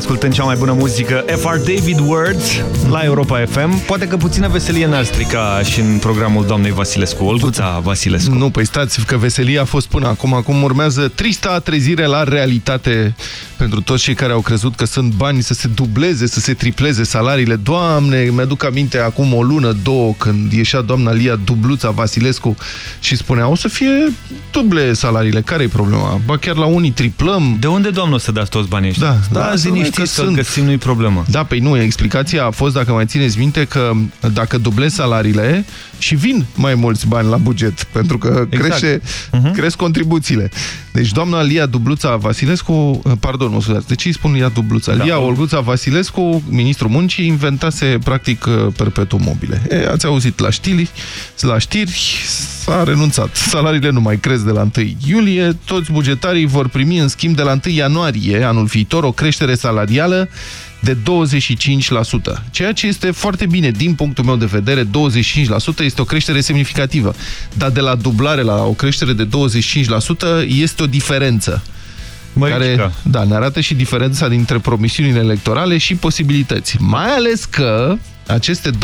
ascultând cea mai bună muzică FR David Words la Europa FM. Poate că puțină veselie n-ar strica și în programul doamnei Vasilescu, Olguța Vasilescu. Nu, păi stați, că veselia a fost până acum. Acum urmează trista trezire la realitate pentru toți cei care au crezut că sunt bani să se dubleze, să se tripleze salariile. Doamne, mi-aduc aminte acum o lună, două, când ieșea doamna Lia Dubluța Vasilescu și spunea o să fie duble salariile. Care e problema? Ba chiar la unii triplăm. De unde, doamnă, să dați toți banii ăștia? Da, da, zi că, că găsim nu-i problemă. Da, păi nu, explicația a fost, dacă mai țineți minte, că dacă dublezi salariile și vin mai mulți bani la buget, pentru că exact. crește, uh mhm. -huh. cresc contribuțiile. Deci doamna Lia Dubluța Vasilescu, pardon, mă scuzați, de ce îi spun Lia Dubluța? Da. Lia Olguța Vasilescu, ministrul muncii, inventase practic perpetuum mobile. E, ați auzit la știri, la știri s-a renunțat. Salariile nu mai cresc de la 1 iulie, toți bugetarii vor primi în schimb de la 1 ianuarie anul viitor o creștere salarială de 25%, ceea ce este foarte bine. Din punctul meu de vedere, 25% este o creștere semnificativă, dar de la dublare la o creștere de 25% este o diferență. Măricica. Care, da, ne arată și diferența dintre promisiunile electorale și posibilități. Mai ales că aceste 25%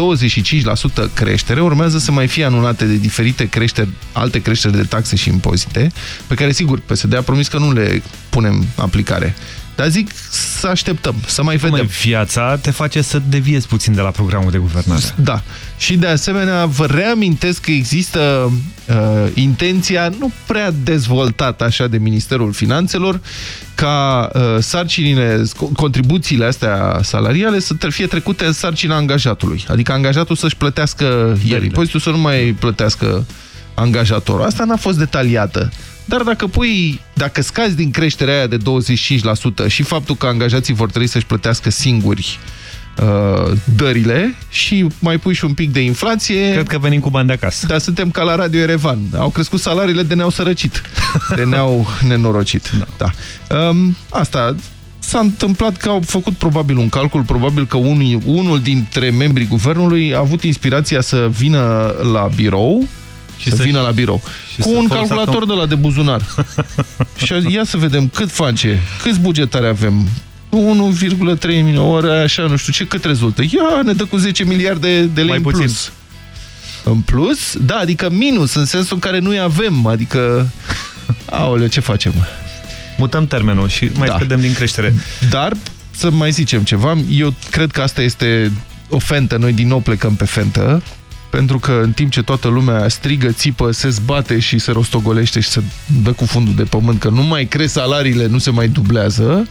creștere urmează să mai fie anulate de diferite creșteri, alte creșteri de taxe și impozite, pe care, sigur, PSD a promis că nu le punem aplicare. Dar zic să așteptăm, să mai vedem. Mai viața te face să deviezi puțin de la programul de guvernare. Da. Și de asemenea vă reamintesc că există uh, intenția nu prea dezvoltată așa de Ministerul Finanțelor ca uh, sarcinile, contribuțiile astea salariale să fie trecute în sarcina angajatului. Adică angajatul să-și plătească el impozitul, să nu mai plătească angajatorul. Asta n-a fost detaliată. Dar dacă pui, dacă scazi din creșterea aia de 25% și faptul că angajații vor trebui să-și plătească singuri uh, dările și mai pui și un pic de inflație... Cred că venim cu bani de acasă. Dar suntem ca la Radio Erevan. Au crescut salariile de ne-au sărăcit. De ne-au nenorocit. Da. da. Um, asta s-a întâmplat că au făcut probabil un calcul, probabil că unul, unul dintre membrii guvernului a avut inspirația să vină la birou și să, să vină la birou. Și cu un calculator de la de buzunar. și ia să vedem cât face, câți bugetari avem. 1,3 milioane ore, așa, nu știu ce, cât rezultă. Ia, ne dă cu 10 miliarde de lei Mai în puțin. plus. În plus? Da, adică minus, în sensul în care nu-i avem, adică... Aoleu, ce facem? Mutăm termenul și mai da. scădem din creștere. Dar, să mai zicem ceva, eu cred că asta este o fentă, noi din nou plecăm pe fentă, pentru că în timp ce toată lumea strigă, țipă, se zbate și se rostogolește și se dă cu fundul de pământ, că nu mai cresc salariile, nu se mai dublează, Uh,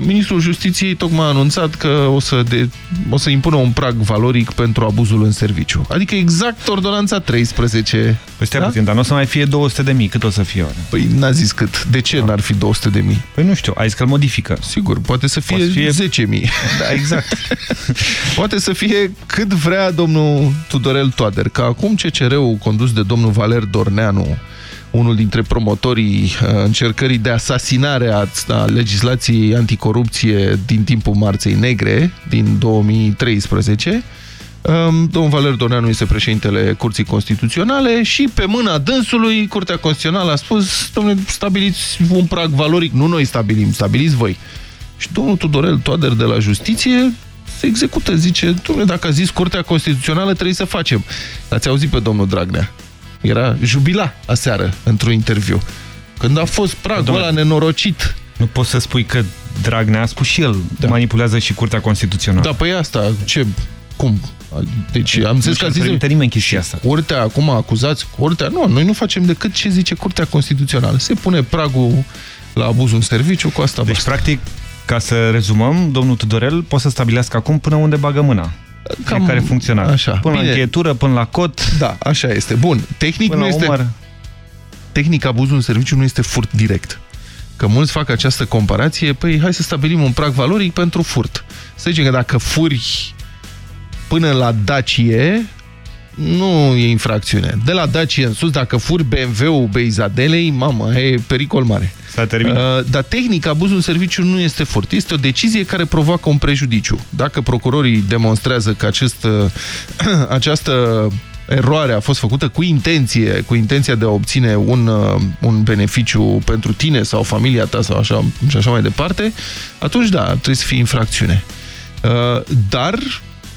Ministrul Justiției tocmai a anunțat că o să, de, o să impună un prag valoric pentru abuzul în serviciu. Adică exact ordonanța 13. Păi stai da? puțin, dar nu o să mai fie 200 de mii. Cât o să fie oare? Păi n-a zis cât. De ce n-ar fi 200 de mii? Păi nu știu, ai zis că îl modifică. Sigur, poate să fie, fie... 10 mii. Da, exact. poate să fie cât vrea domnul Tudorel Toader, că acum CCR-ul condus de domnul Valer Dorneanu unul dintre promotorii uh, încercării de asasinare a, a legislației anticorupție din timpul Marței Negre, din 2013. Um, domnul Valer Doneanu este președintele Curții Constituționale și pe mâna dânsului Curtea Constituțională a spus, domnule, stabiliți un prag valoric, nu noi stabilim, stabiliți voi. Și domnul Tudorel Toader de la Justiție se execută, zice, domnule, dacă a zis Curtea Constituțională, trebuie să facem. Ați auzit pe domnul Dragnea era jubila aseară într-un interviu. Când a fost pragul ăla nenorocit. Nu poți să spui că Dragnea a spus și el, da. manipulează și Curtea Constituțională. Da, păi asta, ce, cum? Deci am zis că a zis... nimeni chestia asta. Curtea, acum acuzați Curtea? Nu, noi nu facem decât ce zice Curtea Constituțională. Se pune pragul la abuzul în serviciu, cu asta Deci, basta. practic, ca să rezumăm, domnul Tudorel poate să stabilească acum până unde bagă mâna. Cam care funcționează. Așa. Până Bine. la încheietură, până la cot. Da, așa este. Bun. Tehnic până nu este... Umăr. Tehnic abuzul în serviciu nu este furt direct. Că mulți fac această comparație, păi hai să stabilim un prag valoric pentru furt. Să zicem că dacă furi până la Dacie, nu e infracțiune. De la Dacia în sus, dacă furi BMW-ul Beizadelei, mamă, e pericol mare. S-a terminat. Uh, dar tehnic, abuzul în serviciu nu este furt. Este o decizie care provoacă un prejudiciu. Dacă procurorii demonstrează că acest, uh, această eroare a fost făcută cu intenție, cu intenția de a obține un, uh, un beneficiu pentru tine sau familia ta sau așa, și așa mai departe, atunci da, trebuie să fie infracțiune. Uh, dar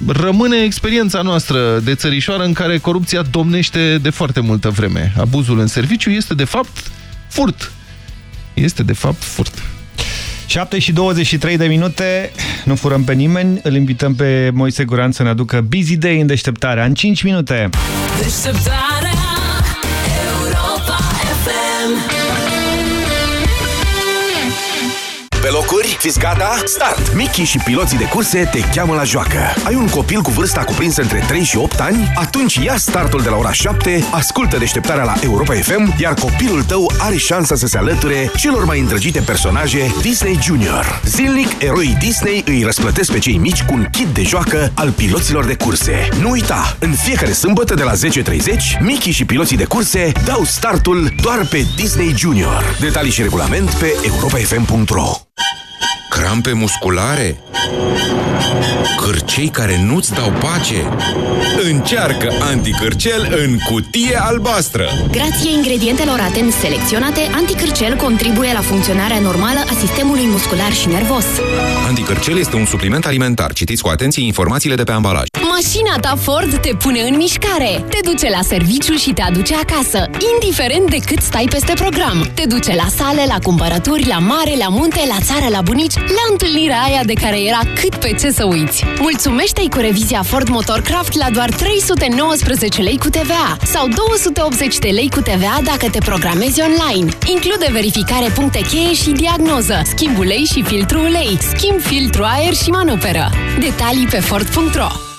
rămâne experiența noastră de țărișoară în care corupția domnește de foarte multă vreme. Abuzul în serviciu este de fapt furt. Este de fapt furt. 7 și 23 de minute, nu furăm pe nimeni, îl invităm pe Moise Guran să ne aducă Busy Day în deșteptarea, în 5 minute. Deșteptarea Europa FM Pe locuri, fiți gata, start! Mickey și piloții de curse te cheamă la joacă. Ai un copil cu vârsta cuprinsă între 3 și 8 ani? Atunci ia startul de la ora 7, ascultă deșteptarea la Europa FM, iar copilul tău are șansa să se alăture celor mai îndrăgite personaje Disney Junior. Zilnic, eroii Disney îi răsplătesc pe cei mici cu un kit de joacă al piloților de curse. Nu uita, în fiecare sâmbătă de la 10.30, Mickey și piloții de curse dau startul doar pe Disney Junior. Detalii și regulament pe europafm.ro you Crampe musculare? Cârcei care nu-ți dau pace? Încearcă anticârcel în cutie albastră! Grație ingredientelor atent selecționate, anticârcel contribuie la funcționarea normală a sistemului muscular și nervos. Anticârcel este un supliment alimentar. Citiți cu atenție informațiile de pe ambalaj. Mașina ta Ford te pune în mișcare. Te duce la serviciu și te aduce acasă, indiferent de cât stai peste program. Te duce la sale, la cumpărături, la mare, la munte, la țară, la bunici, la întâlnirea aia de care era cât pe ce să uiți. Mulțumește-i cu revizia Ford Motorcraft la doar 319 lei cu TVA sau 280 de lei cu TVA dacă te programezi online. Include verificare puncte cheie și diagnoză, schimb ulei și filtru ulei, schimb filtru aer și manoperă. Detalii pe Ford.ro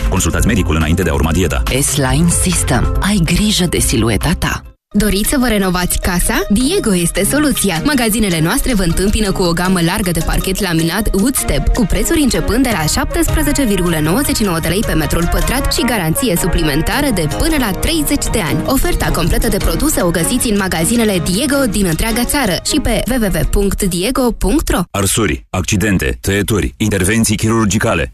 Consultați medicul înainte de a urma dieta. S-Line System. Ai grijă de silueta ta. Doriți să vă renovați casa? Diego este soluția. Magazinele noastre vă întâmpină cu o gamă largă de parchet laminat Woodstep, cu prețuri începând de la 17,99 de lei pe metrul pătrat și garanție suplimentară de până la 30 de ani. Oferta completă de produse o găsiți în magazinele Diego din întreaga țară și pe www.diego.ro Arsuri, accidente, tăieturi, intervenții chirurgicale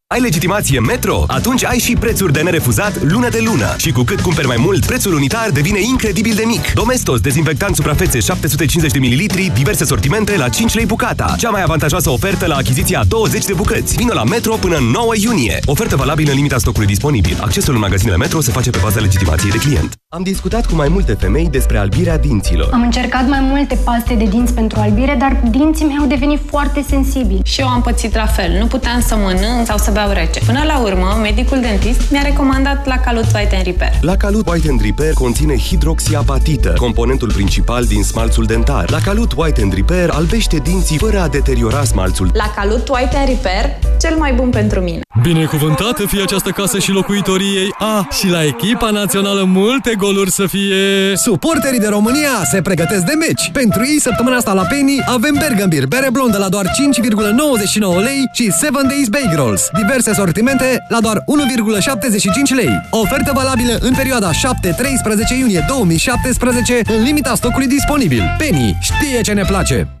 Ai legitimație Metro? Atunci ai și prețuri de nerefuzat lună de lună. Și cu cât cumperi mai mult, prețul unitar devine incredibil de mic. Domestos, dezinfectant suprafețe 750 de ml, diverse sortimente la 5 lei bucata. Cea mai avantajoasă ofertă la achiziția 20 de bucăți. Vino la Metro până 9 iunie. Ofertă valabilă în limita stocului disponibil. Accesul în magazinele Metro se face pe baza legitimației de client. Am discutat cu mai multe femei despre albirea dinților. Am încercat mai multe paste de dinți pentru albire, dar dinții mei au devenit foarte sensibili. Și eu am pățit la fel. Nu puteam să mănânc sau să beau rece. Până la urmă, medicul dentist mi-a recomandat la Calut White and Repair. La Calut White and Repair conține hidroxiapatită, componentul principal din smalțul dentar. La Calut White and Repair albește dinții fără a deteriora smalțul. La Calut White and Repair, cel mai bun pentru mine. Binecuvântată fie această casă și locuitorii ei. Ah, și la echipa națională multe goluri să fie. Suporterii de România se pregătesc de meci. Pentru ei, săptămâna asta la Penny avem Bergambir, bere blondă la doar 5,99 lei și 7 Days Bake Rolls. Diverse sortimente la doar 1,75 lei. Ofertă valabilă în perioada 7-13 iunie 2017 în limita stocului disponibil. Penny știe ce ne place!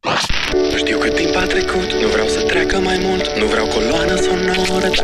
Nu știu cât timp a trecut, nu vreau să treacă mai mult, nu vreau coloană sonoră dacă...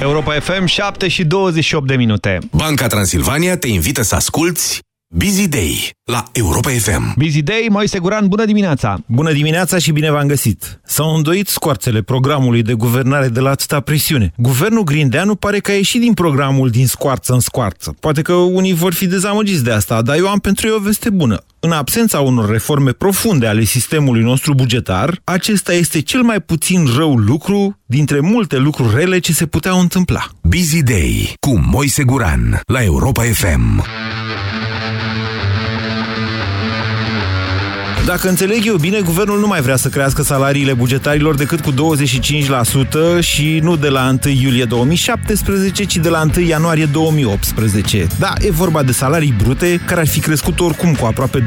Europa FM, 7 și 28 de minute. Banca Transilvania te invită să asculti Busy Day la Europa FM. Busy Day, mai Guran, bună dimineața! Bună dimineața și bine v-am găsit! S-au îndoit scoarțele programului de guvernare de la atâta presiune. Guvernul Grindeanu pare că a ieșit din programul din scoarță în scoarță. Poate că unii vor fi dezamăgiți de asta, dar eu am pentru ei o veste bună. În absența unor reforme profunde ale sistemului nostru bugetar, acesta este cel mai puțin rău lucru dintre multe lucruri rele ce se puteau întâmpla. Busy Day cu Moise Guran la Europa FM. Dacă înțeleg eu bine, guvernul nu mai vrea să crească salariile bugetarilor decât cu 25% și nu de la 1 iulie 2017, ci de la 1 ianuarie 2018. Da, e vorba de salarii brute care ar fi crescut oricum cu aproape 23%,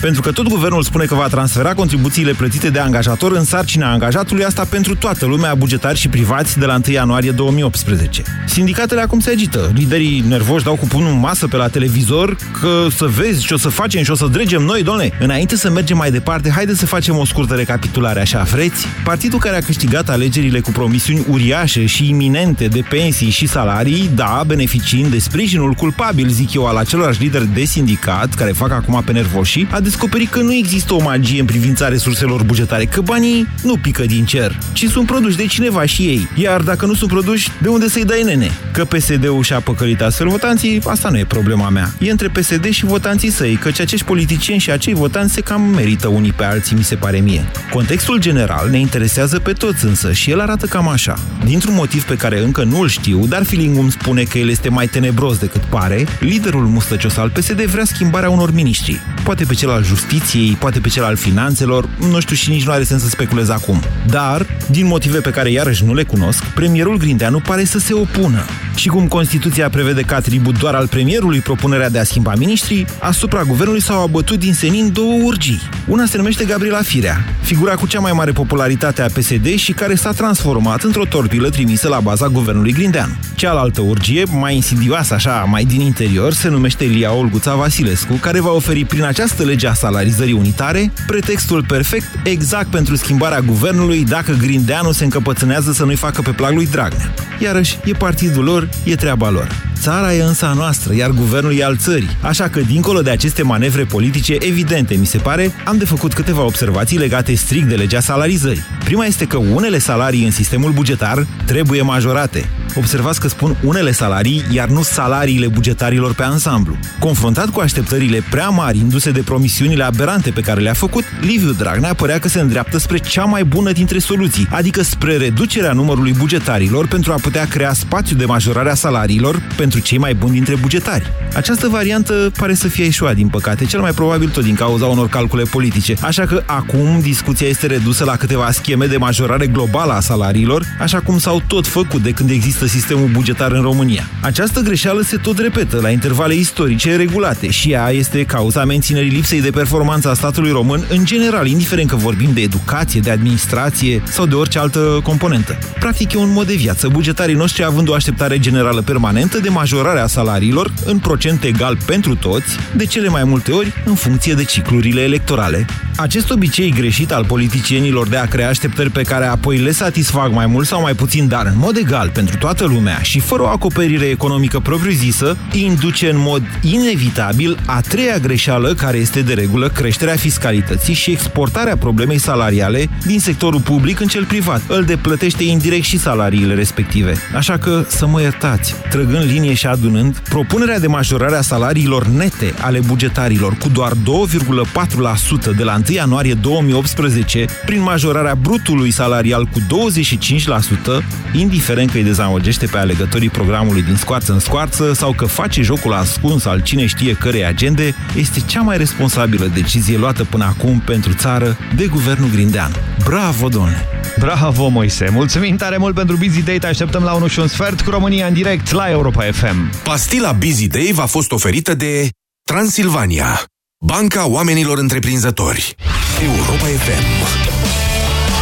pentru că tot guvernul spune că va transfera contribuțiile plătite de angajator în sarcina angajatului, asta pentru toată lumea, bugetari și privați, de la 1 ianuarie 2018. Sindicatele acum se agită. Liderii nervoși dau cu punul în masă pe la televizor că să vezi ce o să facem și o să dregem noi, doamne. Înainte să mergem mai departe, haideți să facem o scurtă recapitulare, așa vreți? Partidul care a câștigat alegerile cu promisiuni uriașe și iminente de pensii și salarii, da, beneficiind de sprijinul culpabil, zic eu, al acelorași lideri de sindicat, care fac acum pe nervoși, a descoperit că nu există o magie în privința resurselor bugetare, că banii nu pică din cer, ci sunt produși de cineva și ei. Iar dacă nu sunt produși, de unde să-i dai nene? Că PSD-ul și-a păcălit astfel votanții, asta nu e problema mea. E între PSD și votanții săi, căci acești politicieni și acei votanți se cam merită unii pe alții, mi se pare mie. Contextul general ne interesează pe toți însă și el arată cam așa. Dintr-un motiv pe care încă nu-l știu, dar feeling îmi spune că el este mai tenebros decât pare, liderul mustăcios al PSD vrea schimbarea unor miniștri. Poate pe cel al justiției, poate pe cel al finanțelor, nu știu și nici nu are sens să speculez acum. Dar, din motive pe care iarăși nu le cunosc, premierul Grindeanu pare să se opună. Și cum Constituția prevede ca atribut doar al premierului propunerea de a schimba miniștrii, asupra guvernului s-au abătut din senin două urgii. Una se numește Gabriela Firea, figura cu cea mai mare popularitate a PSD și care s-a transformat într-o torpilă trimisă la baza guvernului Grindeanu. Cealaltă urgie, mai insidioasă așa, mai din interior, se numește Elia Olguța Vasilescu, care va oferi prin această lege a salarizării unitare pretextul perfect exact pentru schimbarea guvernului dacă Grindeanu se încăpățânează să nu-i facă pe plag lui Dragnea. Iarăși, e partidul lor, e treaba lor. Țara e însă a noastră, iar guvernul e al țării. Așa că, dincolo de aceste manevre politice evidente, mi se pare, am de făcut câteva observații legate strict de legea salarizării. Prima este că unele salarii în sistemul bugetar trebuie majorate. Observați că spun unele salarii, iar nu salariile bugetarilor pe ansamblu. Confruntat cu așteptările prea mari induse de promisiunile aberante pe care le-a făcut, Liviu Dragnea părea că se îndreaptă spre cea mai bună dintre soluții, adică spre reducerea numărului bugetarilor pentru a putea crea spațiu de majorare a salariilor pentru cei mai buni dintre bugetari. Această variantă pare să fie eșuat, din păcate, cel mai probabil tot din cauza unor calcule politice. Așa că acum discuția este redusă la câteva scheme de majorare globală a salariilor, așa cum s-au tot făcut de când există sistemul bugetar în România. Această greșeală se tot repetă la intervale istorice regulate și ea este cauza menținerii lipsei de performanță a statului român în general, indiferent că vorbim de educație, de administrație sau de orice altă componentă. Practic e un mod de viață, bugetarii noștri având o așteptare generală permanentă de majorarea salariilor în procent egal pentru toți, de cele mai multe ori în funcție de ciclurile electorale. Acest obicei greșit al politicienilor de a crea așteptări pe care apoi le satisfac mai mult sau mai puțin, dar în mod egal pentru toată lumea și fără o acoperire economică propriu-zisă, induce în mod inevitabil a treia greșeală care este de regulă creșterea fiscalității și exportarea problemei salariale din sectorul public în cel privat. Îl deplătește indirect și salariile respective. Așa că să mă iertați, trăgând linii României și adunând, propunerea de majorare a salariilor nete ale bugetarilor cu doar 2,4% de la 1 ianuarie 2018, prin majorarea brutului salarial cu 25%, indiferent că îi dezamăgește pe alegătorii programului din scoarță în scoarță sau că face jocul ascuns al cine știe cărei agende, este cea mai responsabilă decizie luată până acum pentru țară de guvernul Grindean. Bravo, domnule! Bravo, Moise! Mulțumim tare mult pentru Busy Day, te așteptăm la 1 și un sfert cu România în direct la Europa FM. Pastila Busy Day v-a fost oferită de Transilvania, Banca Oamenilor Întreprinzători. Europa FM.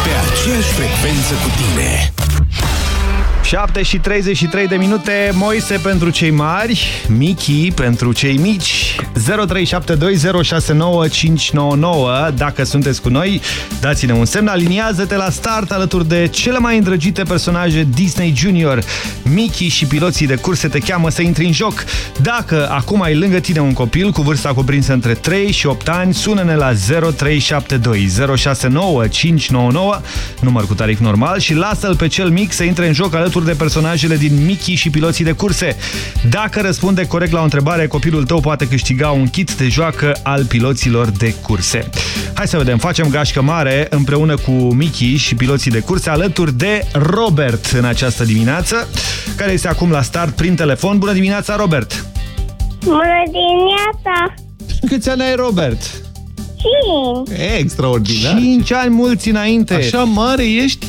Pe aceeași frecvență cu tine. 7 și 33 de minute, Moise pentru cei mari, Miki pentru cei mici, 0372069599. Dacă sunteți cu noi, dați-ne un semn, aliniază-te la start alături de cele mai îndrăgite personaje Disney Junior. Miki și piloții de curse te cheamă să intri în joc. Dacă acum ai lângă tine un copil cu vârsta cuprinsă între 3 și 8 ani, sună-ne la 0372069599, număr cu tarif normal și lasă-l pe cel mic să intre în joc alături alături de personajele din Mickey și piloții de curse. Dacă răspunde corect la o întrebare, copilul tău poate câștiga un kit de joacă al piloților de curse. Hai să vedem, facem gașcă mare împreună cu Mickey și piloții de curse alături de Robert în această dimineață, care este acum la start prin telefon. Bună dimineața, Robert! Bună dimineața! Câți ani ai, Robert? Cinci! Extraordinar! Cinci ani mulți înainte! Așa mare ești?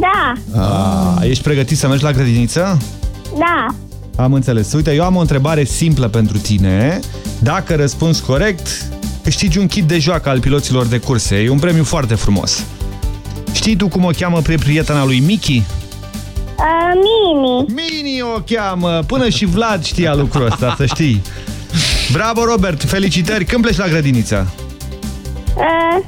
Da. A, ești pregătit să mergi la grădiniță? Da. Am înțeles. Uite, eu am o întrebare simplă pentru tine. Dacă răspunzi corect, câștigi un kit de joacă al piloților de curse. E un premiu foarte frumos. Știi tu cum o cheamă pe prietena lui Miki? Uh, Mini. Mini o cheamă. Până și Vlad știa lucrul ăsta, să știi. Bravo, Robert! Felicitări! Când pleci la grădiniță? Uh,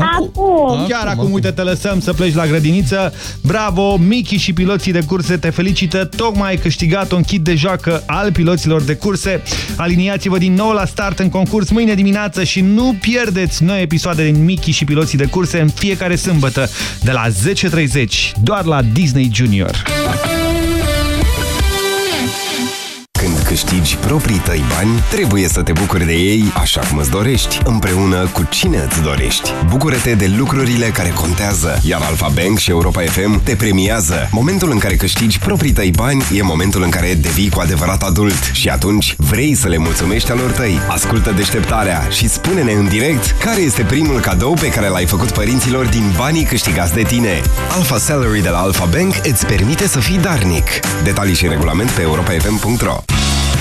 Acum. Chiar acum, uite, te lăsăm să pleci la grădiniță. Bravo, Miki și piloții de curse te felicită. Tocmai ai câștigat un kit de joacă al piloților de curse. Aliniați-vă din nou la start în concurs mâine dimineață și nu pierdeți noi episoade din Miki și piloții de curse în fiecare sâmbătă de la 10.30 doar la Disney Junior. Câștigi proprii tăi bani, trebuie să te bucuri de ei așa cum îți dorești, împreună cu cine îți dorești. Bucură-te de lucrurile care contează, iar Alfa Bank și Europa FM te premiază. Momentul în care câștigi proprii tăi bani e momentul în care devii cu adevărat adult și atunci vrei să le mulțumești alor tăi. Ascultă deșteptarea și spune-ne în direct care este primul cadou pe care l-ai făcut părinților din banii câștigați de tine. Alpha Salary de la Alpha Bank îți permite să fii darnic. Detalii și regulament pe europafm.ro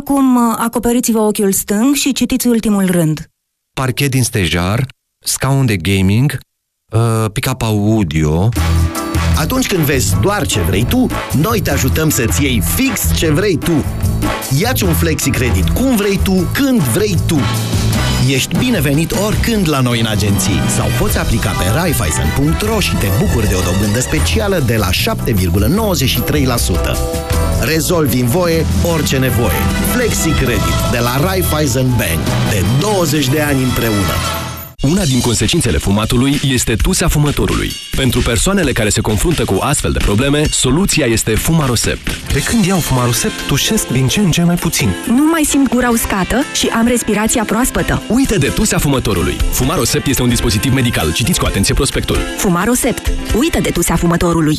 acum uh, acoperiți-vă ochiul stâng și citiți ultimul rând. Parchet din stejar, scaun de gaming, uh, pick-up audio... Atunci când vezi doar ce vrei tu, noi te ajutăm să-ți iei fix ce vrei tu. Iați un flexi credit cum vrei tu, când vrei tu. Ești binevenit oricând la noi în agenții sau poți aplica pe raiffeisen.ro și te bucuri de o dobândă specială de la 7,93%. Rezolvi în voie orice nevoie. Flexi Credit de la Raiffeisen Bank. De 20 de ani împreună. Una din consecințele fumatului este tusea fumătorului. Pentru persoanele care se confruntă cu astfel de probleme, soluția este Fumarosept. De când iau Fumarosept, tușesc din ce în ce mai puțin. Nu mai simt gura uscată și am respirația proaspătă. Uită de tusea fumătorului. Fumarosept este un dispozitiv medical. Citiți cu atenție prospectul. Fumarosept. Uită de tusea fumătorului.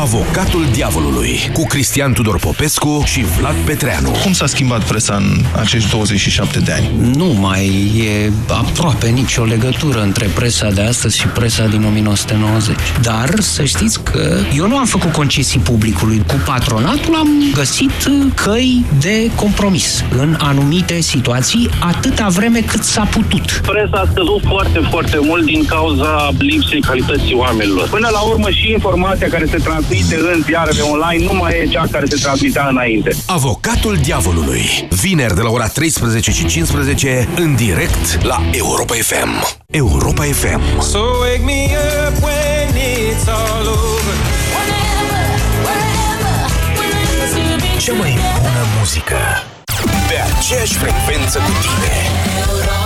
Avocatul diavolului cu Cristian Tudor Popescu și Vlad Petreanu. Cum s-a schimbat presa în acești 27 de ani? Nu mai e aproape nicio legătură între presa de astăzi și presa din 1990. Dar să știți că eu nu am făcut concesii publicului. Cu patronatul am găsit căi de compromis în anumite situații atâta vreme cât s-a putut. Presa a scăzut foarte, foarte mult din cauza lipsei calității oamenilor. Până la urmă și informația care se transmite în ziarele online nu mai e cea care se transmitea înainte. Avocatul diavolului. Vineri de la ora 13 și 15 în direct la Europa FM. Europa FM. So wake me up when it's all over. Cea mai bună muzică. Pe aceeași frecvență cu tine. Și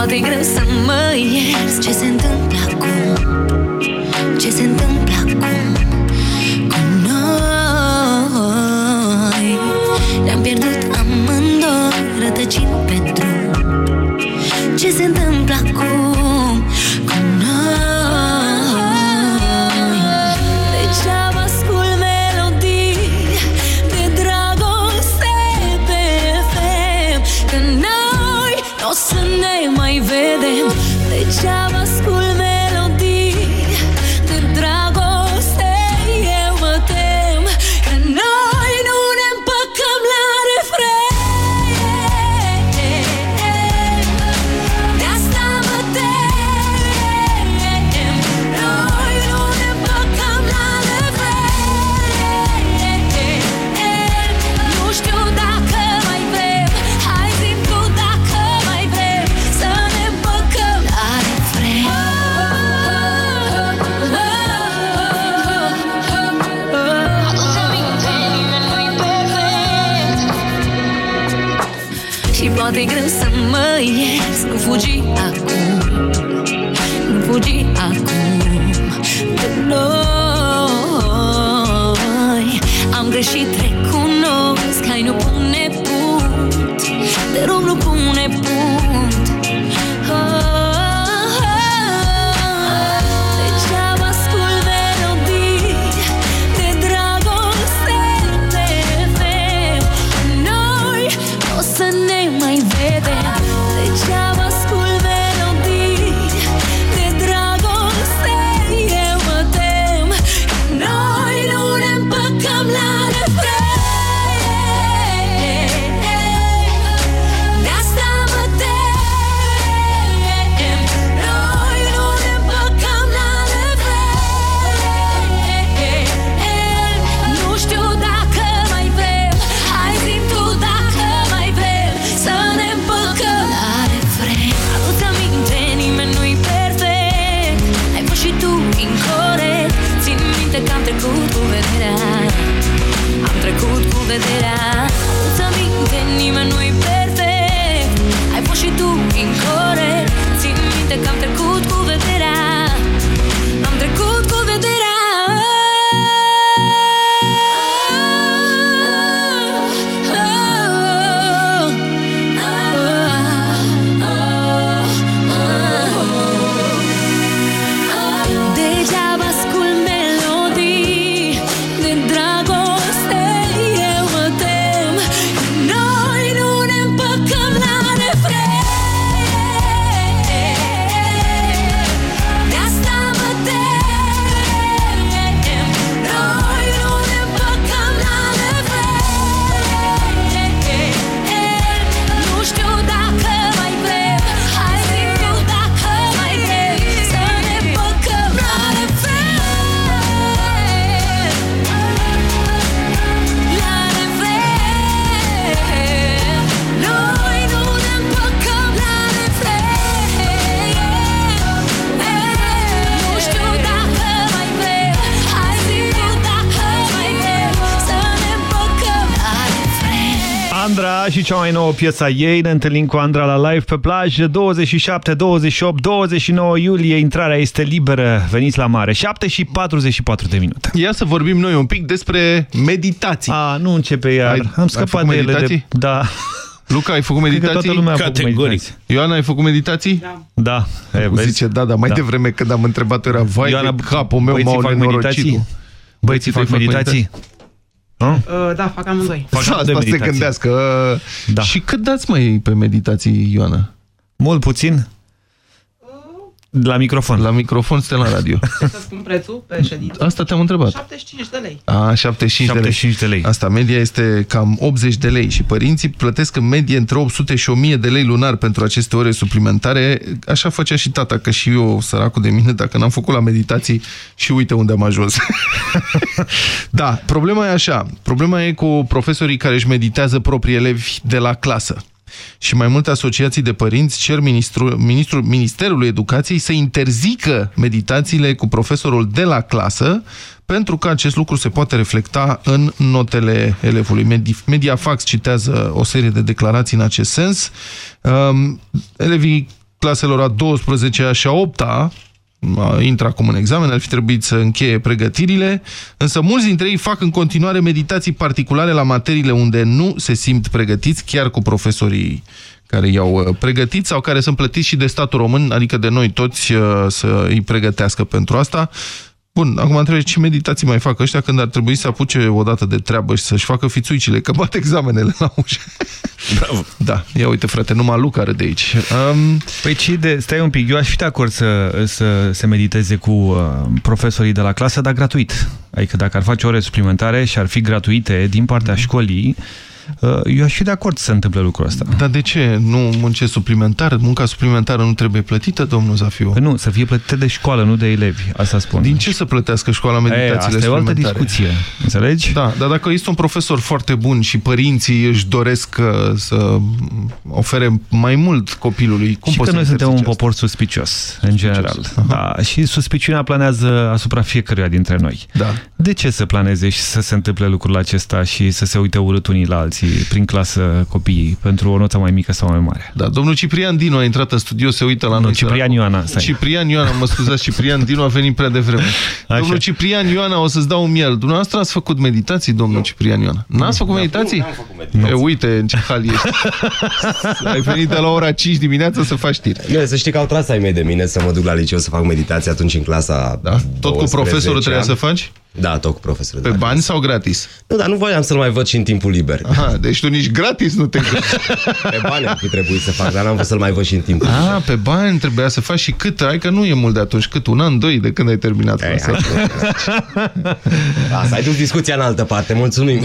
poate e greu să mă ierți Ce se întâmplă acum? Ce se întâmplă acum Cu noi? Ne-am pierdut amândoi Rătăcind pe drum. Ce se întâmplă acum mai nouă piesă a ei. Ne întâlnim cu Andra la live pe plajă 27, 28, 29 iulie. Intrarea este liberă. Veniți la mare. 7 și 44 de minute. Ia să vorbim noi un pic despre meditații. A, nu începe iar. Ai, Am scăpat de ele. De... meditații? Da. Luca, ai făcut Cred că meditații? toată lumea a făcut meditații. Ioana, ai făcut meditații? Da. Da. E, vezi? Zice, da, dar mai Da. devreme când am întrebat era, vai Ioana, de capul meu, băieții m-au fac nenorocit. meditații? Băieții fac meditații? Uh, da, fac amândoi. Fac asta se meditații. gândească. Da. Și cât dați mai pe meditații, Ioana? Mult puțin? La microfon. La microfon, suntem la radio. Să spun prețul pe ședință. Asta te-am întrebat. 75 de lei. A, 75, 75 de lei. Asta, media este cam 80 de lei și părinții plătesc în medie între 800 și 1000 de lei lunar pentru aceste ore suplimentare. Așa făcea și tata, că și eu, săracul de mine, dacă n-am făcut la meditații și uite unde am ajuns. da, problema e așa. Problema e cu profesorii care își meditează proprii elevi de la clasă. Și mai multe asociații de părinți cer ministru, ministrul, Ministerului Educației să interzică meditațiile cu profesorul de la clasă pentru că acest lucru se poate reflecta în notele elevului. Medi- Mediafax citează o serie de declarații în acest sens. Um, elevii claselor a 12-a și a 8-a intră acum în examen, ar fi trebuit să încheie pregătirile, însă mulți dintre ei fac în continuare meditații particulare la materiile unde nu se simt pregătiți, chiar cu profesorii care i-au uh, pregătit sau care sunt plătiți și de statul român, adică de noi toți uh, să îi pregătească pentru asta. Bun, acum întreb ce meditații mai fac ăștia când ar trebui să apuce o dată de treabă și să-și facă fițuicile, că bat examenele la ușă. Bravo. Da, ia uite frate, numai Luca are de aici. Um... Păi ci de, stai un pic, eu aș fi de acord să, să se mediteze cu uh, profesorii de la clasă, dar gratuit. Adică dacă ar face ore suplimentare și ar fi gratuite din partea școlii, uh, eu aș fi de acord să se întâmple lucrul ăsta. Dar de ce? Nu munce suplimentar? Munca suplimentară nu trebuie plătită, domnul Zafiu? Păi nu, să fie plătite de școală, nu de elevi, asta spun. Din ce să plătească școala E, meditațiile asta e o altă suplimentare? discuție, înțelegi? Da, dar dacă este un profesor foarte bun și părinții își doresc uh, să ofere mai mult copilului, cum și poți că să noi suntem un interzici popor suspicios, în general. Da, și suspiciunea planează asupra fiecăruia dintre noi. Da. De ce să planeze și să se întâmple lucrul acesta și să se uite urât unii la alții prin clasă copiii pentru o notă mai mică sau mai mare? Da, domnul Ciprian Dinu a intrat în studio, se uită la Nu, noi. Ciprian săracul. Ioana, stai. Ciprian Ioana, mă scuzați, Ciprian Dinu a venit prea devreme. Așa. Domnul Ciprian Ioana, o să-ți dau un miel. Dumneavoastră ați făcut meditații, domnul Ciprian Ioana? N-ați făcut meditații? Nu, n-am făcut meditații. E, uite în ce hal ești. Ai venit de la ora 5 dimineața să faci știri. Nu, să știi că au tras ai mei de mine să mă duc la liceu să fac meditație atunci în clasa Da? Tot cu profesorul trebuia să faci? Da, tot cu profesorul. Pe de la bani sau gratis? Nu, dar nu voiam să-l mai văd și în timpul liber. Aha, deci tu nici gratis nu te Pe bani ar fi trebuit să fac, dar n-am vrut să-l mai văd și în timpul liber. Ah, pe bani trebuia să faci și cât? Hai că nu e mult de atunci, cât un an, doi de când ai terminat clasa. Asta, ai dus discuția în altă parte, mulțumim. 0372069599.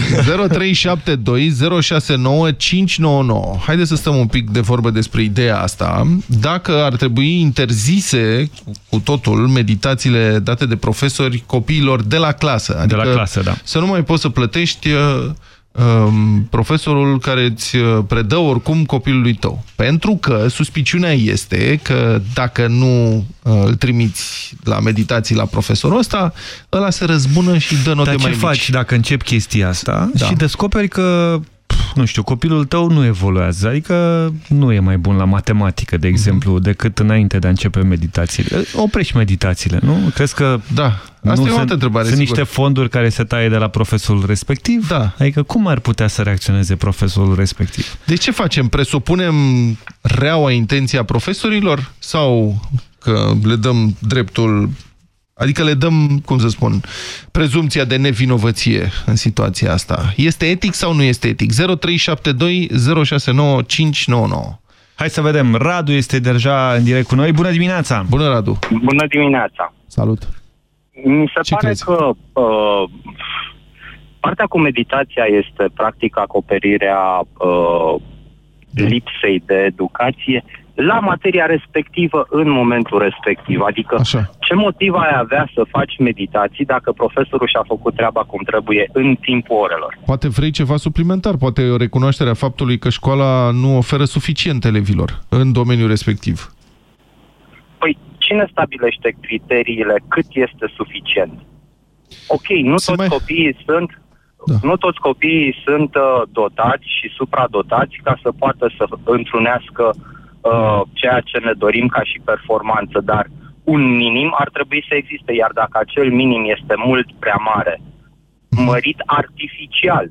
Haideți să stăm un pic de vorbă despre ideea asta. Dacă ar trebui interzise cu totul meditațiile date de profesori copiilor de la clasă. Adică la clasă, da. Să nu mai poți să plătești uh, um, profesorul care îți uh, predă oricum copilului tău. Pentru că suspiciunea este că dacă nu uh, îl trimiți la meditații la profesorul ăsta, ăla se răzbună și dă note Dar mai ce faci mici. dacă începi chestia asta Da. și descoperi că pf, nu știu, copilul tău nu evoluează, adică nu e mai bun la matematică, de exemplu, Mhm. decât înainte de a începe meditațiile. Oprești meditațiile, nu? Crezi că Da, nu asta e o sunt, altă întrebare, sunt sigur. niște fonduri care se taie de la profesorul respectiv? Da. Adică cum ar putea să reacționeze profesorul respectiv? De ce facem? Presupunem reaua intenția profesorilor sau că le dăm dreptul, adică le dăm, cum să spun, prezumția de nevinovăție în situația asta? Este etic sau nu este etic? 0372 069 599 Hai să vedem. Radu este deja în direct cu noi. Bună dimineața! Bună, Radu! Bună dimineața! Salut! Mi se Ce pare crezi? că uh, partea cu meditația este practic acoperirea uh, lipsei de educație la materia respectivă în momentul respectiv. Adică Așa. ce motiv ai avea să faci meditații dacă profesorul și-a făcut treaba cum trebuie în timpul orelor? Poate vrei ceva suplimentar, poate o recunoaștere a faptului că școala nu oferă suficient elevilor în domeniul respectiv. Păi cine stabilește criteriile cât este suficient? Ok, nu Se toți mai- copiii sunt nu toți copiii sunt uh, dotați și supradotați ca să poată să întrunească uh, ceea ce ne dorim ca și performanță, dar un minim ar trebui să existe, iar dacă acel minim este mult prea mare, mărit artificial,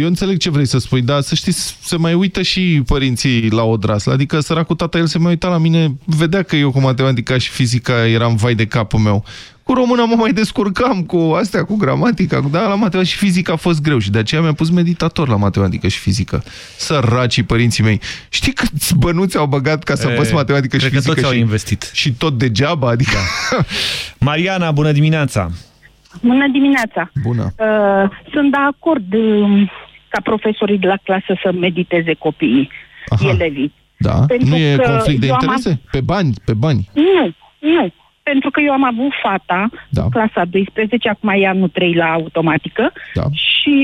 Eu înțeleg ce vrei să spui, dar să știți, se mai uită și părinții la odrasl. Adică săracul tata, el se mai uita la mine, vedea că eu cu matematica și fizica eram vai de capul meu. Cu româna mă mai descurcam cu astea, cu gramatica, cu, da, la matematică și fizică a fost greu și de aceea mi-am pus meditator la matematică și fizică. Săracii părinții mei. Știi câți bănuți au băgat ca să E, învăț matematică și cred că fizică? toți au și, investit. Și tot degeaba, adică... Mariana, bună dimineața! Bună dimineața! Bună! Uh, sunt de acord um, ca profesorii de la clasă să mediteze copiii, Aha. elevii. Da? Pentru nu e că conflict de eu am- interese? Pe bani, pe bani. Nu, nu. Pentru că eu am avut fata, Da. clasa 12, acum e anul 3 la automatică, Da. și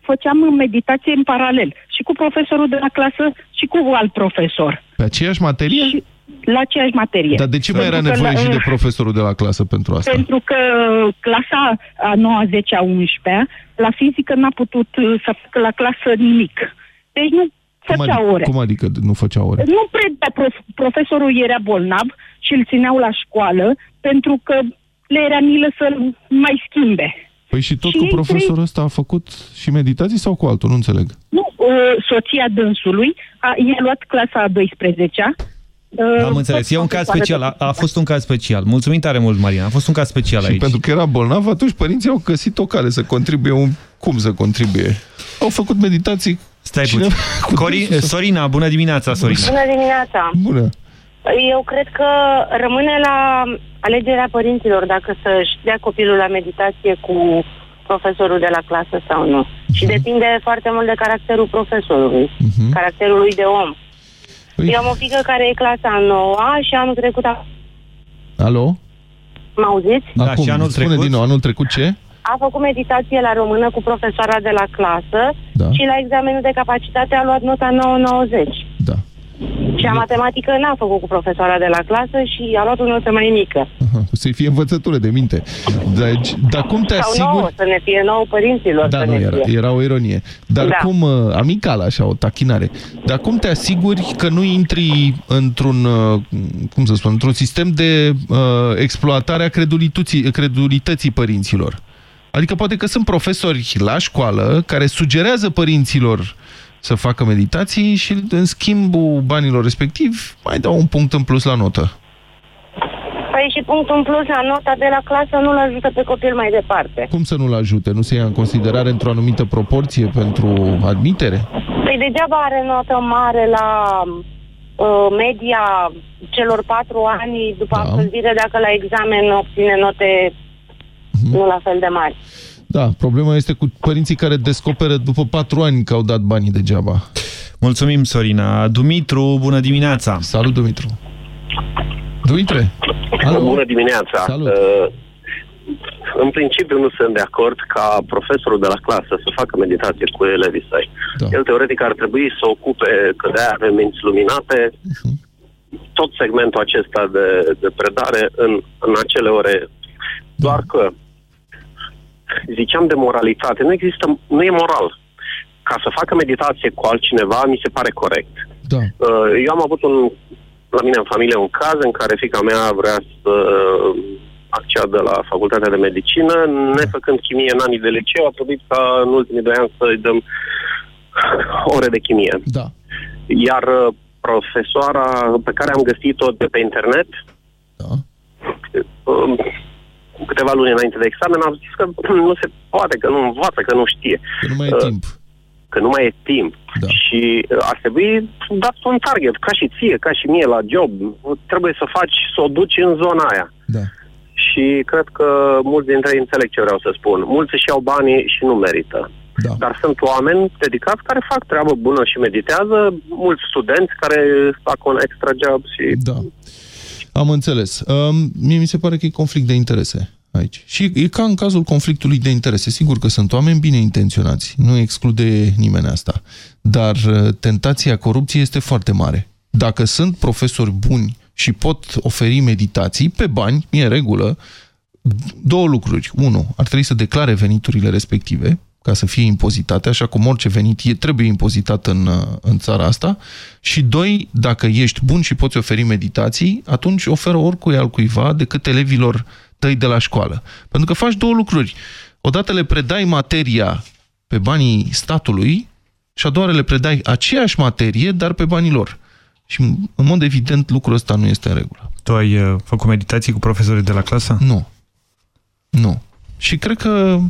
făceam meditație în paralel. Și cu profesorul de la clasă și cu alt profesor. Pe aceeași materie? Și la aceeași materie. Dar de ce mai era Pentru că nevoie la- și de profesorul de la clasă pentru asta? Pentru că clasa a 9, 10, a 11 la fizică n-a putut uh, să facă la clasă nimic. Deci nu cum, făcea adică, ore. cum adică nu făcea ore? Nu predea, prof, profesorul era bolnav și îl țineau la școală pentru că le era milă să-l mai schimbe. Păi și tot Și cu ei profesorul ăsta a făcut și meditații sau cu altul? Nu înțeleg. Nu, uh, soția dânsului a, i-a luat clasa a 12-a. uh, Am înțeles. E un caz special. A, a fost un caz special. Mulțumim tare mult, Mariana. A fost un caz special Și aici. pentru că era bolnav, atunci părinții au găsit o cale să contribuie. Un... Cum să contribuie? Au făcut meditații. Stai Cine- puțin. cu Cori, dânsul să- Sorina, bună dimineața, Sorina. Bună dimineața! Bună! Eu cred că rămâne la alegerea părinților dacă să-și dea copilul la meditație cu profesorul de la clasă sau nu. Și Mhm. depinde foarte mult de caracterul profesorului, caracterul lui de om. Păi- Eu am o fică care e clasa a noua și anul trecut a... Alo? Mă auziți? Da, Acum, și anul spune trecut? din nou, anul trecut ce? A făcut meditație la română cu profesoara de la clasă Da. și la examenul de capacitate a luat nota 990. Da. Și la matematică n-a făcut cu profesoara de la clasă și a luat o notă mai mică. Aha, să-i fie învățătură de minte. Deci, dar cum te Sau asiguri... nouă, să ne fie nouă părinților. Da, să nu, ne era, fie. era o ironie. Dar Da. cum, uh, amicală așa, o tachinare, dar cum te asiguri că nu intri într-un, uh, cum să spun, într-un sistem de uh, exploatare a credulității, credulității părinților? Adică poate că sunt profesori la școală care sugerează părinților să facă meditații și în schimbul banilor respectiv mai dau un punct în plus la notă. Păi și punctul în plus la nota de la clasă nu-l ajută pe copil mai departe. Cum să nu-l ajute? Nu se ia în considerare într-o anumită proporție pentru admitere? Păi degeaba are notă mare la uh, media celor patru ani după Da. absolvire dacă la examen obține note Mhm. nu la fel de mari. Da, problema este cu părinții care descoperă după patru ani că au dat banii degeaba. Mulțumim, Sorina. Dumitru, bună dimineața. Salut, Dumitru. Dumitre. Alo. Bună dimineața. Salut. Uh, în principiu nu sunt de acord ca profesorul de la clasă să facă meditație cu elevii săi. Da. El teoretic ar trebui să ocupe, că de avem minți luminate, Mhm. tot segmentul acesta de, de predare în, în acele ore. Doar că ziceam de moralitate, nu există, nu e moral. Ca să facă meditație cu altcineva, mi se pare corect. Da. Uh, Eu am avut un, la mine în familie un caz în care fica mea vrea să acceadă la facultatea de medicină, nefăcând chimie în anii de liceu, a trebuit ca în ultimii doi ani să-i dăm ore de chimie. Da. Iar uh, profesoara pe care am găsit-o de pe internet, da. Câteva luni înainte de examen, am zis că nu se poate, că nu învață, că nu știe. Că nu mai e Uh, timp. Că nu mai e timp. Da. Și uh, ar trebui dat un target, ca și ție, ca și mie la job. Trebuie să faci, să o duci în zona aia. Da. Și cred că mulți dintre ei înțeleg ce vreau să spun. Mulți își iau banii și nu merită. Da. Dar sunt oameni dedicați care fac treabă bună și meditează, mulți studenți care fac un extra job și... Da. Am înțeles. Um, mie mi se pare că e conflict de interese aici. Și e ca în cazul conflictului de interese. Sigur că sunt oameni bine intenționați, nu exclude nimeni asta. Dar uh, tentația corupției este foarte mare. Dacă sunt profesori buni și pot oferi meditații pe bani, e în regulă, două lucruri. Unu, ar trebui să declare veniturile respective, ca să fie impozitate, așa cum orice venit e, trebuie impozitat în, uh, în țara asta. Și doi, dacă ești bun și poți oferi meditații, atunci oferă oricui altcuiva decât elevilor tăi de la școală. Pentru că faci două lucruri. Odată le predai materia pe banii statului și a doua oară le predai aceeași materie, dar pe banii lor. Și, în mod evident, lucrul ăsta nu este în regulă. Tu ai uh, făcut meditații cu profesorii de la clasă? Nu. Nu. Și cred că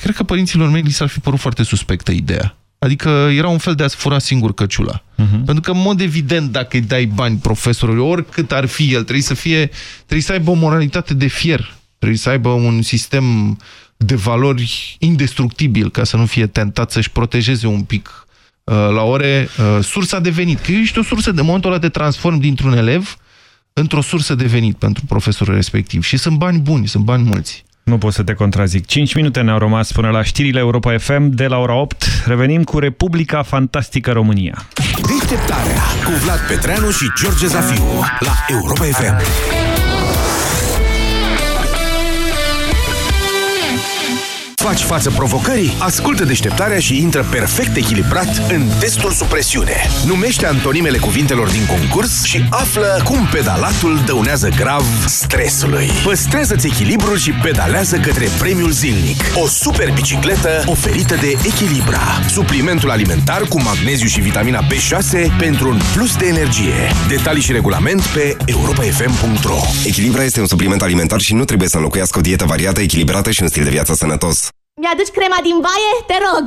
cred că părinților mei li s-ar fi părut foarte suspectă ideea. Adică era un fel de a-ți fura singur căciula. Uh-huh. Pentru că, în mod evident, dacă îi dai bani profesorului, oricât ar fi el, trebuie să fie, trebuie să aibă o moralitate de fier. Trebuie să aibă un sistem de valori indestructibil ca să nu fie tentat să-și protejeze un pic uh, la ore uh, sursa de venit. Că ești o sursă de momentul ăla te transform dintr-un elev într-o sursă de venit pentru profesorul respectiv. Și sunt bani buni, sunt bani mulți. Nu pot să te contrazic. 5 minute ne-au rămas până la știrile Europa FM de la ora 8. Revenim cu Republica Fantastică România. Deșteptarea cu Vlad Petreanu și George Zafiu la Europa FM. Faci față provocării? Ascultă deșteptarea și intră perfect echilibrat în testul sub presiune. Numește antonimele cuvintelor din concurs și află cum pedalatul dăunează grav stresului. Păstrează-ți echilibrul și pedalează către premiul zilnic. O super bicicletă oferită de Echilibra. Suplimentul alimentar cu magneziu și vitamina B6 pentru un plus de energie. Detalii și regulament pe europafm.ro Echilibra este un supliment alimentar și nu trebuie să înlocuiască o dietă variată, echilibrată și un stil de viață sănătos. Mi-aduci crema din baie? Te rog!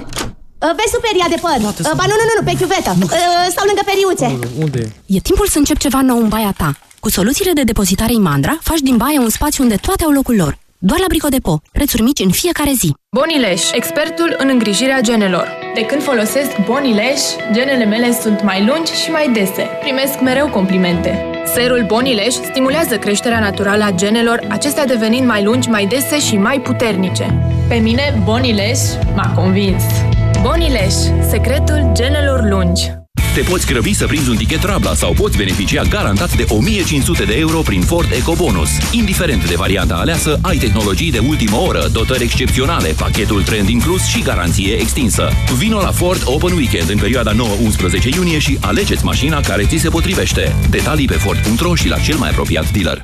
Uh, Vezi superia de păr? Uh, Ba nu, nu, nu, nu, pe chiuvetă. Uh, Stau lângă periuțe. Unde? E timpul să încep ceva nou în baia ta. Cu soluțiile de depozitare Imandra, faci din baie un spațiu unde toate au locul lor. Doar la Bricodepo. Prețuri mici în fiecare zi. Bonileș, expertul în îngrijirea genelor. De când folosesc Bonileș, genele mele sunt mai lungi și mai dese. Primesc mereu complimente. Serul Bonileș stimulează creșterea naturală a genelor, acestea devenind mai lungi, mai dese și mai puternice. Pe mine, Bonileș m-a convins. Bonileș, secretul genelor lungi. Te poți grăbi să prinzi un tichet Rabla sau poți beneficia garantat de 1500 de euro prin Ford EcoBonus. Indiferent de varianta aleasă, ai tehnologii de ultimă oră, dotări excepționale, pachetul trend inclus și garanție extinsă. Vino la Ford Open Weekend în perioada 9-11 iunie și alegeți mașina care ți se potrivește. Detalii pe Ford.ro și la cel mai apropiat dealer.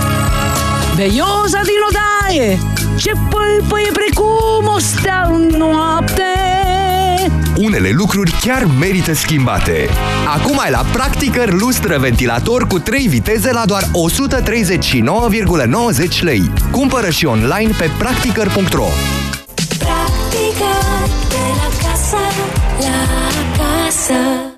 Veioza din odaie Ce pâlpâie precum o stea în noapte Unele lucruri chiar merită schimbate. Acum ai la Practicăr lustră ventilator cu 3 viteze la doar 139,90 lei. Cumpără și online pe practicăr.ro Practica de la casă la casă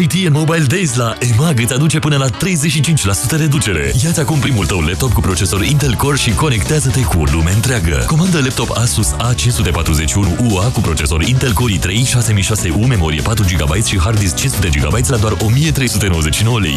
IT and Mobile Days la EMAG îți aduce până la 35% reducere. Ia-ți acum primul tău laptop cu procesor Intel Core și conectează-te cu lumea întreagă. Comandă laptop Asus A541UA cu procesor Intel Core i3 6600U, memorie 4 GB și hard disk 500 GB la doar 1399 lei.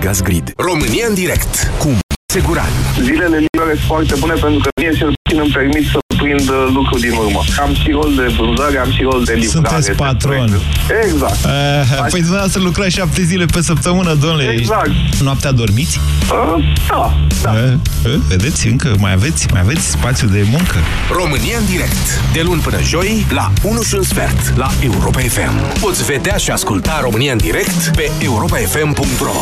Delgaz Grid. România în direct cu Seguran. Zilele libere sunt foarte bune pentru că mie cel puțin îmi permit să prind uh, lucru din urmă. Am și rol de vânzare, am și rol de livrare. Sunteți de patron. proiecte. Exact. Uh, păi dumneavoastră lucrați șapte zile pe săptămână, domnule. Exact. Noaptea dormiți? Uh, da, da. Uh, uh, vedeți, încă mai aveți, mai aveți spațiu de muncă. România în direct. De luni până joi, la 1 și un sfert, la Europa FM. Poți vedea și asculta România în direct pe europafm.ro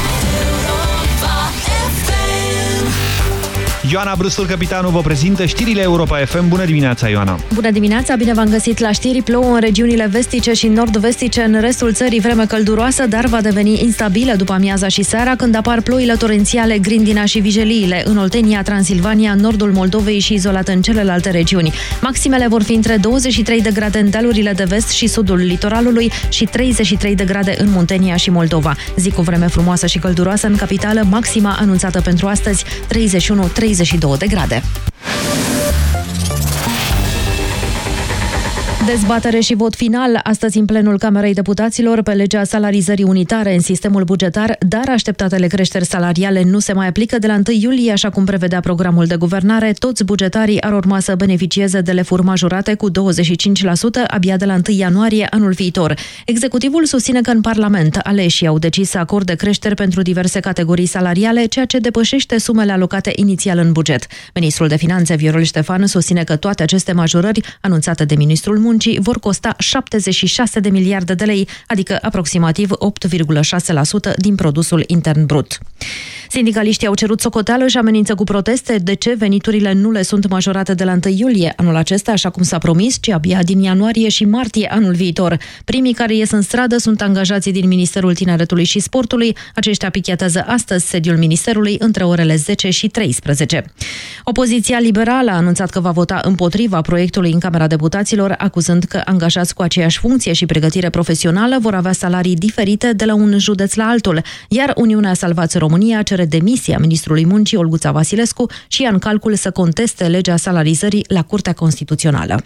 Ioana Brustul, capitanul, vă prezintă știrile Europa FM. Bună dimineața, Ioana! Bună dimineața, bine v-am găsit la știri. Plouă în regiunile vestice și nord-vestice, în restul țării vreme călduroasă, dar va deveni instabilă după amiaza și seara, când apar ploile torențiale, grindina și vijeliile în Oltenia, Transilvania, nordul Moldovei și izolat în celelalte regiuni. Maximele vor fi între 23 de grade în dealurile de vest și sudul litoralului și 33 de grade în Muntenia și Moldova. Zi cu vreme frumoasă și călduroasă în capitală, maxima anunțată pentru astăzi 31-32 de grade. Dezbatere și vot final astăzi în plenul Camerei Deputaților pe legea salarizării unitare în sistemul bugetar, dar așteptatele creșteri salariale nu se mai aplică de la 1 iulie, așa cum prevedea programul de guvernare. Toți bugetarii ar urma să beneficieze de lefuri majorate cu 25% abia de la 1 ianuarie anul viitor. Executivul susține că în Parlament aleșii au decis să acorde creșteri pentru diverse categorii salariale, ceea ce depășește sumele alocate inițial în buget. Ministrul de Finanțe, Viorel Ștefan, susține că toate aceste majorări anunțate de ministrul Muncii muncii vor costa 76 de miliarde de lei, adică aproximativ 8,6% din produsul intern brut. Sindicaliștii au cerut socoteală și amenință cu proteste de ce veniturile nu le sunt majorate de la 1 iulie anul acesta, așa cum s-a promis, ci abia din ianuarie și martie anul viitor. Primii care ies în stradă sunt angajații din Ministerul Tineretului și Sportului. Aceștia pichetează astăzi sediul Ministerului între orele 10 și 13. Opoziția liberală a anunțat că va vota împotriva proiectului în Camera Deputaților, acuzând că angajați cu aceeași funcție și pregătire profesională vor avea salarii diferite de la un județ la altul, iar Uniunea Salvați România cere demisia ministrului muncii Olguța Vasilescu și ia în calcul să conteste legea salarizării la Curtea Constituțională.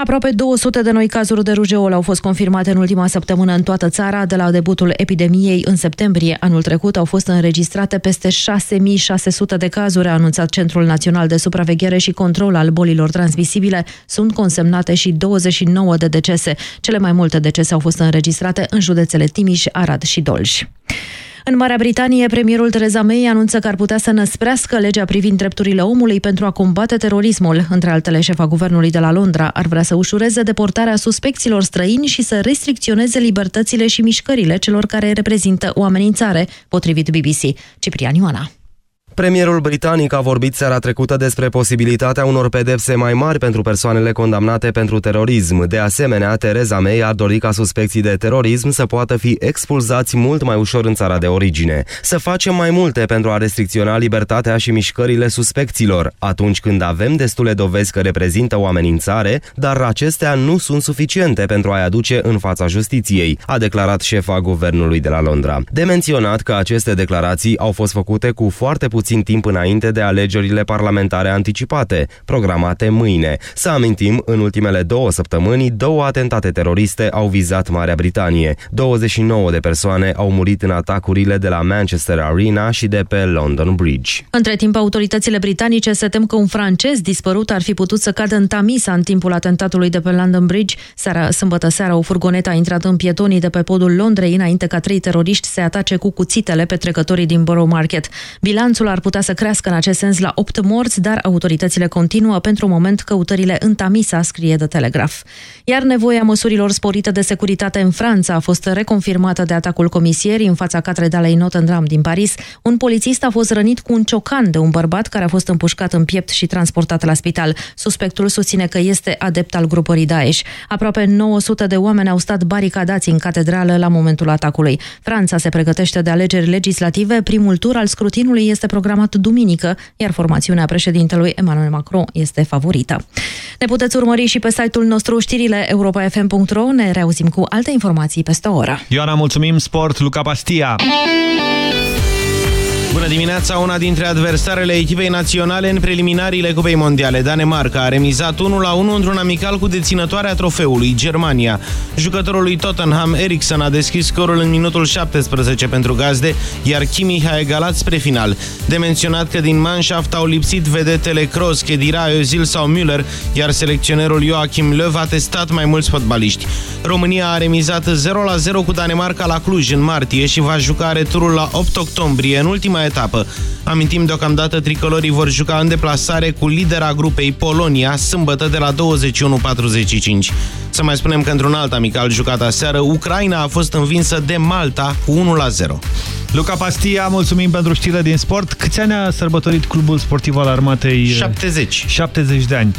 Aproape 200 de noi cazuri de rujeol au fost confirmate în ultima săptămână în toată țara. De la debutul epidemiei în septembrie anul trecut au fost înregistrate peste 6600 de cazuri, a anunțat Centrul Național de Supraveghere și Control al Bolilor Transmisibile. Sunt consemnate și 29 de decese. Cele mai multe decese au fost înregistrate în județele Timiș, Arad și Dolj. În Marea Britanie, premierul Theresa May anunță că ar putea să năsprească legea privind drepturile omului pentru a combate terorismul. Între altele, șefa guvernului de la Londra ar vrea să ușureze deportarea suspecților străini și să restricționeze libertățile și mișcările celor care reprezintă o amenințare, potrivit BBC. Ciprian Ioana. Premierul britanic a vorbit seara trecută despre posibilitatea unor pedepse mai mari pentru persoanele condamnate pentru terorism. De asemenea, Theresa May ar dori ca suspecții de terorism să poată fi expulzați mult mai ușor în țara de origine. Să facem mai multe pentru a restricționa libertatea și mișcările suspecților, atunci când avem destule dovezi că reprezintă o amenințare, dar acestea nu sunt suficiente pentru a-i aduce în fața justiției, a declarat șefa guvernului de la Londra. De menționat că aceste declarații au fost făcute cu foarte puțin puțin timp înainte de alegerile parlamentare anticipate, programate mâine. Să amintim, în ultimele două săptămâni, două atentate teroriste au vizat Marea Britanie. 29 de persoane au murit în atacurile de la Manchester Arena și de pe London Bridge. Între timp, autoritățile britanice se tem că un francez dispărut ar fi putut să cadă în Tamisa în timpul atentatului de pe London Bridge. Seara, sâmbătă seara, o furgonetă a intrat în pietonii de pe podul Londrei înainte ca trei teroriști se atace cu cuțitele pe trecătorii din Borough Market. Bilanțul ar ar putea să crească în acest sens la 8 morți, dar autoritățile continuă pentru moment căutările în Tamisa, scrie de Telegraf. Iar nevoia măsurilor sporite de securitate în Franța a fost reconfirmată de atacul comisierii în fața catedralei Notre-Dame din Paris. Un polițist a fost rănit cu un ciocan de un bărbat care a fost împușcat în piept și transportat la spital. Suspectul susține că este adept al grupării Daesh. Aproape 900 de oameni au stat baricadați în catedrală la momentul atacului. Franța se pregătește de alegeri legislative. Primul tur al scrutinului este programat programat duminică, iar formațiunea președintelui Emmanuel Macron este favorită. Ne puteți urmări și pe site-ul nostru știrile europa.fm.ro. Ne reauzim cu alte informații peste o oră. Ioana, mulțumim! Sport, Luca Pastia! Bună dimineața! Una dintre adversarele echipei naționale în preliminariile Cupei Mondiale, Danemarca, a remizat 1-1 într-un amical cu deținătoarea trofeului, Germania. Jucătorul lui Tottenham, Eriksen, a deschis scorul în minutul 17 pentru gazde, iar Kimmich a egalat spre final. De menționat că din Manshaft au lipsit vedetele Kroos, Kedira, Özil sau Müller, iar selecționerul Joachim Löw a testat mai mulți fotbaliști. România a remizat 0-0 cu Danemarca la Cluj în martie și va juca returul la 8 octombrie, în ultima etapă. Amintim deocamdată tricolorii vor juca în deplasare cu lidera grupei Polonia, sâmbătă de la 21.45. Să mai spunem că într-un alt amical jucat aseară, Ucraina a fost învinsă de Malta cu 1-0. Luca Pastia, mulțumim pentru știrile din sport. Câți ani a sărbătorit Clubul Sportiv al Armatei? 70. 70 de ani.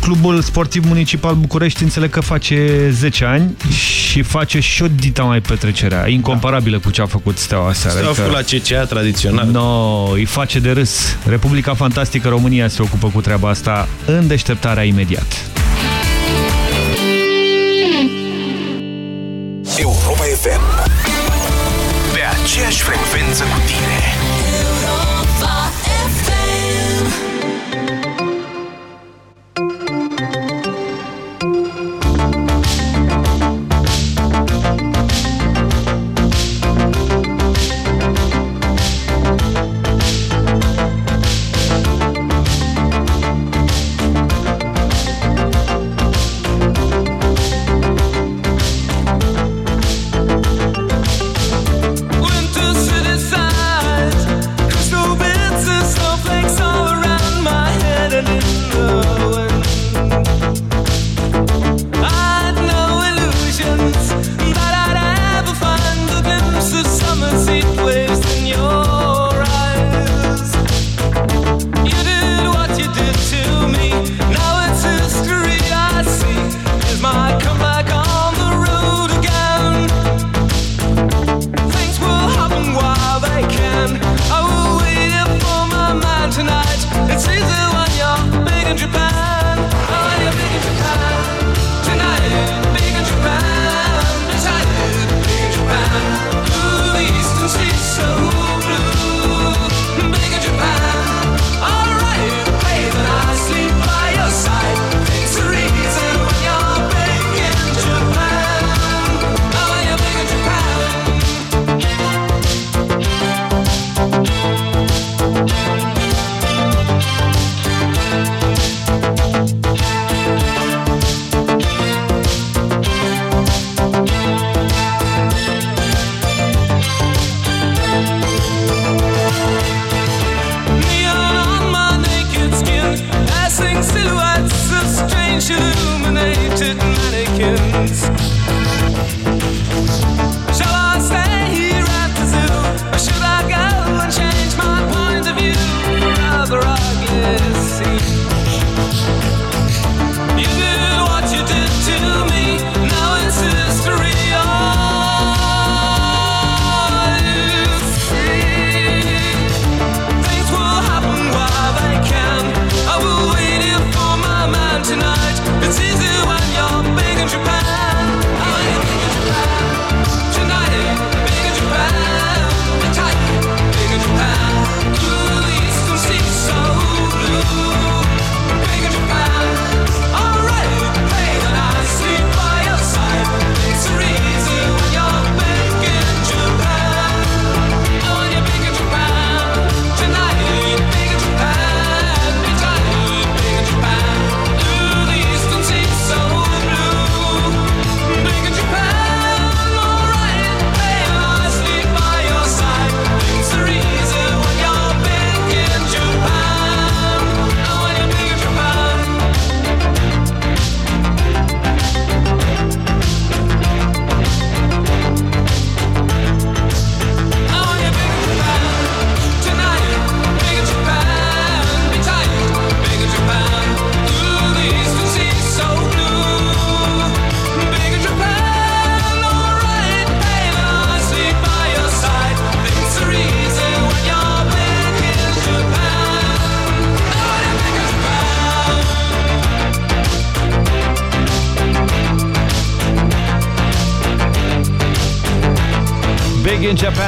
Clubul Sportiv Municipal București înțeleg că face 10 ani și face și o dita mai petrecerea, incomparabilă da. cu ce a făcut Steaua aseară. Steaua a făcut la CCA tradițional. No, îi face de râs. Republica Fantastică România se ocupă cu treaba asta în deșteptarea imediat. Europa FM Pe aceeași frecvență cu tine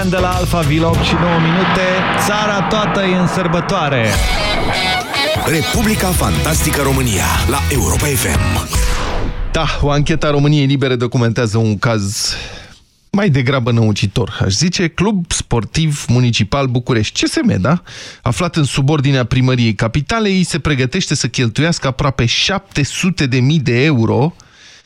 Big in Japan de la Alfa Vlog și 9 minute. Țara toată e în sărbătoare. Republica Fantastică România la Europa FM. Da, o anchetă a României Libere documentează un caz mai degrabă năucitor, aș zice, Club Sportiv Municipal București, CSM, da? Aflat în subordinea primăriei capitalei, se pregătește să cheltuiască aproape 700 de mii de euro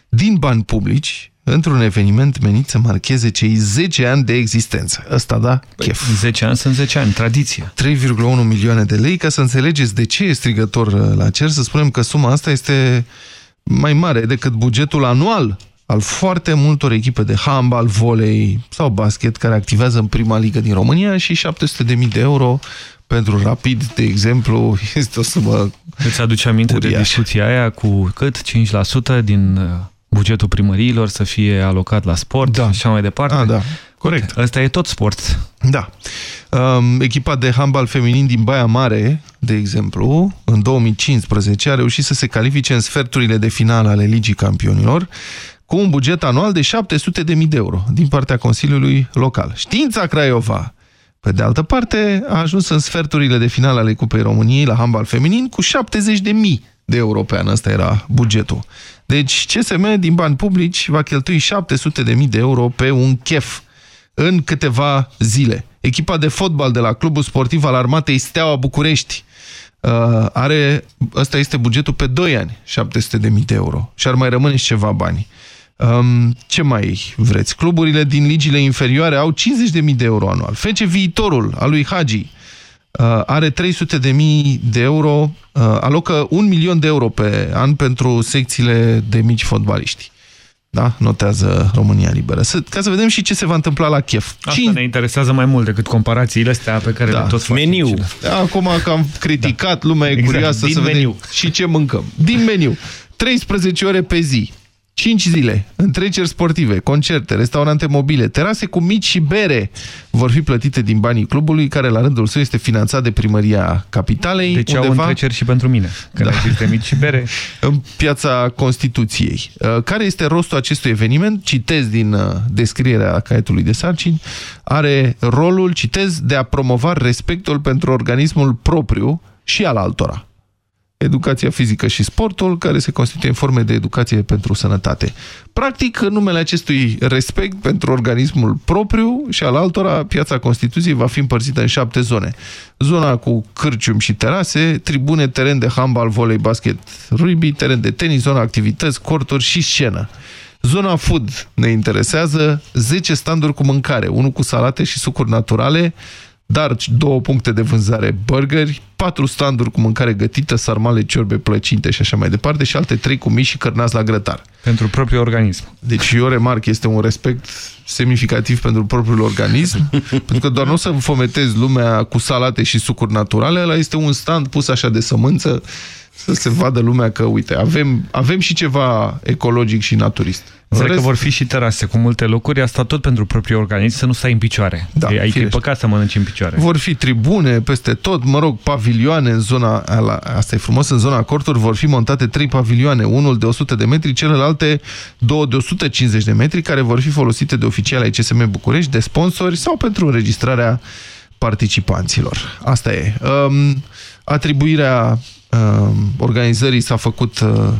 din bani publici într-un eveniment menit să marcheze cei 10 ani de existență. Ăsta, da, chef. 10 ani sunt 10 ani, tradiție. 3,1 milioane de lei, ca să înțelegeți de ce e strigător uh, la cer, să spunem că suma asta este mai mare decât bugetul anual al foarte multor echipe de handbal, volei sau basket care activează în prima ligă din România și 700.000 de euro pentru Rapid, de exemplu, este o sumă Îți aduce aminte uriașă. de discuția aia cu cât? 5% din uh, bugetul primăriilor să fie alocat la sport da. și așa mai departe? A, da, corect. Ăsta e tot sport. Da. Um, echipa de handbal feminin din Baia Mare, de exemplu, în 2015 a reușit să se califice în sferturile de finală ale Ligii Campionilor cu un buget anual de 700.000 de euro din partea Consiliului Local. Știința Craiova, pe de altă parte, a ajuns în sferturile de finală ale Cupei României la handbal feminin cu 70.000 de euro pe an. Ăsta era bugetul. Deci CSM din bani publici va cheltui 700.000 de euro pe un chef în câteva zile. Echipa de fotbal de la Clubul Sportiv al Armatei Steaua București uh, are, ăsta este bugetul pe 2 ani, 700.000 de euro. Și ar mai rămâne și ceva bani. Um, ce mai vreți? Cluburile din ligile inferioare au 50.000 de euro anual. Fece viitorul al lui Hagi uh, are 300.000 de euro, uh, alocă un milion de euro pe an pentru secțiile de mici fotbaliști. Da? Notează România Liberă. Să, ca să vedem și ce se va întâmpla la chef. Asta Cine... ne interesează mai mult decât comparațiile astea pe care da. le tot facem. Meniu. Acum că am criticat, da. lumea e exact. curioasă Din să meniu. vedem și ce mâncăm. Din meniu. 13 ore pe zi. 5 zile, întreceri sportive, concerte, restaurante mobile, terase cu mici și bere vor fi plătite din banii clubului, care la rândul său este finanțat de primăria capitalei. Deci undeva... au întreceri și pentru mine, că da. există mici și bere. În piața Constituției. Uh, care este rostul acestui eveniment? Citez din uh, descrierea caietului de sarcini. Are rolul, citez, de a promova respectul pentru organismul propriu și al altora educația fizică și sportul, care se constituie în forme de educație pentru sănătate. Practic, în numele acestui respect pentru organismul propriu și al altora, piața Constituției va fi împărțită în șapte zone. Zona cu cârcium și terase, tribune, teren de handbal, volei, basket, rugby, teren de tenis, zona activități, corturi și scenă. Zona food ne interesează 10 standuri cu mâncare, unul cu salate și sucuri naturale, dar două puncte de vânzare burgeri, patru standuri cu mâncare gătită, sarmale, ciorbe, plăcinte și așa mai departe și alte trei cu mici și cărnați la grătar. Pentru propriul organism. Deci eu remarc, este un respect semnificativ pentru propriul organism, pentru că doar nu o să fometezi lumea cu salate și sucuri naturale, ăla este un stand pus așa de sămânță să se vadă lumea că, uite, avem, avem și ceva ecologic și naturist. Înțeleg rest... că vor fi și terase cu multe locuri, asta tot pentru propriul organism, să nu stai în picioare. Da, e, aici e păcat să mănânci în picioare. Vor fi tribune peste tot, mă rog, pavilioane în zona, asta e frumos, în zona corturi vor fi montate trei pavilioane, unul de 100 de metri, celelalte două de 150 de metri, care vor fi folosite de oficiali ai CSM București, de sponsori sau pentru înregistrarea participanților. Asta e. Um, atribuirea um, organizării s-a făcut uh,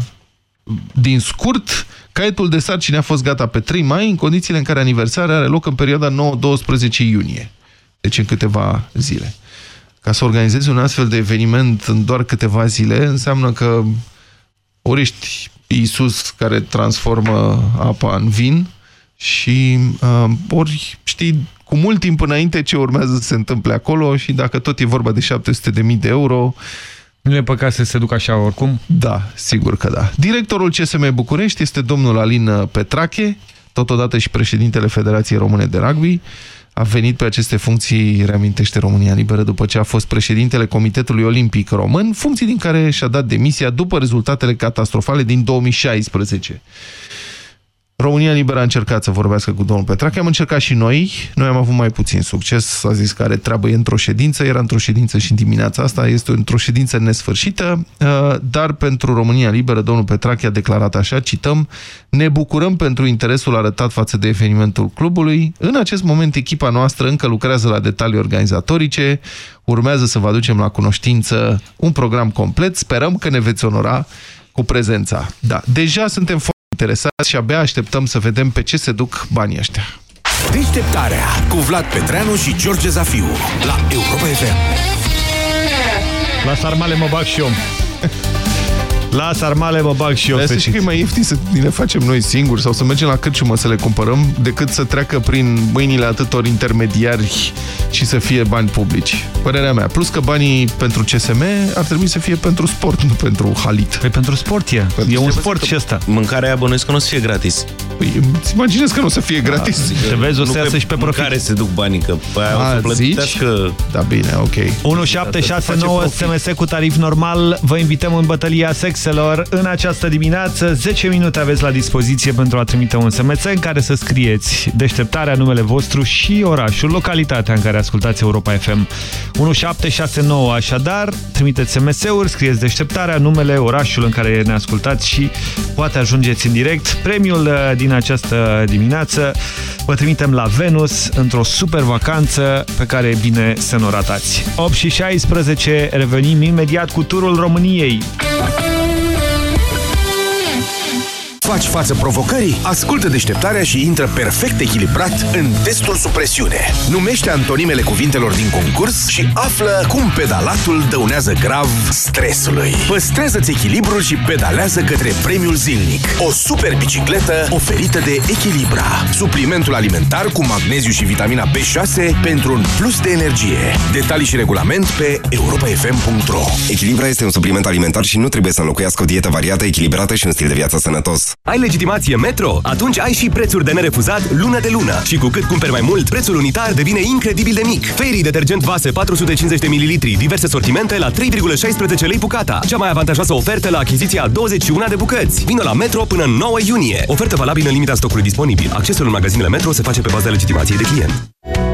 din scurt, Caietul de sarcini a fost gata pe 3 mai, în condițiile în care aniversarea are loc în perioada 9-12 iunie. Deci în câteva zile. Ca să organizezi un astfel de eveniment în doar câteva zile, înseamnă că ori ești Iisus care transformă apa în vin și uh, ori știi cu mult timp înainte ce urmează să se întâmple acolo și dacă tot e vorba de 700.000 de euro, nu e păcat să se ducă așa oricum? Da, sigur că da. Directorul CSM București este domnul Alin Petrache, totodată și președintele Federației Române de Rugby. A venit pe aceste funcții, reamintește România Liberă, după ce a fost președintele Comitetului Olimpic Român, funcții din care și-a dat demisia după rezultatele catastrofale din 2016. România Liberă a încercat să vorbească cu domnul Petrache, am încercat și noi, noi am avut mai puțin succes, a zis că are treabă e într-o ședință, era într-o ședință și în dimineața asta, este într-o ședință nesfârșită, uh, dar pentru România Liberă, domnul Petrache a declarat așa, cităm, ne bucurăm pentru interesul arătat față de evenimentul clubului, în acest moment echipa noastră încă lucrează la detalii organizatorice, urmează să vă aducem la cunoștință un program complet, sperăm că ne veți onora cu prezența. Da, deja suntem foarte interesați și abia așteptăm să vedem pe ce se duc banii ăștia. Deșteptarea cu Vlad Petreanu și George Zafiu la Europa FM. La sarmale mă bag și eu. La sarmale mă bag și eu. Să știi că e mai ieftin să le facem noi singuri sau să mergem la cârciumă să le cumpărăm decât să treacă prin mâinile atâtor intermediari și să fie bani publici. Părerea mea. Plus că banii pentru CSM ar trebui să fie pentru sport, nu pentru halit. Păi pentru sport e. Pentru e un sport și ăsta. Mâncarea aia bănuiesc că nu o să fie gratis. Păi, îți imaginezi că nu o să fie gratis. Da, te vezi, o să iasă și pe profit. care se duc banii, că pe aia A, o să plătească... Da, bine, ok. 1769 SMS cu tarif normal. Vă invităm în bătălia sexelor în această dimineață. 10 minute aveți la dispoziție pentru a trimite un SMS în care să scrieți deșteptarea, numele vostru și orașul, localitatea în care ascultați Europa FM. 1769 așadar, trimiteți SMS-uri, scrieți deșteptarea, numele, orașul în care ne ascultați și poate ajungeți în direct. Premiul uh, din această dimineață vă trimitem la Venus într-o super vacanță pe care e bine să nu ratați. 8 și 16, revenim imediat cu turul României. Faci față provocării? Ascultă deșteptarea și intră perfect echilibrat în testul sub presiune. Numește antonimele cuvintelor din concurs și află cum pedalatul dăunează grav stresului. Păstrează-ți echilibrul și pedalează către premiul zilnic. O super bicicletă oferită de Echilibra. Suplimentul alimentar cu magneziu și vitamina B6 pentru un plus de energie. Detalii și regulament pe europafm.ro Echilibra este un supliment alimentar și nu trebuie să înlocuiască o dietă variată, echilibrată și un stil de viață sănătos. Ai legitimație Metro? Atunci ai și prețuri de nerefuzat lună de lună. Și cu cât cumperi mai mult, prețul unitar devine incredibil de mic. Fairy detergent vase 450 de ml, diverse sortimente la 3,16 lei bucata. Cea mai avantajoasă ofertă la achiziția 21 de bucăți. Vino la Metro până în 9 iunie. Ofertă valabilă în limita stocului disponibil. Accesul în magazinele Metro se face pe baza legitimației de client.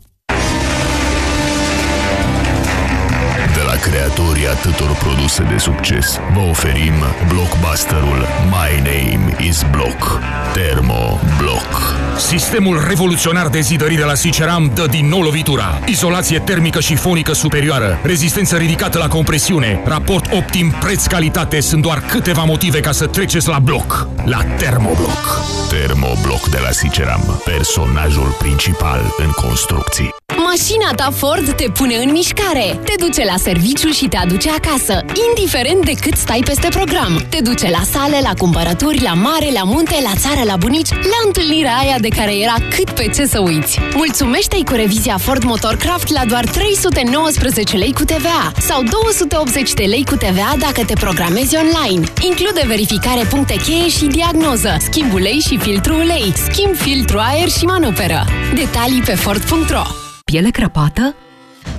Creatorii atâtor produse de succes, vă oferim blockbusterul My Name is Block. Termo Block. Sistemul revoluționar de zidării de la Siceram dă din nou lovitura. Izolație termică și fonică superioară, rezistență ridicată la compresiune, raport optim preț-calitate sunt doar câteva motive ca să treceți la bloc. La Termoblock. Termoblock de la Siceram. Personajul principal în construcții. Mașina ta Ford te pune în mișcare, te duce la serviciu și te aduce acasă, indiferent de cât stai peste program. Te duce la sale, la cumpărături, la mare, la munte, la țară, la bunici, la întâlnirea aia de care era cât pe ce să uiți. Mulțumește-i cu revizia Ford Motorcraft la doar 319 lei cu TVA sau 280 de lei cu TVA dacă te programezi online. Include verificare puncte cheie și diagnoză, schimb ulei și filtru ulei, schimb filtru aer și manoperă. Detalii pe Ford.ro Piele crăpată?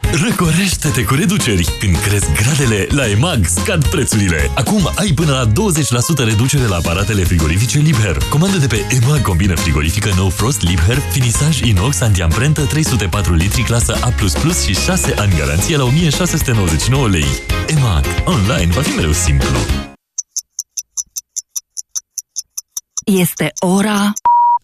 Răcorește-te cu reduceri! Când cresc gradele, la EMAG scad prețurile. Acum ai până la 20% reducere la aparatele frigorifice Liebherr. Comandă de pe EMAG combină frigorifică No Frost Liebherr, finisaj inox antiamprentă 304 litri clasă A++ și 6 ani garanție la 1699 lei. EMAG. Online va fi mereu simplu. Este ora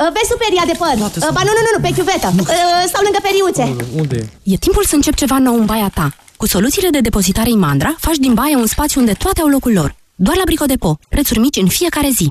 Uh, vezi superia de păr. Uh, ba nu, nu, nu, nu, pe chiuvetă. Uh, stau lângă periuțe. Unde? E timpul să încep ceva nou în baia ta. Cu soluțiile de depozitare Imandra, faci din baie un spațiu unde toate au locul lor. Doar la Bricodepo. Prețuri mici în fiecare zi.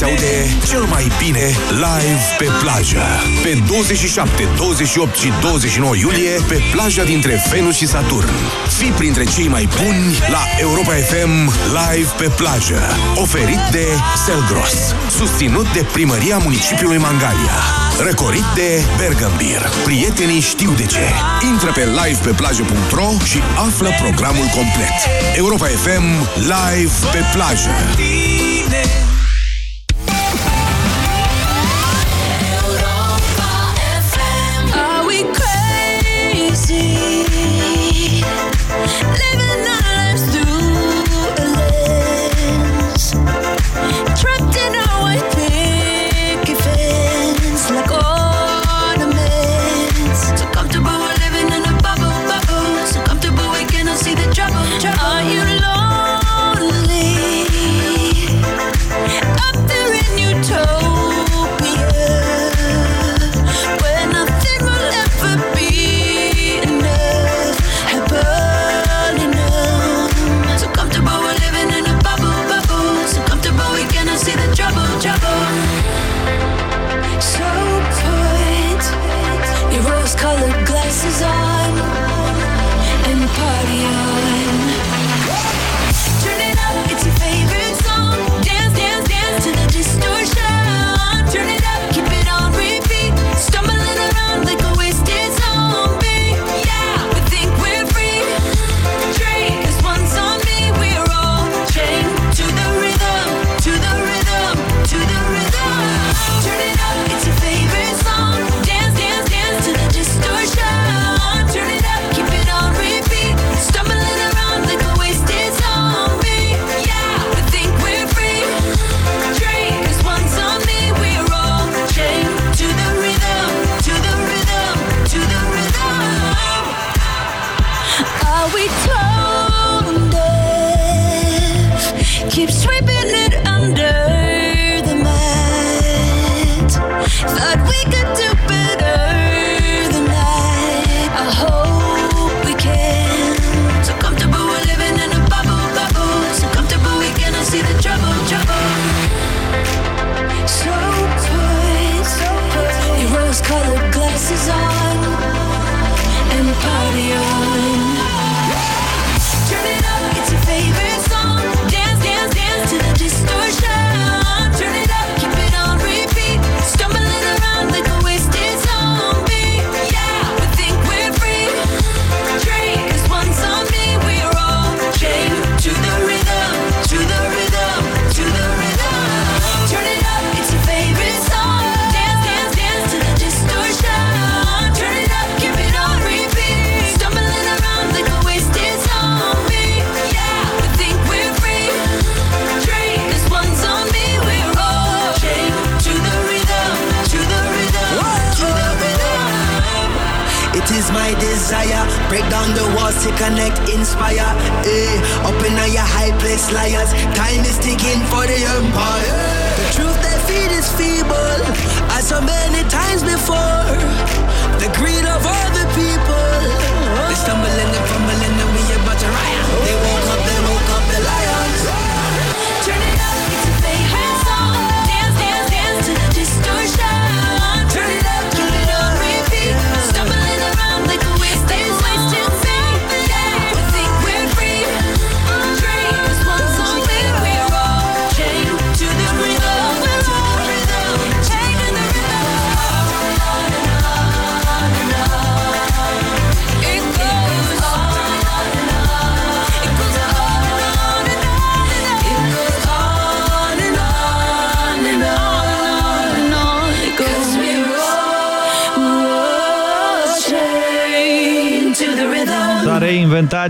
se aude cel mai bine live pe plajă. Pe 27, 28 și 29 iulie, pe plaja dintre Venus și Saturn. Fii printre cei mai buni la Europa FM live pe plajă. Oferit de Selgros. Susținut de Primăria Municipiului Mangalia. Răcorit de Bergambir. Prietenii știu de ce. Intră pe livepeplajă.ro și află programul complet. Europa FM live pe plajă.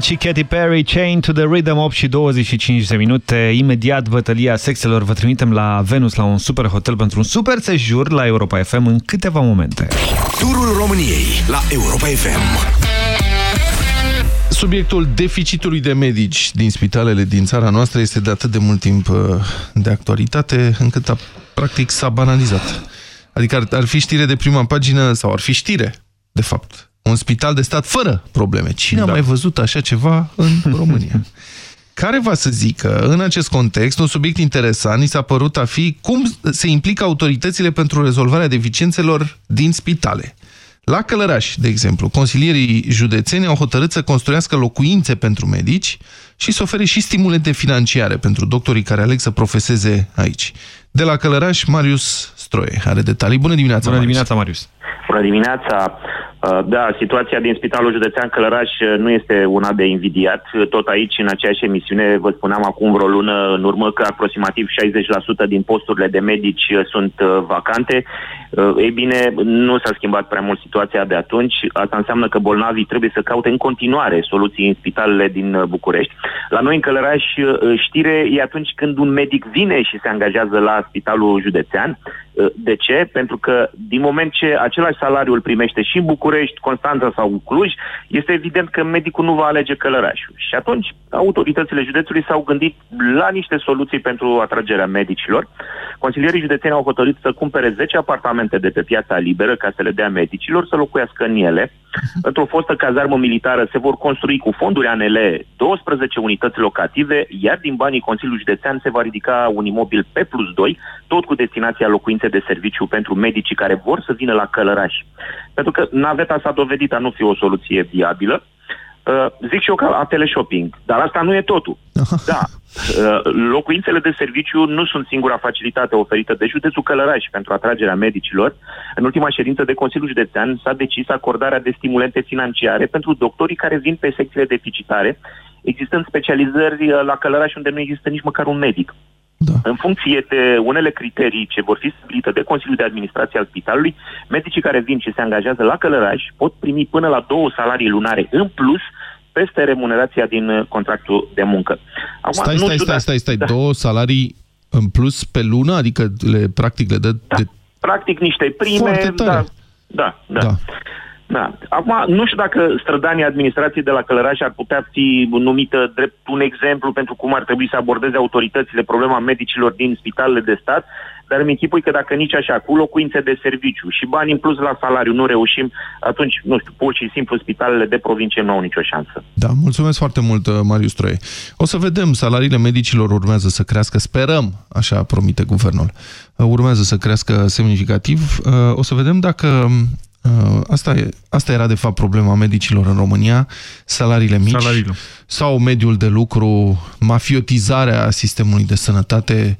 Reinventat și Katy Perry, Chain to the Rhythm, 8 și 25 de minute. Imediat bătălia sexelor vă trimitem la Venus, la un super hotel pentru un super sejur la Europa FM în câteva momente. Turul României la Europa FM. Subiectul deficitului de medici din spitalele din țara noastră este de atât de mult timp uh, de actualitate încât a, practic s-a banalizat. Adică ar, ar fi știre de prima pagină sau ar fi știre, de fapt. Un spital de stat fără probleme. Cine da. a mai văzut așa ceva în România? Care va să zică, în acest context, un subiect interesant, ni s-a părut a fi cum se implică autoritățile pentru rezolvarea deficiențelor din spitale. La Călăraș, de exemplu, consilierii județeni au hotărât să construiască locuințe pentru medici și să ofere și stimulente financiare pentru doctorii care aleg să profeseze aici. De la Călăraș, Marius Stroie are detalii. Bună dimineața, Bună Marius. dimineața, Marius! Bună dimineața! Uh, Da, situația din Spitalul Județean Călăraș uh, nu este una de invidiat. Tot aici, în aceeași emisiune, vă spuneam acum vreo lună în urmă că aproximativ 60% din posturile de medici uh, sunt uh, vacante. Uh, Ei bine, nu s-a schimbat prea mult situația de atunci. Asta înseamnă că bolnavii trebuie să caute în continuare soluții în spitalele din uh, București. La noi în Călăraș, uh, știre e atunci când un medic vine și se angajează la Spitalul Județean. Uh, De ce? Pentru că din moment ce același salariu îl primește și în București, Constanța sau Cluj, este evident că medicul nu va alege Călărașul. Și atunci autoritățile județului s-au gândit la niște soluții pentru atragerea medicilor. Consilierii județeni au hotărât să cumpere 10 apartamente de pe piața liberă ca să le dea medicilor să locuiască în ele. Într-o fostă cazarmă militară se vor construi cu fonduri ANL 12 unități locative, iar din banii Consiliului Județean se va ridica un imobil P plus 2, tot cu destinația locuințe de serviciu pentru medicii care vor să vină la Călăraș. Pentru că naveta s-a dovedit a nu fi o soluție viabilă. Uh, zic și eu ca la teleshopping, dar asta nu e totul. Da, uh, locuințele de serviciu nu sunt singura facilitate oferită de județul Călăraș pentru atragerea medicilor. În ultima ședință de Consiliul Județean s-a decis acordarea de stimulente financiare pentru doctorii care vin pe secțiile deficitare, existând specializări uh, la Călăraș unde nu există nici măcar un medic. Da. În funcție de unele criterii ce vor fi stabilite de Consiliul de Administrație al Spitalului, medicii care vin și se angajează la Călăraș pot primi până la două salarii lunare în plus peste remunerația din uh, contractul de muncă. Acum, Stai, nu stai, știu stai, dacă- stai, stai. Da. Două salarii în plus pe lună? Adică le, practic le dă... De... Practic niște prime, Foarte tare. da, da, da. da. Da. Acum, nu știu dacă strădanii administrației de la Călăraș ar putea fi numită drept un exemplu pentru cum ar trebui să abordeze autoritățile problema medicilor din spitalele de stat, dar îmi închipui că dacă nici așa, cu locuințe de serviciu și bani în plus la salariu nu reușim, atunci, nu știu, pur și simplu spitalele de provincie nu au nicio șansă. Da, mulțumesc foarte mult, uh, Marius Troie. O să vedem, salariile medicilor urmează să crească, sperăm, așa promite guvernul, uh, urmează să crească semnificativ. Uh, O să vedem dacă... uh, Asta, e, asta era de fapt problema medicilor în România, salariile mici Salariile. sau mediul de lucru, mafiotizarea sistemului de sănătate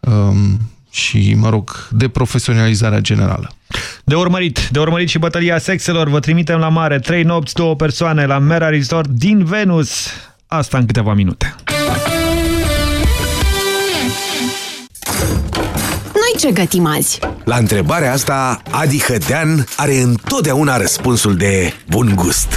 um, și, mă rog, deprofesionalizarea generală. De urmărit, de urmărit și bătălia sexelor, vă trimitem la mare, trei nopți, două persoane la Mera Resort din Venus. Asta în câteva minute. Noi ce gătim azi? La întrebarea asta, Adi Hădean are întotdeauna răspunsul de bun gust.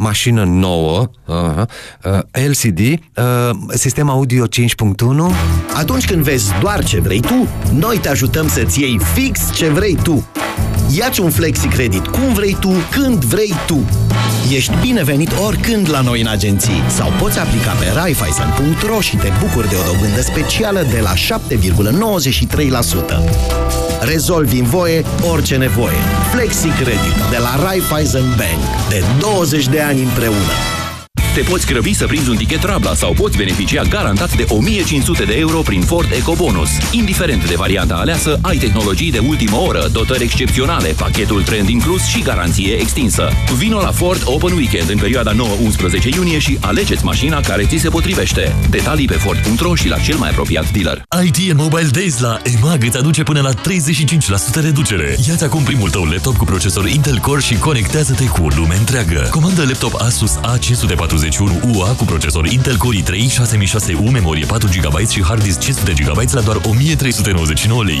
Mașină nouă, uh, uh, LCD, uh, sistem audio 5.1. Atunci când vezi doar ce vrei tu, noi te ajutăm să-ți iei fix ce vrei tu. Iați un flexi-credit cum vrei tu, când vrei tu. Ești binevenit oricând la noi în agenții sau poți aplica pe raiffeisen.ro și te bucuri de o dobândă specială de la 7,93%. Rezolvi în voie orice nevoie. Flexi Credit de la Raiffeisen Bank. De 20 de ani împreună. Te poți grăbi să prinzi un tichet Rabla sau poți beneficia garantat de 1500 de euro prin Ford EcoBonus. Indiferent de varianta aleasă, ai tehnologii de ultimă oră, dotări excepționale, pachetul trend inclus și garanție extinsă. Vino la Ford Open Weekend în perioada 9-11 iunie și alegeți mașina care ți se potrivește. Detalii pe Ford.ro și la cel mai apropiat dealer. IT Mobile Days la EMAG îți aduce până la 35% reducere. Ia-ți acum primul tău laptop cu procesor Intel Core și conectează-te cu o lume întreagă. Comandă laptop Asus A541 UA cu procesor Intel Core i3 6600U, memorie 4 GB și hard disk 500 GB la doar 1399 lei.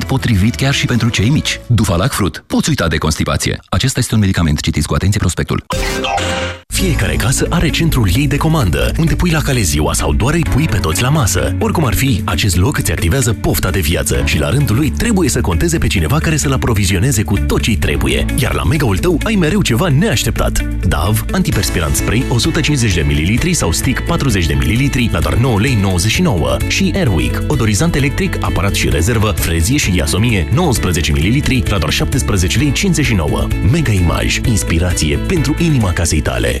potrivit chiar și pentru cei mici. Dufalac Fruit. Poți uita de constipație. Acesta este un medicament. Citiți cu atenție prospectul. Fiecare casă are centrul ei de comandă, unde pui la cale ziua sau doar îi pui pe toți la masă. Oricum ar fi, acest loc îți activează pofta de viață și la rândul lui trebuie să conteze pe cineva care să-l aprovizioneze cu tot ce trebuie. Iar la mega-ul tău ai mereu ceva neașteptat. DAV, antiperspirant spray 150 de ml sau stick 40 de ml la doar 9 lei 99 și Airwick, odorizant electric, aparat și rezervă, frezie și iasomie 19 ml la doar 17 lei 59. Mega Image, inspirație pentru inima casei tale.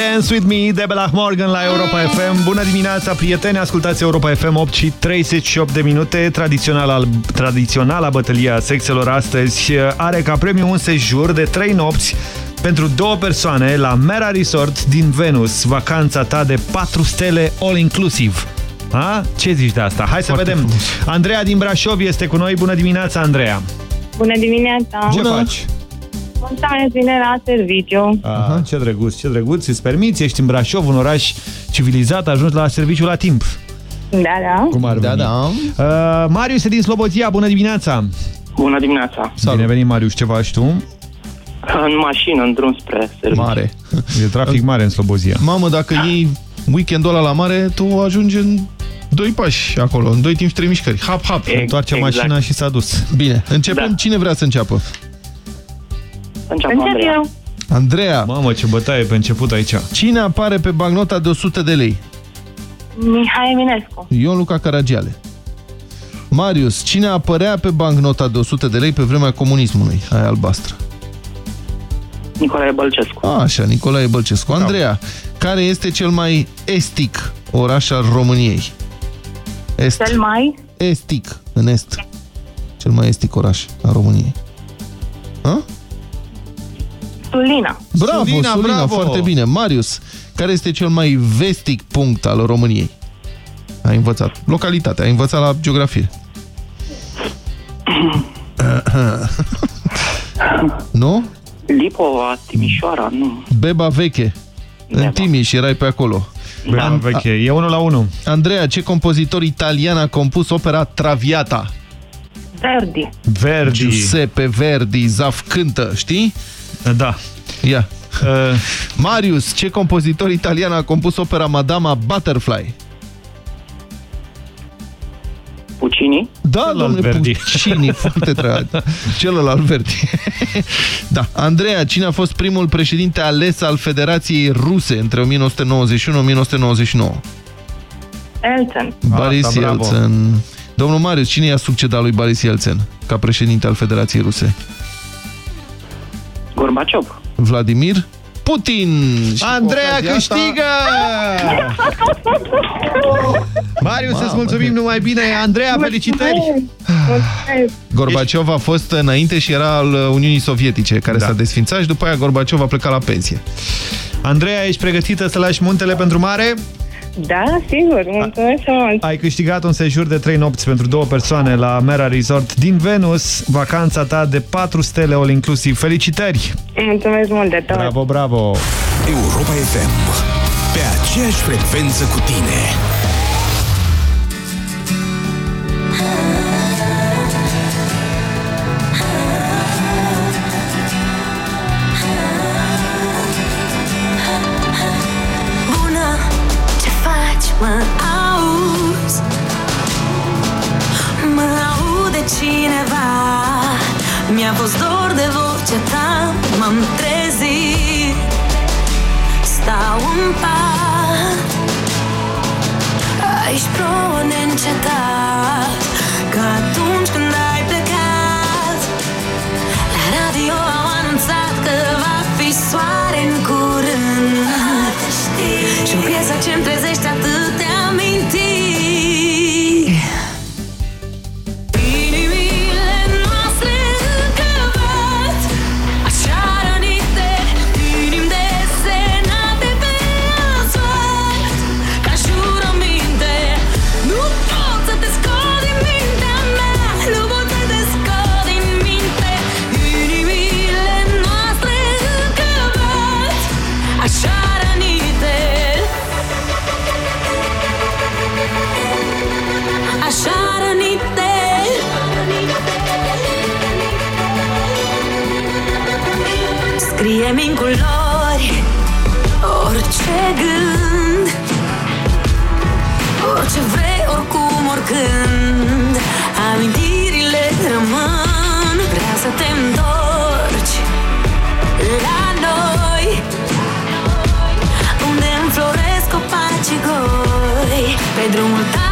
Dance With Me de Belah Morgan la Europa FM. Bună dimineața, prieteni! Ascultați Europa FM 8 și 38 de minute. Tradiționala, tradiționala bătălie a sexelor astăzi are ca premiu un sejur de 3 nopți pentru două persoane la Mera Resort din Venus. Vacanța ta de 4 stele all-inclusive. A? Ce zici de asta? Hai să Foarte vedem. frumos. Andreea din Brașov este cu noi. Bună dimineața, Andreea! Bună dimineața! Ce faci? Mulțumesc, vine la serviciu. Aha, ce drăguț, ce drăguț. Îți permiți, ești în Brașov, un oraș civilizat, ajungi la serviciu la timp. Da, da. Cum ar veni? Da, da. Uh, Marius e din Slobozia, bună dimineața! Bună dimineața! Bine venit, Marius, ce faci tu? În mașină, în drum spre serviciu. Mare. E trafic mare în Slobozia. Mamă, dacă iei weekendul ăla la mare, tu ajungi în doi pași acolo, în doi timp și trei mișcări. Hap, hap. Se întoarce exact. mașina și s-a dus. Bine, începem. Da. Cine vrea să înceapă? Înceapă Încep Andreea. eu. Andreea. Mamă, ce bătaie pe început aici. Cine apare pe bancnota de 100 de lei? Mihai Eminescu. Ion Luca Caragiale. Marius, cine apărea pe bancnota de 100 de lei pe vremea comunismului, aia albastră? Nicolae Bălcescu. A, așa, Nicolae Bălcescu. Andreea, care este cel mai estic oraș al României? Est. Cel mai Estic, în est. Cel mai estic oraș al României. A? Sulina. Bravo, Sulina, Sulina, Sulina bravo! foarte bine. Marius, care este cel mai vestic punct al României? Ai învățat. Localitatea, ai învățat la geografie. nu? Lipova, Timișoara, nu. Beba Veche. În Timiș erai pe acolo. Beba Veche. E unul la unul. Andreea, ce compozitor italian a compus opera Traviata? Verdi. Verdi. Giuseppe Verdi, Zaf cântă, știi? Da. Ia. Uh... Marius, ce compozitor italian a compus opera Madama Butterfly? Puccini? Da, Celălalt domnule Verdi. Puccini, foarte drag. Celălalt Verdi. da. Andreea, cine a fost primul președinte ales al Federației Ruse între 1991-1999? Elton. Boris Asta, bravo. Yeltsin. Domnul Marius, cine i-a succedat lui Boris Yeltsin ca președinte al Federației Ruse? Gorbaciov. Vladimir Putin. Și cu Andreea ocazia asta- câștigă! Marius, Mamă, îți mulțumim de- numai bine. Andreea, felicitări! Gorbaciov a fost înainte și era al Uniunii Sovietice, care Da. s-a desfințat și după aia Gorbaciov a plecat la pensie. Andreea, ești pregătită să lași muntele pentru mare? Da, sigur, mulțumesc mult. Ai câștigat un sejur de 3 nopți pentru două persoane la Mera Resort din Venus, vacanța ta de 4 stele all inclusiv. Felicitări! Mulțumesc mult de tot. Bravo, bravo! Europa FM. Pe aceeași frecvență cu tine. Scrie-mi în culori Orice gând Orice vrei, oricum, oricând. Amintirile rămân Vreau să te întorci La noi. Unde înfloresc copacii goi Pe drumul tainic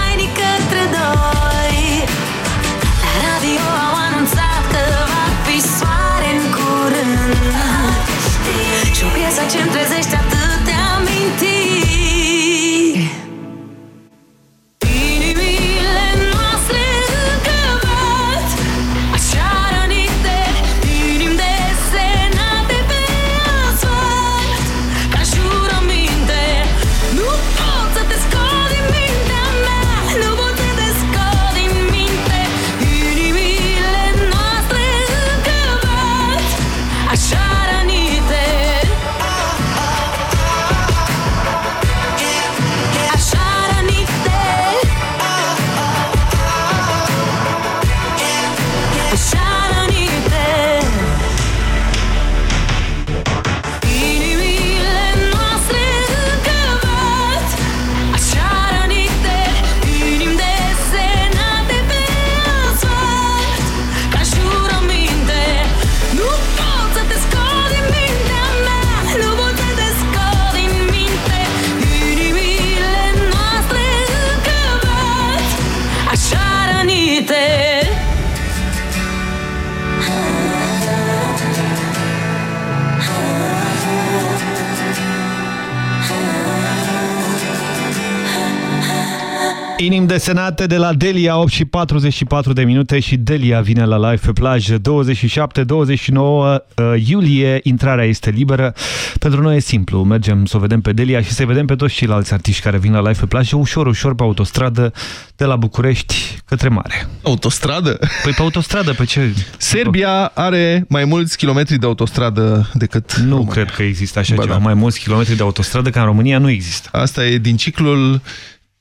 Inim desenate de la Delia, 8 și 44 de minute și Delia vine la live pe plajă 27-29 uh, iulie, intrarea este liberă. Pentru noi e simplu, mergem să o vedem pe Delia și să vedem pe toți ceilalți artiști care vin la live pe plajă ușor, ușor pe autostradă de la București către mare. Autostradă? Păi pe autostradă, pe ce? Serbia are mai mulți kilometri de autostradă decât Nu România. cred că există așa Ba ceva. da. Mai mulți kilometri de autostradă ca în România nu există. Asta e din ciclul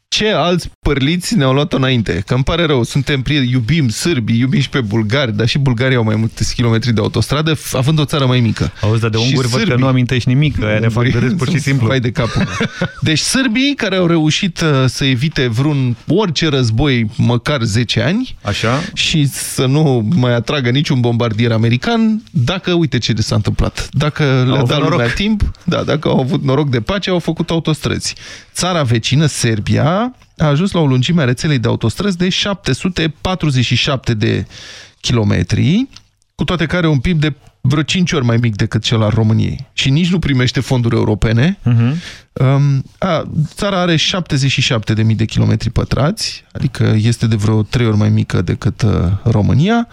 ce alți părliți ne-au luat-o înainte. Că îmi pare rău, suntem prieteni, iubim sârbii, iubim și pe bulgari, dar și bulgarii au mai mulți kilometri de autostradă, f- având o țară mai mică. Auzi, dar de Și unguri văd că sârbii. nu amintești nimic, că aia ne fac de râs pur și simplu. Vai de capul. Deci sârbii care au reușit uh, să evite vreun orice război măcar 10 ani Așa? și să nu mai atragă niciun bombardier american, dacă, uite ce s-a întâmplat, dacă le-a avut dat noroc. lumea timp, da, dacă au avut noroc de pace, au făcut autostrăzi. Țara vecină, Serbia, a ajuns la o lungime a rețelei de autostrăzi de 747 de kilometri, cu toate care are un PIB de vreo 5 ori mai mic decât cel al României. Și nici nu primește fonduri europene. Mhm. Um, a, țara are 77.000 de kilometri pătrați, adică este de vreo 3 ori mai mică decât uh, România.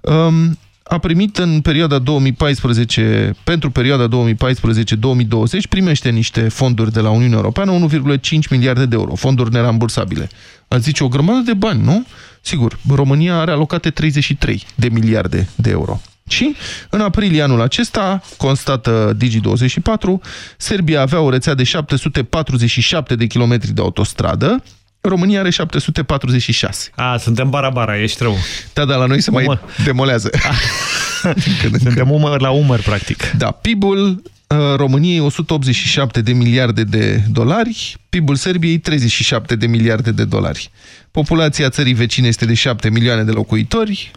Um, a primit în perioada 2014, pentru perioada 2014-2020, primește niște fonduri de la Uniunea Europeană, 1,5 miliarde de euro, fonduri nerambursabile. Ați zice o grămadă de bani, nu? Sigur, România are alocate 33 de miliarde de euro. Și în aprilie anul acesta, constată Digi24, Serbia avea o rețea de 747 de kilometri de autostradă, România are 746. A, suntem bara-bara, ești rău. Da, dar la noi se mai Umăr. demolează. Suntem umăr la umăr, practic. Da, PIB-ul uh, României 187 de miliarde de dolari, PIB-ul Serbiei 37 de miliarde de dolari. Populația țării vecine este de 7 milioane de locuitori.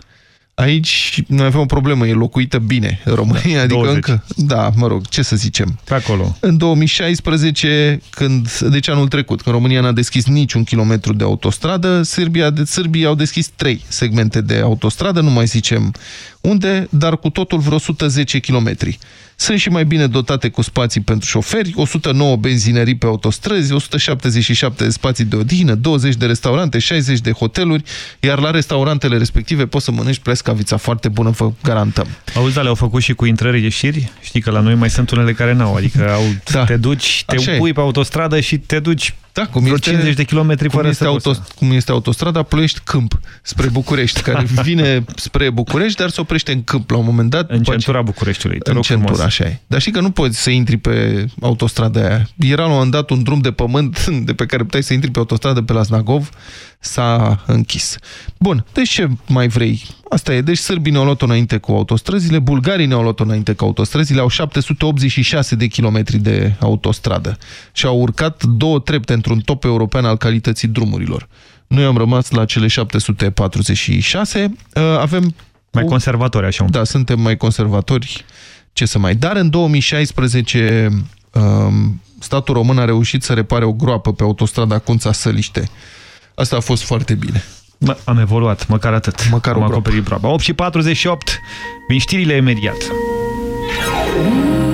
Aici noi avem o problemă, e locuită bine în România, Da, adică 20. încă... Da, mă rog, ce să zicem. Pe acolo. În 2016, când, deci anul trecut, când România n-a deschis niciun kilometru de autostradă, Serbia, de, Sârbii au deschis trei segmente de autostradă, nu mai zicem unde, dar cu totul vreo 110 kilometri. Sunt și mai bine dotate cu spații pentru șoferi, 109 benzinării pe autostrăzi, 177 de spații de odihnă, 20 de restaurante, 60 de hoteluri, iar la restaurantele respective poți să mănânci plescavița foarte bună, vă garantăm. Auzi, dar le-au făcut și cu intrări ieșiri? Știi că la noi mai sunt unele care n-au, adică au, Da. te duci, te Așa e. pui pe autostradă și te duci Da, cum vreo este, 50 de kilometri cum fără este, să auto, poți să- cum este autostrada Ploiești-Câmp spre București, care vine spre București, dar se oprește în câmp la un moment dat. În după centura Bucureștiului, te în rog centura, frumos. așa e. Dar știi că nu poți să intri pe autostrada aia. Era la un moment dat un drum de pământ de pe care puteai să intri pe autostradă pe la Snagov, s-a închis. Bun, deci ce mai vrei? Asta e. Deci sârbii ne-au luat înainte cu autostrăzile, bulgarii ne-au luat înainte cu autostrăzile, au 786 de kilometri de autostradă și au urcat două trepte într-un top european al calității drumurilor. Noi am rămas la cele 746. Uh, Avem Mai conservatori, așa. da, suntem mai conservatori, ce să mai... Dar în 2016 um, statul român a reușit să repare o groapă pe autostrada Cunța-Săliște. Asta a fost foarte bine. Mă, am evoluat, măcar atât. Măcar am o groapă. acoperit proaba. 8 și 48, vin știrile imediat. leave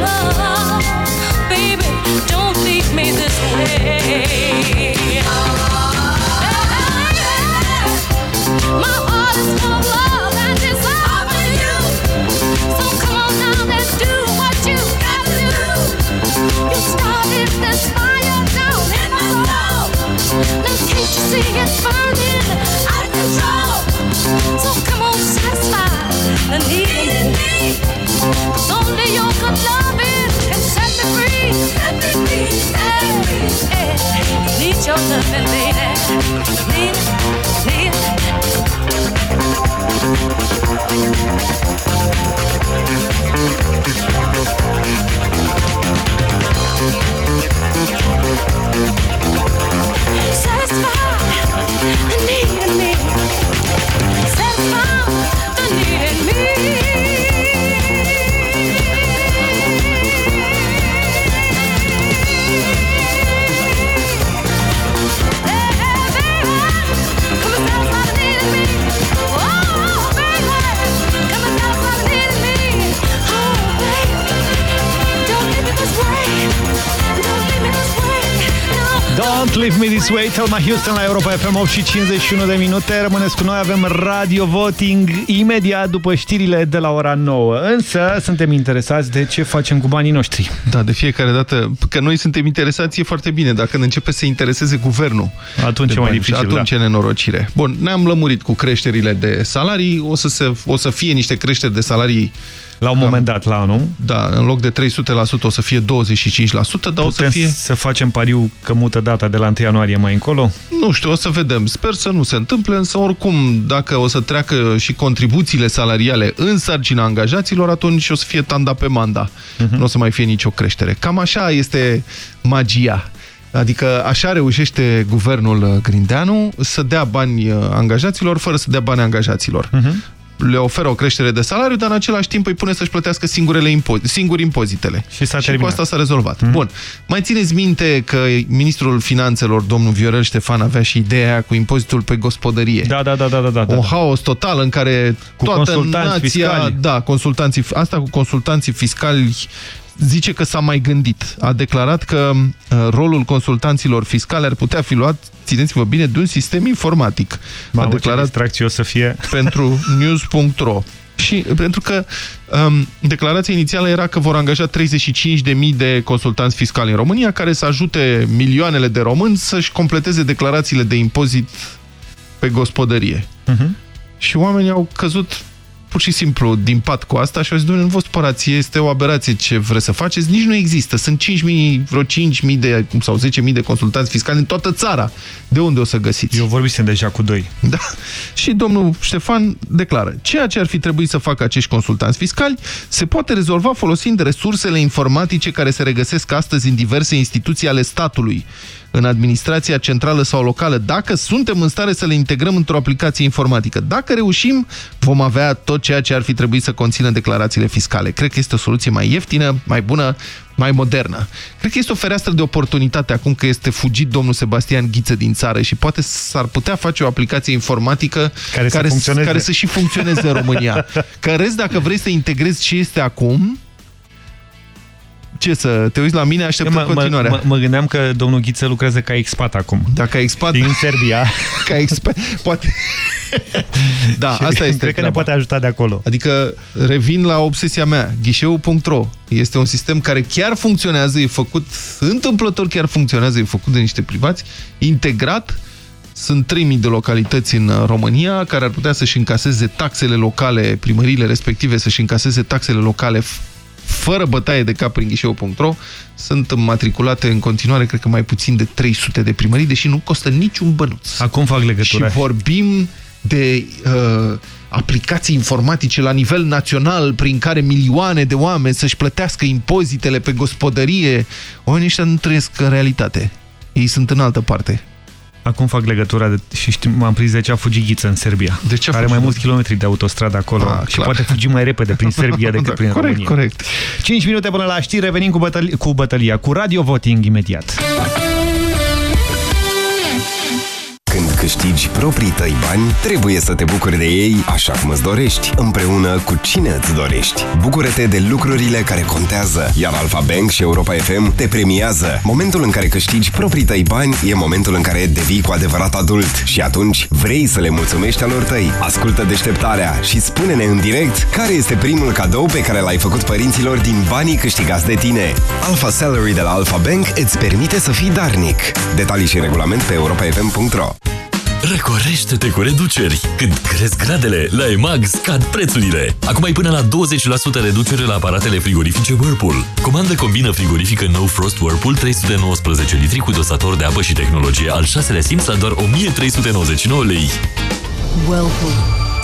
love, baby, don't leave me this way. Loving lady. Need, need. Satisfy the need in me. Satisfy Don't leave me this way, Thelma Houston la Europa FM 8 și 51 de minute. Rămâneți cu noi, avem radio voting imediat după știrile de la ora 9. Însă suntem interesați de ce facem cu banii noștri. Da, de fiecare dată, că noi suntem interesați e foarte bine, dacă ne începe să intereseze guvernul. Atunci de e mai bani, dificil, Atunci da. e nenorocire. Bun, ne-am lămurit cu creșterile de salarii, o să, se, o să fie niște creșteri de salarii La un moment dat, la anul. Da, în loc de 300% o să fie 25%, dar o să Putem fie... să facem pariu că mută data de la 1 ianuarie mai încolo? Nu știu, o să vedem. Sper să nu se întâmple, însă oricum, dacă o să treacă și contribuțiile salariale în sarcina angajaților, atunci o să fie tanda pe manda. Nu o să mai fie nicio creștere. Cam așa este magia. Adică așa reușește guvernul Grindeanu să dea bani uh, angajaților fără să dea bani angajaților. Le oferă o creștere de salariu, dar în același timp îi pune să-și plătească singurele impo singuri impozitele. Și s-a și cu terminat. asta s-a rezolvat. Bun. Mai țineți minte că ministrul finanțelor, domnul Viorel Ștefan, avea și ideea aia cu impozitul pe gospodărie. Da, da, da, da, da. da. Un haos total în care Cu toată consultanți nația... fiscali. Da, consultanții, asta cu consultanții fiscali zice că s-a mai gândit. A declarat că uh, rolul consultanților fiscali ar putea fi luat, țineți-vă bine, de un sistem informatic. Mamă, a ce declarat distracție o să fie. pentru news.ro. Și pentru că um, declarația inițială era că vor angaja 35.000 de consultanți fiscali în România care să ajute milioanele de români să-și completeze declarațiile de impozit pe gospodărie. Mhm. Și oamenii au căzut pur și simplu din pat cu asta și au zis, "Doamne, nu vă spărați, este o aberație ce vreți să faceți, nici nu există. Sunt 5.000, vreo 5.000 de, sau 10.000 de consultanți fiscali în toată țara. De unde o să găsiți? Eu vorbisem deja cu doi. Da. Și domnul Ștefan declară, ceea ce ar fi trebuit să facă acești consultanți fiscali se poate rezolva folosind resursele informatice care se regăsesc astăzi în diverse instituții ale statului, în administrația centrală sau locală, dacă suntem în stare să le integrăm într-o aplicație informatică. Dacă reușim, vom avea tot ceea ce ar fi trebuit să conțină declarațiile fiscale. Cred că este o soluție mai ieftină, mai bună, mai modernă. Cred că este o fereastră de oportunitate acum că este fugit domnul Sebastian Ghiță din țară și poate s-ar putea face o aplicație informatică Care să funcționeze. care să și funcționeze în România. Că în rest, dacă vrei să integrezi ce este acum, ce să te uiți la mine, aștept mă, în continuare. Mă, mă gândeam că domnul Ghiță lucrează ca expat acum. Dacă expat... Din Serbia. ca expat, poate... da, asta este Cred că ne treaba. poate ajuta de acolo. Adică revin la obsesia mea. Ghișeu.ro este un sistem care chiar funcționează, e făcut, întâmplător chiar funcționează, e făcut de niște privați, integrat. Sunt 3000 de localități în uh, România care ar putea să-și încaseze taxele locale, primăriile respective să-și încaseze taxele locale f- fără bătaie de cap prin ghișeu.ro. Sunt matriculate în continuare, cred că mai puțin de 300 de primării, deși nu costă niciun bănuț. Acum fac legătura. Și vorbim de uh, aplicații informatice la nivel național prin care milioane de oameni să-și plătească impozitele pe gospodărie. Oamenii ăștia nu trăiesc în realitate. Ei sunt în altă parte. Acum fac legătura de, și știu, m-am prins de ce a fugit Ghiță în Serbia. De ce a Are fugit? mai mulți kilometri de autostradă acolo Ah, și clar. poate fugi mai repede prin Serbia decât Da, prin corect, România. corect. 5 minute până la știri, revenim cu, bătăli cu bătălia, cu radio voting imediat. Câștigi proprii tăi bani, trebuie să te bucuri de ei așa cum îți dorești, împreună cu cine îți dorești. Bucură-te de lucrurile care contează, iar Alfa Bank și Europa FM te premiază. Momentul în care câștigi proprii tăi bani e momentul în care devii cu adevărat adult și atunci vrei să le mulțumești alor tăi. Ascultă deșteptarea și spune-ne în direct care este primul cadou pe care l-ai făcut părinților din banii câștigați de tine. Alpha Salary de la Alpha Bank îți permite să fii darnic. Detalii și regulament pe europafm.ro Recorește-te cu reduceri! Când cresc gradele, la EMAG scad prețurile! Acum ai până la 20% reducere la aparatele frigorifice Whirlpool. Comandă combină frigorifică No Frost Whirlpool 319 litri cu dosator de apă și tehnologie al 6-lea simț la doar 1399 lei. Whirlpool.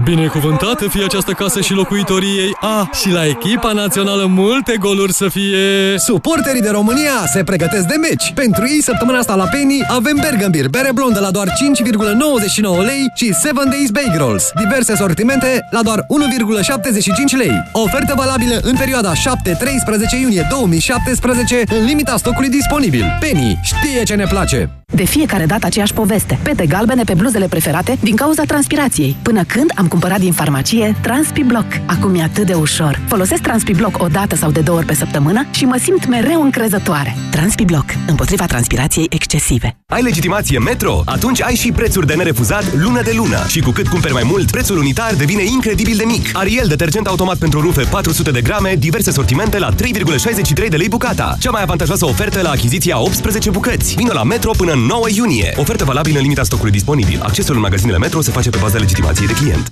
Binecuvântată fie această casă și locuitorii ei. A, și la echipa națională multe goluri să fie... Suporterii de România se pregătesc de meci. Pentru ei, săptămâna asta la Penny avem Bergambir, bere blondă la doar 5,99 lei și 7 Days Bake Rolls. Diverse sortimente la doar 1,75 lei. Ofertă valabilă în perioada 7-13 iunie 2017 în limita stocului disponibil. Penny știe ce ne place! De fiecare dată aceeași poveste. Pete galbene pe bluzele preferate din cauza transpirației. Până când am cumpărat din farmacie TranspiBlock. Acum e atât de ușor. Folosesc TranspiBlock o dată sau de două ori pe săptămână și mă simt mereu încrezătoare. TranspiBlock. Împotriva transpirației excesive. Ai legitimație Metro? Atunci ai și prețuri de nerefuzat lună de lună. Și cu cât cumperi mai mult, prețul unitar devine incredibil de mic. Ariel, detergent automat pentru rufe 400 de grame, diverse sortimente la 3,63 de lei bucata. Cea mai avantajoasă ofertă la achiziția 18 bucăți. Vino la Metro până în 9 iunie. Ofertă valabilă în limita stocului disponibil. Accesul în magazinele Metro se face pe baza legitimației de client.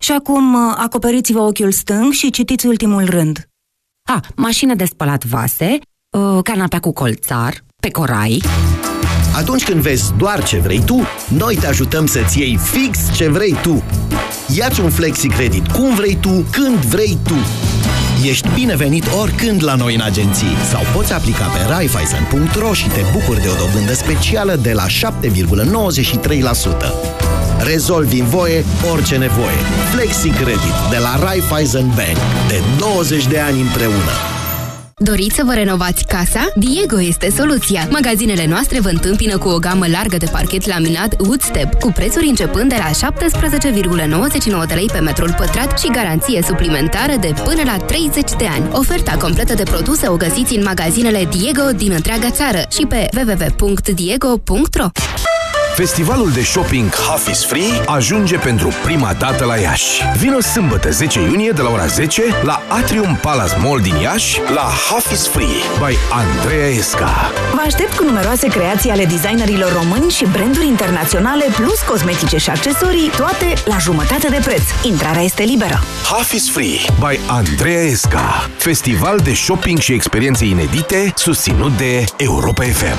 Și acum uh, acoperiți-vă ochiul stâng și citiți ultimul rând. A, mașină de spălat vase, uh, canapea cu colțar, pe corai. Atunci când vezi doar ce vrei tu, noi te ajutăm să-ți iei fix ce vrei tu. Iați un flexi credit cum vrei tu, când vrei tu. Ești binevenit oricând la noi în agenții sau poți aplica pe raiffeisen.ro și te bucuri de o dobândă specială de la 7,93%. Rezolvi în voie orice nevoie. Flexi Credit de la Raiffeisen Bank. De 20 de ani împreună. Doriți să vă renovați casa? Diego este soluția. Magazinele noastre vă întâmpină cu o gamă largă de parchet laminat Woodstep, cu prețuri începând de la 17,99 de lei pe metrul pătrat și garanție suplimentară de până la 30 de ani. Oferta completă de produse o găsiți în magazinele Diego din întreaga țară și pe www.diego.ro Festivalul de shopping Half is Free ajunge pentru prima dată la Iași. Vino sâmbătă 10 iunie de la ora 10 la Atrium Palace Mall din Iași la Half is Free by Andreea Esca. Vă aștept cu numeroase creații ale designerilor români și branduri internaționale, plus cosmetice și accesorii, toate la jumătate de preț. Intrarea este liberă. Half is Free by Andreea Esca. Festival de shopping și experiențe inedite susținut de Europa FM.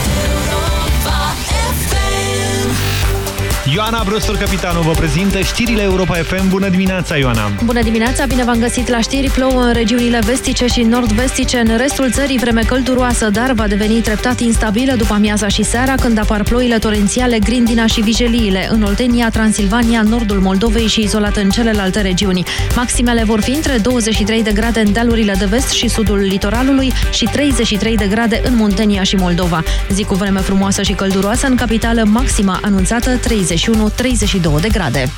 Ioana Brustur, capitanul, vă prezintă știrile Europa FM. Bună dimineața, Ioana! Bună dimineața, bine v-am găsit la știri. Plouă în regiunile vestice și nord-vestice. În restul țării, vreme călduroasă, dar va deveni treptat instabilă după amiaza și seara, când apar ploile torențiale, grindina și vijeliile. În Oltenia, Transilvania, nordul Moldovei și izolat în celelalte regiuni. Maximele vor fi între 23 de grade în dealurile de vest și sudul litoralului și 33 de grade în Muntenia și Moldova. Zi cu vreme frumoasă și călduroasă în capitală, maxima anunțată 30 31-32 de grade.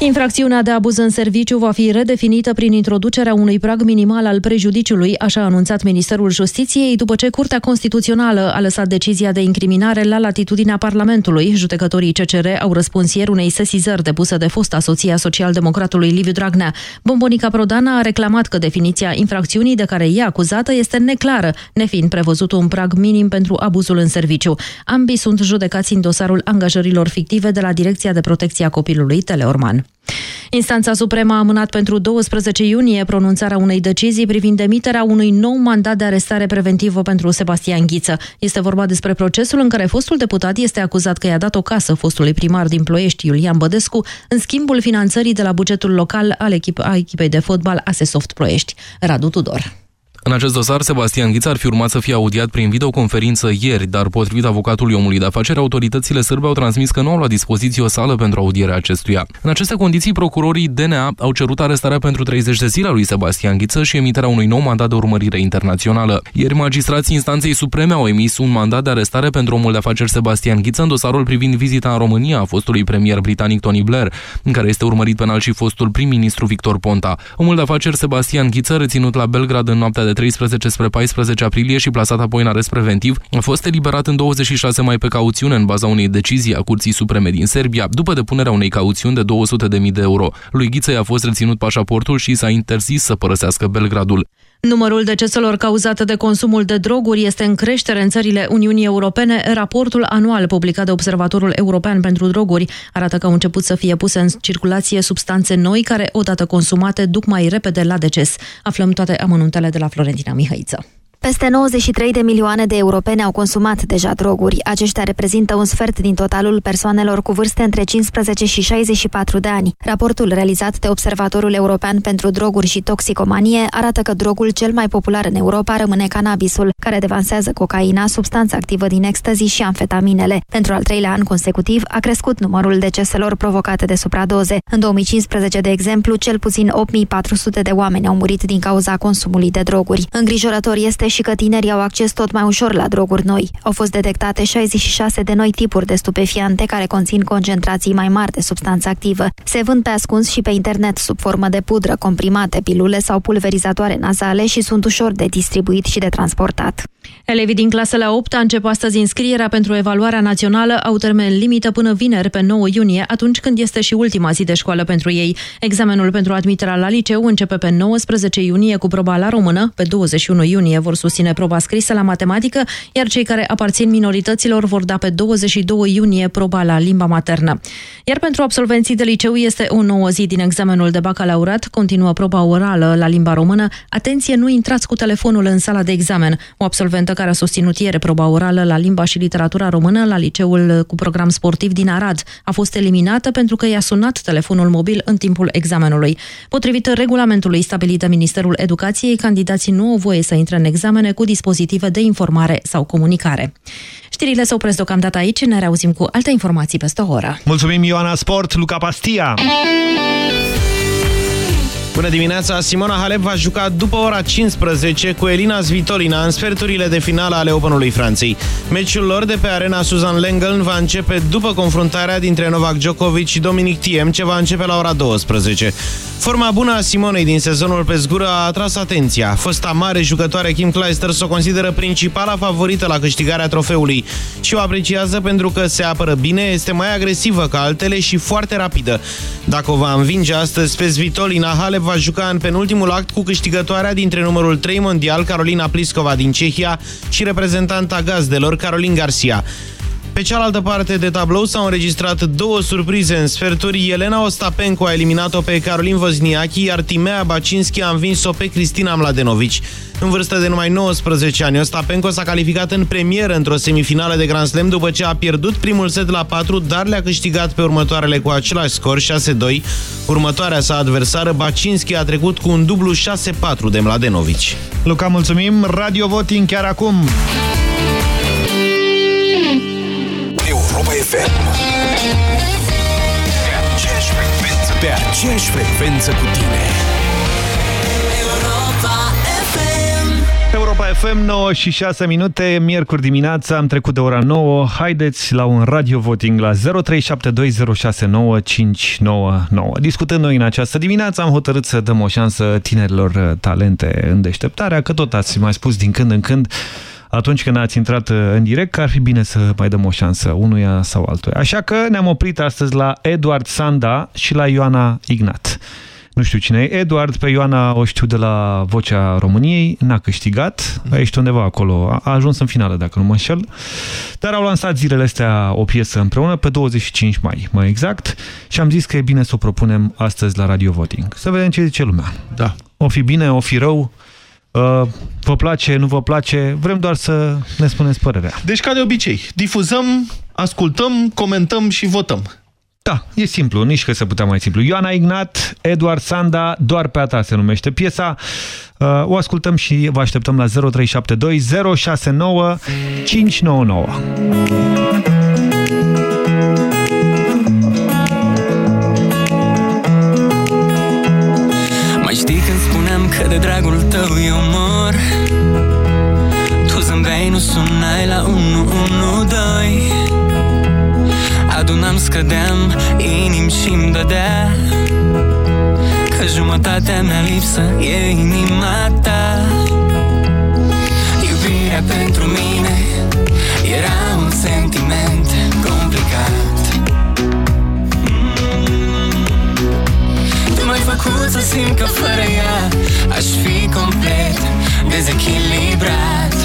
Infracțiunea de abuz în serviciu va fi redefinită prin introducerea unui prag minimal al prejudiciului, așa a anunțat Ministerul Justiției, după ce Curtea Constituțională a lăsat decizia de incriminare la latitudinea Parlamentului. Judecătorii CCR au răspuns ieri unei sesizări depuse de fosta soția social-democratului Liviu Dragnea. Bombonica Prodana a reclamat că definiția infracțiunii de care e acuzată este neclară, nefiind prevăzut un prag minim pentru abuzul în serviciu. Ambii sunt judecați în dosarul angajărilor fictive de la Direcția de Protecție a Copilului Teleorman. Instanța Supremă a amânat pentru 12 iunie pronunțarea unei decizii privind demiterea unui nou mandat de arestare preventivă pentru Sebastian Ghiță. Este vorba despre procesul în care fostul deputat este acuzat că i-a dat o casă fostului primar din Ploiești, Iulian Bădescu, în schimbul finanțării de la bugetul local al echip a echipei de fotbal Asesoft Ploiești. Radu Tudor. În acest dosar, Sebastian Ghiț ar fi urmat să fie audiat prin videoconferință ieri, dar potrivit avocatului omului de afaceri, autoritățile sârbe au transmis că nu au la dispoziție o sală pentru audierea acestuia. În aceste condiții, procurorii DNA au cerut arestarea pentru 30 de zile a lui Sebastian Ghiță și emiterea unui nou mandat de urmărire internațională. Ieri, magistrații instanței supreme au emis un mandat de arestare pentru omul de afaceri Sebastian Ghiță în dosarul privind vizita în România a fostului premier britanic Tony Blair, în care este urmărit penal și fostul prim-ministru Victor Ponta. Omul de afaceri Sebastian Ghiță, reținut la Belgrad în noaptea de 13 spre 14 aprilie și plasat apoi în arest preventiv, a fost eliberat în 26 mai pe cauțiune în baza unei decizii a Curții Supreme din Serbia, după depunerea unei cauțiuni de 200.000 de euro. Lui Ghiță a fost reținut pașaportul și s-a interzis să părăsească Belgradul. Numărul deceselor cauzate de consumul de droguri este în creștere în țările Uniunii Europene. Raportul anual publicat de Observatorul European pentru Droguri arată că au început să fie puse în circulație substanțe noi care, odată consumate, duc mai repede la deces. Aflăm toate amănuntele de la Florentina Mihăiță. Peste 93 de milioane de europeni au consumat deja droguri. Aceștia reprezintă un sfert din totalul persoanelor cu vârste între 15 și 64 de ani. Raportul realizat de Observatorul European pentru Droguri și Toxicomanie arată că drogul cel mai popular în Europa rămâne cannabisul, care devansează cocaina, substanța activă din ecstasy și amfetaminele. Pentru al treilea an consecutiv a crescut numărul deceselor provocate de supradoze. În 2015, de exemplu, cel puțin 8400 de oameni au murit din cauza consumului de droguri. Îngrijorător este și că tinerii au acces tot mai ușor la droguri noi. Au fost detectate 66 de noi tipuri de stupefiante care conțin concentrații mai mari de substanță activă. Se vând pe ascuns și pe internet sub formă de pudră, comprimate, pilule sau pulverizatoare nazale și sunt ușor de distribuit și de transportat. Elevii din clasele 8 a început astăzi înscrierea pentru evaluarea națională, au termen limită până vineri pe 9 iunie, atunci când este și ultima zi de școală pentru ei. Examenul pentru admiterea la liceu începe pe 19 iunie cu proba la română, pe 21 iunie vor susține proba scrisă la matematică, iar cei care aparțin minorităților vor da pe 22 iunie proba la limba maternă. Iar pentru absolvenții de liceu este o nouă zi din examenul de bacalaurat, continuă proba orală la limba română. Atenție, nu intrați cu telefonul în sala de examen. O absolventă care a susținut ieri proba orală la limba și literatura română la liceul cu program sportiv din Arad a fost eliminată pentru că i-a sunat telefonul mobil în timpul examenului. Potrivit regulamentului stabilit de Ministerul Educației, candidații nu au voie să intre în examene cu dispozitive de informare sau comunicare. Știrile se opresc deocamdată aici, ne reauzim cu alte informații peste o oră. Mulțumim Ioana Sport, Luca Pastia! Bună dimineața! Simona Halep va juca după ora 15 cu Elina Svitolina în sferturile de finală ale Openului Franței. Meciul lor de pe arena Susan Lengeln va începe după confruntarea dintre Novak Djokovic și Dominic Thiem, ce va începe la ora 12. Forma bună a Simonei din sezonul pe zgură a atras atenția. Fosta mare jucătoare Kim Clijsters o consideră principala favorită la câștigarea trofeului și o apreciază pentru că se apără bine, este mai agresivă ca altele și foarte rapidă. Dacă o va învinge astăzi pe Svitolina, Halep va juca în penultimul act cu câștigătoarea dintre numărul 3 mondial, Carolina Pliskova din Cehia, și reprezentanta gazdelor, Caroline Garcia. Pe cealaltă parte de tablou s-au înregistrat două surprize în sferturi. Elena Ostapenko a eliminat-o pe Carolin Vozniachi, iar Timea Bacinski a învins-o pe Cristina Mladenovici. În vârstă de numai 19 ani, Ostapenko s-a calificat în premieră într-o semifinală de Grand Slam după ce a pierdut primul set la 4, dar le-a câștigat pe următoarele cu același scor, 6-2. Următoarea sa adversară, Bacinski, a trecut cu un dublu 6-4 de Mladenovici. Luca, mulțumim! Radio Voting chiar acum! Europa FM Pe aceeași frecvență Pe aceeași frecvență cu tine Europa FM 9 și 6 minute, miercuri dimineața, am trecut de ora 9. Haideți la un radio voting la 0372069599. Discutând noi în această dimineață, am hotărât să dăm o șansă tinerilor talente în deșteptarea, că tot ați mai spus din când în când atunci când ați intrat în direct, că ar fi bine să mai dăm o șansă unuia sau altuia. Așa că ne-am oprit astăzi la Eduard Sanda și la Ioana Ignat. Nu știu cine e Eduard, pe Ioana o știu de la Vocea României, n-a câștigat, ești undeva acolo, a ajuns în finală, dacă nu mă înșel, dar au lansat zilele astea o piesă împreună pe 25 mai, mai exact, și am zis că e bine să o propunem astăzi la Radio Voting. Să vedem ce zice lumea. Da. O fi bine, o fi rău, Uh, vă place, nu vă place, vrem doar să ne spuneți părerea. Deci, ca de obicei, difuzăm, ascultăm, comentăm și votăm. Da, e simplu, nici că se putea mai simplu. Ioana Ignat, Eduard Sanda, doar pe a ta se numește piesa. Uh, o ascultăm și vă așteptăm la 0372 069 599. Dragul tău eu mor Tu zâmbeai, nu sunai la 112 Adunam, scădeam, inim și-mi dădea Că jumătatea mea lipsă e inima ta. Iubirea pentru mine Tu m-ai făcut să simt că fără ea. Aș fi complet dezechilibrat.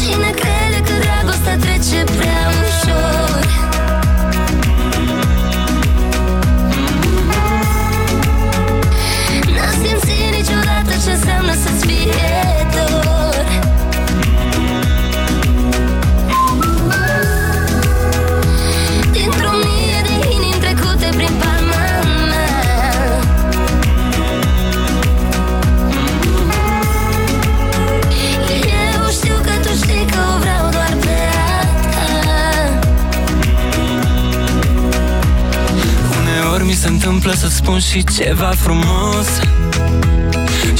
Cine crede că dragostea trece prea ușor? N-a simțit niciodată ce înseamnă să-ți fie întâmplă să spun și ceva frumos?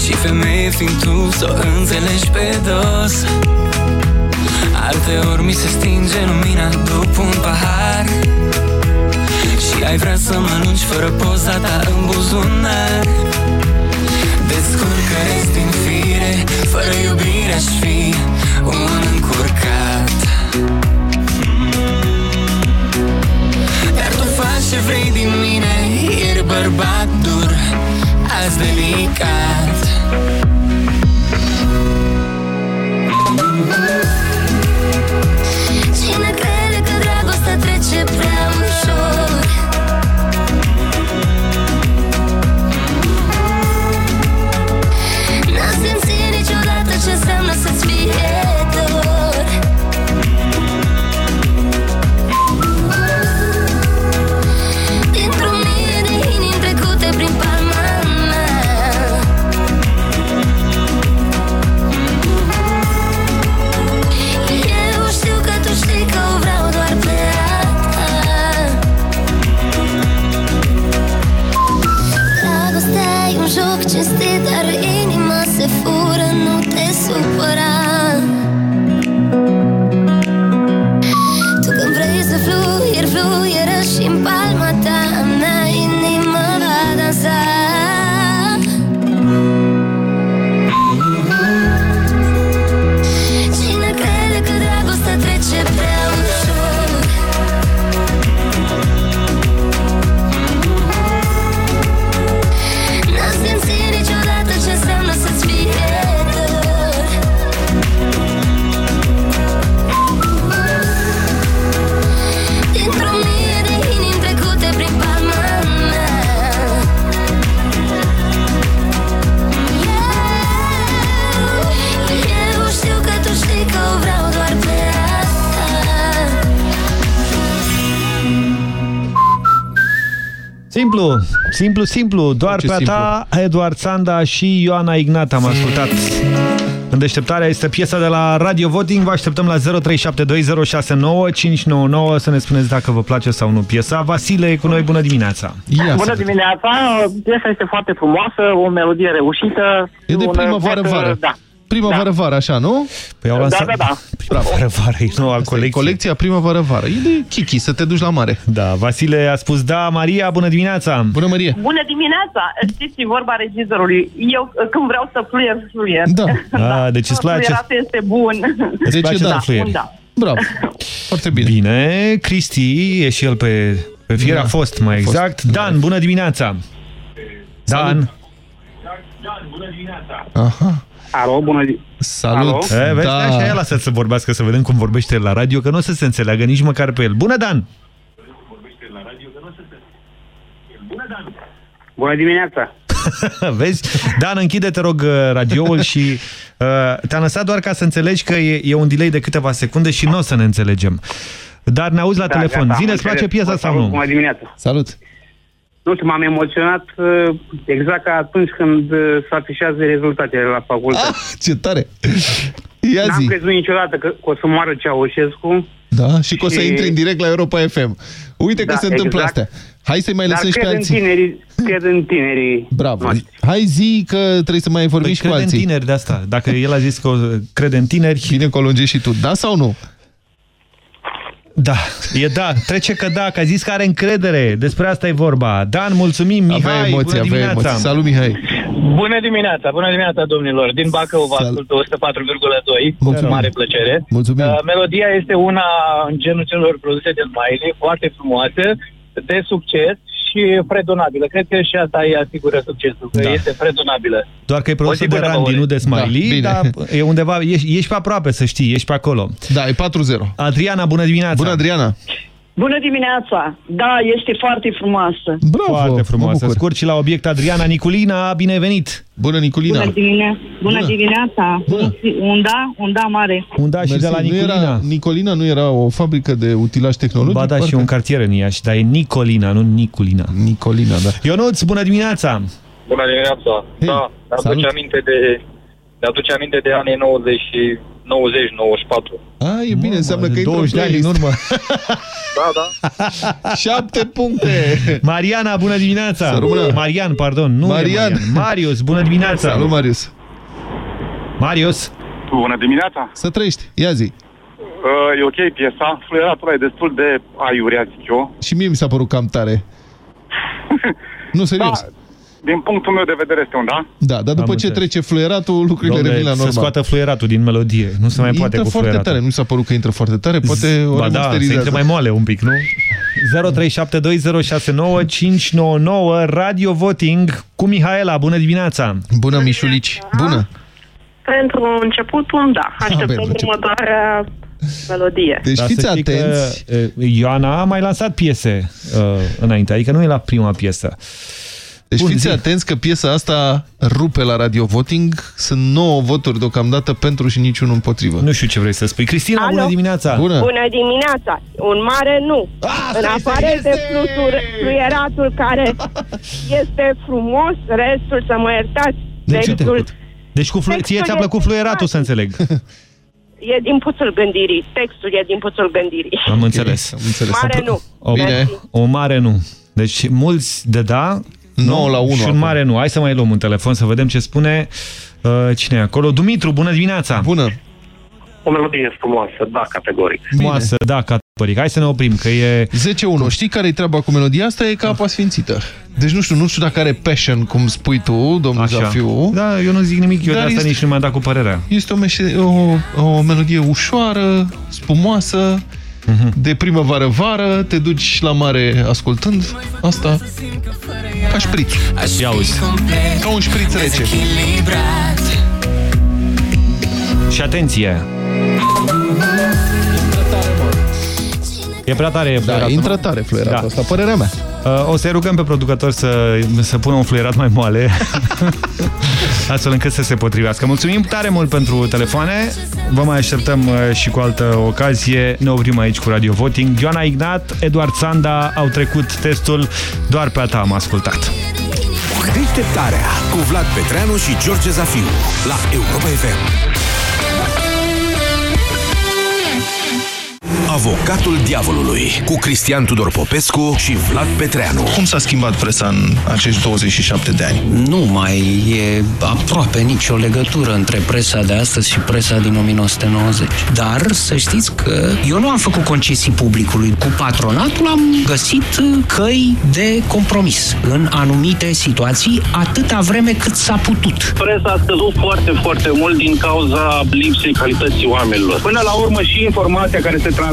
Și femeie fiind tu să o înțelegi pe dos. Alteori mi se stinge lumina după un pahar. Și ai vrea să mă lungi fără poza ta în buzunar. Descurcă din fire, fără iubire aș fi un încurcat. Dar tu faci ce vrei din mine. Ești bărbat dur, azi delicat Simplu, simplu, simplu. Doar Ce pe a ta, Eduard Sanda și Ioana Ignat am ascultat. În deșteptarea este piesa de la Radio Voting. Vă așteptăm la 0372069599 să ne spuneți dacă vă place sau nu piesa. Vasile e cu noi, bună dimineața! Ia Bună dimineața! Piesa este foarte frumoasă, o melodie reușită. E de un primăvară-vară. efect, Da. Primăvară-vară, așa, nu? Păi au Da, lansat... da, da. Primăvară-vară, e noua colecție. Colecția primăvară-vară. E de chichi, să te duci la mare. Da, Vasile a spus da. Maria, bună dimineața! Bună, Maria! Bună dimineața! Știți vorba regizorului. Eu când vreau să fluier, fluier. Da. A, deci îți place... Fluieratul este bun. Îți place da, să fluieri. un da. Bravo. Foarte bine. Bine, Cristi e și el pe, pe fier, Da. a fost mai A fost. exact. Dan, bună dimineața! Dan! Aha. Alo, bună zi. Salut! E, vezi, Da. așa ia lasă să vorbească, să vedem cum vorbește el la radio, că nu o să se înțeleagă nici măcar pe el. Bună, Dan! Bună dimineața. Vezi? Dan, închide, te rog, uh, radioul și uh, te-am lăsat doar ca să înțelegi că e, e un delay de câteva secunde și nu o să ne înțelegem. Dar ne auzi la Da, telefon. gata, Zine, am îți place înțeles. piesa Vă sau salut, nu? Bună dimineața. Salut! Nu știu, m-am emoționat uh, exact ca atunci când uh, se afișează rezultatele la facultate. Ah, ce tare! Ia N-am zi! crezut niciodată că, că o să moară Ceaușescu. Da, și că o să Și- intri în direct la Europa FM. Uite că Da, se întâmplă exact. astea. Hai să-i mai Dar lăsăm și pe cred în alții. tinerii, cred în tinerii Bravo. noștri. Hai zi că trebuie să mai vorbim Păi și cu crede în alții. tineri de asta. Dacă el a zis că o- crede în tineri... Bine că o lungești și tu. Da sau nu? Da, e da. Trece că da, că a zis că are încredere. Despre asta e vorba. Dan, mulțumim. Mihai, avea emoții, bună avea dimineața. emoții. Salut, Mihai. Bună dimineața, bună dimineața, domnilor. Din Bacău vă Salut. ascult 104,2 cu Mulțumim. mare plăcere. Mulțumim. Uh, melodia este una în genul celor produse de Smiley, foarte frumoasă, de succes și fredonabilă. Cred că și asta îi asigură succesul, că Da. este fredonabilă. Doar că e produsă O zi de bună, Randy, Maure. nu de Smiley, Da, bine. dar e undeva, ești, ești pe aproape, să știi, ești pe acolo. Da, e 4-0. Adriana, bună dimineața! Bună, Adriana! Bună dimineața! Da, este foarte frumoasă. Bravo! Foarte mă frumoasă. bucur. Scurt și la obiect, Adriana Niculina, binevenit! Bună, Niculina! Bună, dimine- bună, Bună. dimineața! Bună. Un da, un da mare. Un da și Mersi. de la Nu Niculina. era, Nicolina nu era o fabrică de utilaj tehnologic? Ba da, și Parcă? un cartier în Iași, dar e Nicolina, nu Niculina. Nicolina, da. Ionuț, bună dimineața! Bună dimineața! Hei, da, ne salut. aduce aminte de ne aduce aminte de anii 90 și 90 94. A, e bine, înseamnă că e 20 de ani în urmă. Da, da. Șapte puncte! Mariana, bună dimineața! Să rămână. Marian, pardon, nu e Marian. Marian. Marius, bună dimineața! Salut, Marius! Marius, Bună dimineața. Să trăiești, ia zi. Uh, e ok piesa, fluieratul e destul de aiurea, zic eu. Și mie mi s-a părut cam tare. nu, serios. Da, din punctul meu de vedere este un da. Da, dar după Am ce înțeles. trece fluieratul, lucrurile Dom'le, revin la să normal. scoată fluieratul din melodie. Nu se mai poate intră cu foarte fluieratul. tare, nu mi s-a părut că intră foarte tare, poate o ba da, să remasterizează. intre mai moale un pic, nu? 0372069599 Radio Voting cu Mihaela. Bună dimineața! Bună, Mișulici! Bună! Pentru început, un da. Așteptăm pentru început. următoarea melodie. Deci Dar fiți să știi atenți. Că, e, Ioana a mai lansat piese uh, înainte, adică nu e la prima piesă. Deci Bun, fiți zi. atenți că piesa asta rupe la Radio Voting. Sunt 9 voturi deocamdată pentru și niciunul împotrivă. Nu știu ce vrei să spui. Cristina, Alo? bună dimineața! Bună! Bună dimineața! Un mare nu. Asta în este, afară este! de flutur, fluieratul care este frumos, restul să mă iertați. Deci, Textul uite, deci cu flu... Textul ție ți-a plăcut este fluieratul, să înțeleg. e din puțul gândirii. Textul e din puțul gândirii. Am înțeles. Am înțeles. Mare nu. O, Bine. o mare nu. Deci mulți de da, 9 la 1 și un acum. mare nu. Hai să mai luăm un telefon să vedem ce spune uh, cine e acolo. Dumitru, bună dimineața! Bună! O melodie frumoasă, da, categoric. Frumoasă, da, categoric. Hai să ne oprim, că e... 10-1. Știi care e treaba cu melodia asta? E ca apa sfințită. Deci nu știu, nu știu dacă are passion, cum spui tu, domnul Așa. Zafiu. Da, eu nu zic nimic, eu Dar de asta este- nici nu mi-am dat cu părerea. Este o, meșe, o, o melodie ușoară, spumoasă, Mhm. de primăvară-vară, te duci la mare ascultând asta ca șpriț. Ia uzi. Ca un șpriț rece. Și atenție! E prea tare Da, fluieratul, intră nu? tare fluieratul Da. ăsta, părerea mea. Uh, O să rugăm pe producător să, să pună un fluierat mai moale astfel încât să se potrivească. Mulțumim tare mult pentru telefoane. Vă mai așteptăm uh, și cu altă ocazie. Ne oprim aici cu Radio Voting. Ioana Ignat, Eduard Sanda au trecut testul. Doar pe a ta am ascultat. Deșteptarea cu Vlad Petreanu și George Zafiu la Europa FM. Avocatul diavolului cu Cristian Tudor Popescu și Vlad Petreanu. Cum s-a schimbat presa în acești 27 de ani? Nu mai e aproape nicio legătură între presa de astăzi și presa din 1990. Dar să știți că eu nu am făcut concesii publicului. Cu patronatul am găsit căi de compromis în anumite situații atâta vreme cât s-a putut. Presa a scăzut foarte, foarte mult din cauza lipsei calității oamenilor. Până la urmă și informația care se transmite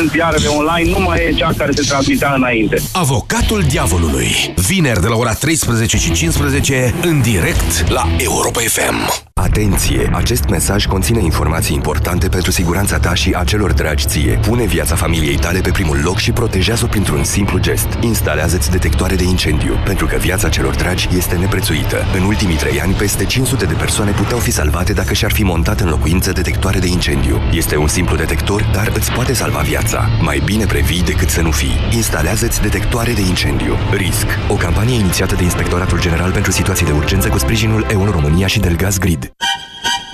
în ziarele online nu mai e cea care se transmitea înainte. Avocatul diavolului. Vineri de la ora 13 și 15 în direct la Europa FM. Atenție! Acest mesaj conține informații importante pentru siguranța ta și a celor dragi ție. Pune viața familiei tale pe primul loc și protejează-o printr-un simplu gest. Instalează-ți detectoare de incendiu, pentru că viața celor dragi este neprețuită. În ultimii trei ani, peste 500 de persoane puteau fi salvate dacă și-ar fi montat în locuință detectoare de incendiu. Este un simplu detector, dar îți poate salva viața. Mai bine previi decât să nu fii. Instalează-ți detectoare de incendiu. RISC. O campanie inițiată de Inspectoratul General pentru Situații de Urgență cu sprijinul EU România și Delgaz Grid.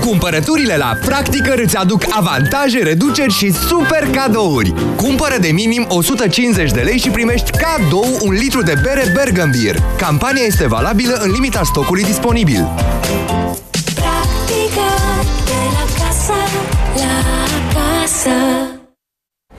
Cumpărăturile la Practicăr îți aduc avantaje, reduceri și super cadouri. Cumpără de minim 150 de lei și primești cadou un litru de bere Bergambir. Campania este valabilă în limita stocului disponibil. Practică de la casă la casă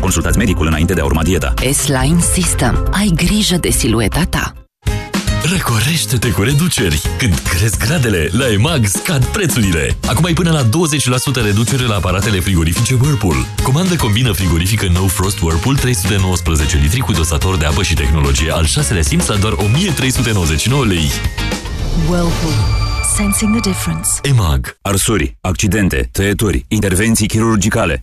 Consultați medicul înainte de a urma dieta. S-Line System. Ai grijă de silueta ta. Răcorește-te cu reduceri! Când cresc gradele, la EMAG scad prețurile! Acum ai până la 20% reducere la aparatele frigorifice Whirlpool. Comandă combină frigorifică No Frost Whirlpool 319 litri cu dosator de apă și tehnologie al șaselea simț la doar 1399 lei. Whirlpool. Sensing the difference. EMAG. Arsuri, accidente, tăieturi, intervenții chirurgicale.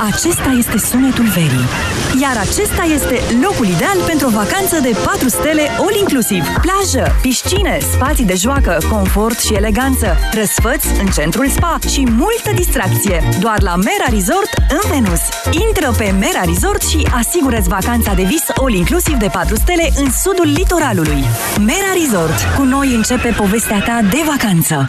Acesta este sunetul verii. Iar acesta este locul ideal pentru o vacanță de 4 stele all-inclusiv. Plajă, piscine, spații de joacă, confort și eleganță, răsfăți în centrul spa și multă distracție. Doar la Mera Resort în Venus. Intră pe Mera Resort și asigură-ți vacanța de vis all-inclusiv de 4 stele în sudul litoralului. Mera Resort. Cu noi începe povestea ta de vacanță.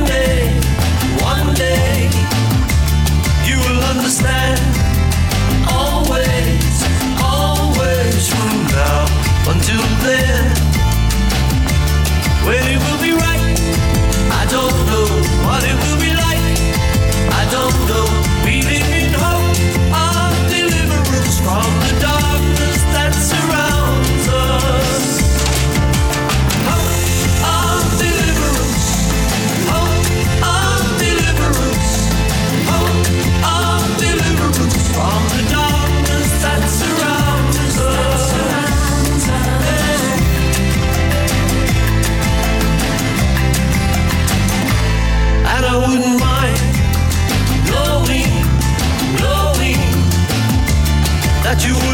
yeah. That you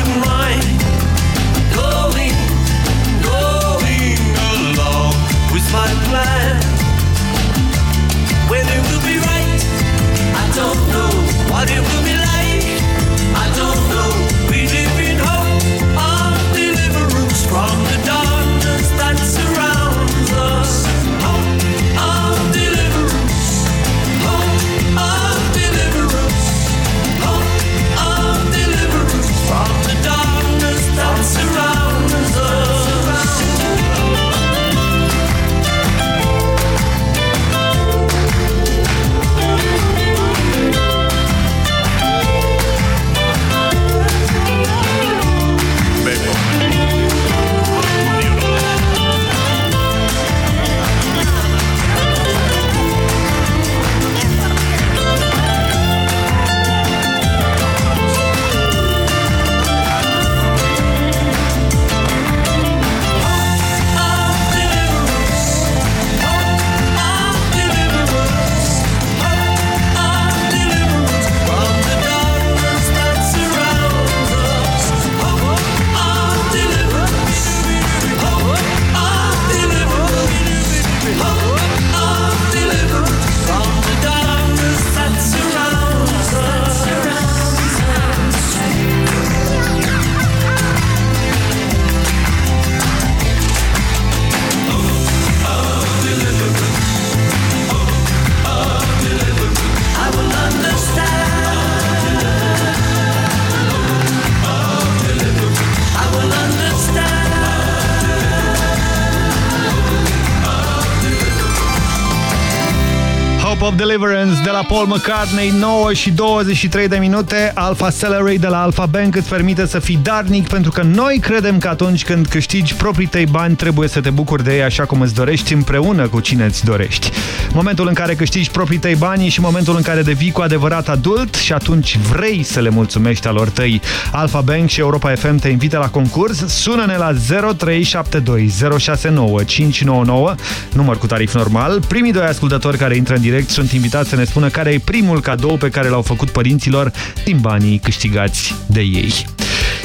of Deliverance de la Paul McCartney, 9 și 23 de minute. Alpha Celery de la Alpha Bank îți permite să fii darnic pentru că noi credem că atunci când câștigi proprii tăi bani trebuie să te bucuri de ei așa cum îți dorești împreună cu cine îți dorești. Momentul în care câștigi proprii tăi bani și momentul în care devii cu adevărat adult și atunci vrei să le mulțumești alor tăi. Alpha Bank și Europa FM te invită la concurs. Sună-ne la 0372 069 599, număr cu tarif normal. Primii doi ascultători care intră în direct sunt invitați să ne spună care e primul cadou pe care l-au făcut părinților din banii câștigați de ei.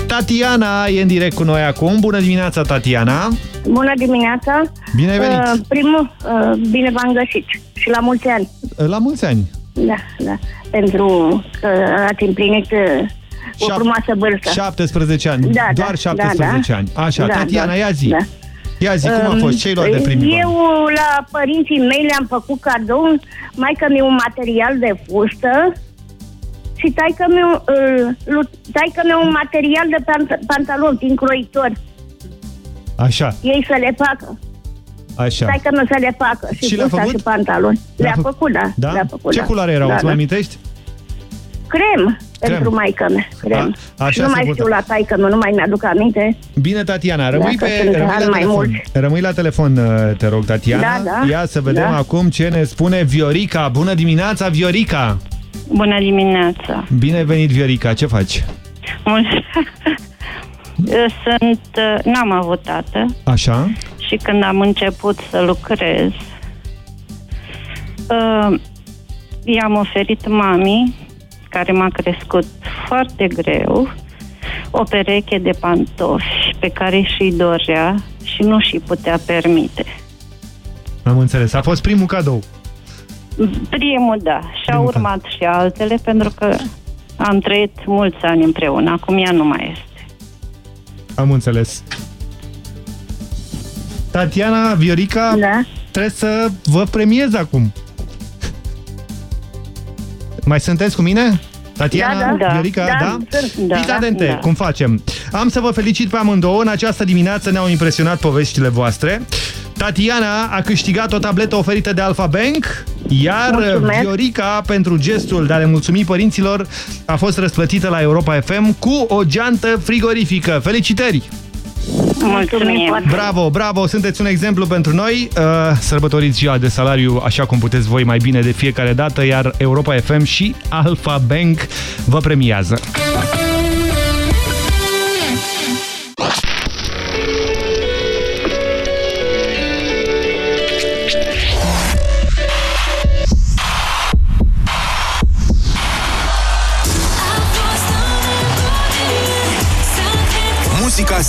Tatiana e în direct cu noi acum. Bună dimineața, Tatiana! Bună dimineața! Bine ai venit! Uh, primul, uh, bine v-am găsit și la mulți ani. La mulți ani! Da, da. Pentru că ați împlinit uh, o Șap- frumoasă vârstă. 17 ani. Da, Doar da, 17 da, ani. Așa, Da, Tatiana, da, ia zi. da. Ia zi, cum a Um, fost? Ce-ai luat de primii Eu la părinții mei le-am făcut cadou, maică mi un material de fustă și taică mi uh, taică mi un material de pant- pantalon din croitor. Așa, Ei să le facă. așa. Taică nu să le facă. Și, Și le-a fusta făcut? și pantalon. Le-a fă- făcut, da. Da? Le-a făcut, Ce da. culoare erau? Da, Îți mai da. Amintești? Crem, Crem. pentru maică mea. Crem. A, așa nu se mai purta. știu la taică nu, nu mai mi-aduc aminte. Bine, Tatiana, rămâi, Dacă pe, sunt rămâi, ani la mai telefon. mulți. rămâi la telefon, uh, te rog, Tatiana. Da, da. Ia să vedem Da. acum ce ne spune Viorica. Bună dimineața, Viorica! Bună dimineața! Bine ai venit, Viorica, ce faci? Mulțumesc! Sunt, n-am avut tată Așa? și când am început să lucrez, uh, i-am oferit mami, care m-a crescut foarte greu, o pereche de pantofi pe care și-i dorea și nu și putea permite. Am înțeles. A fost primul cadou. Primul, da. Și au urmat și altele pentru că am trăit mulți ani împreună. Acum ea nu mai este. Am înțeles. Tatiana, Viorica, da. trebuie să vă premiez acum. Mai sunteți cu mine? Tatiana, Da, da, da. Viorica, Da, da? sunt, da, Fiți atente, da. cum facem? Am să vă felicit pe amândouă. În această dimineață ne-au impresionat poveștile voastre. Tatiana a câștigat o tabletă oferită de Alfa Bank, iar Mulțumesc. Viorica, pentru gestul de a le mulțumi părinților, a fost răsplătită la Europa FM cu o geantă frigorifică. Felicitări! Mulțumim. Bravo, bravo, sunteți un exemplu pentru noi. Uh, sărbătoriți ziua de salariu așa cum puteți voi mai bine de fiecare dată, iar Europa FM și Alfa Bank vă premiază.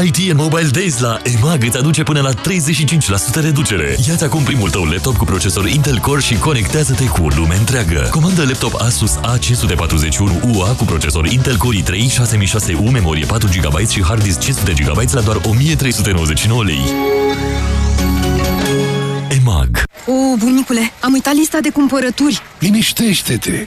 IT and Mobile Days la EMAG îți aduce până la 35% reducere. Ia-ți acum primul tău laptop cu procesor Intel Core și conectează-te cu lumea întreagă. Comandă laptop Asus A541UA cu procesor Intel Core i3 6600U, memorie 4 GB și hard disk 500 GB la doar 1399 lei. EMAG O, bunicule, am uitat lista de cumpărături. Liniștește-te!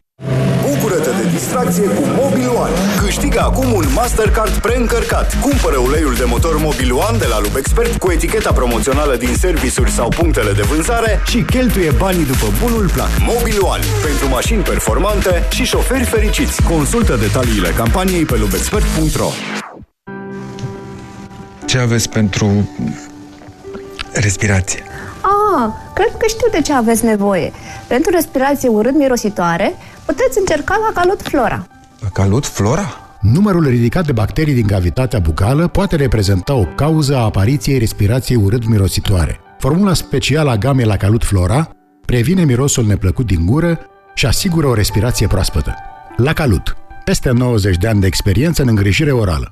Bucură-te de distracție cu Mobil One. Câștigă acum un Mastercard preîncărcat. Cumpără uleiul de motor Mobil One de la Lubexpert cu eticheta promoțională din servisuri sau punctele de vânzare și cheltuie banii după bunul plac. Mobil One. Pentru mașini performante și șoferi fericiți. Consultă detaliile campaniei pe lubexpert.ro Ce aveți pentru respirație? Ah, cred că știu de ce aveți nevoie. Pentru respirație urât-mirositoare, puteți încerca la Calut Flora. Calut Flora? Numărul ridicat de bacterii din cavitatea bucală poate reprezenta o cauză a apariției respirației urât-mirositoare. Formula specială a gamei la Calut Flora previne mirosul neplăcut din gură și asigură o respirație proaspătă. La Calut, peste 90 de ani de experiență în îngrijire orală.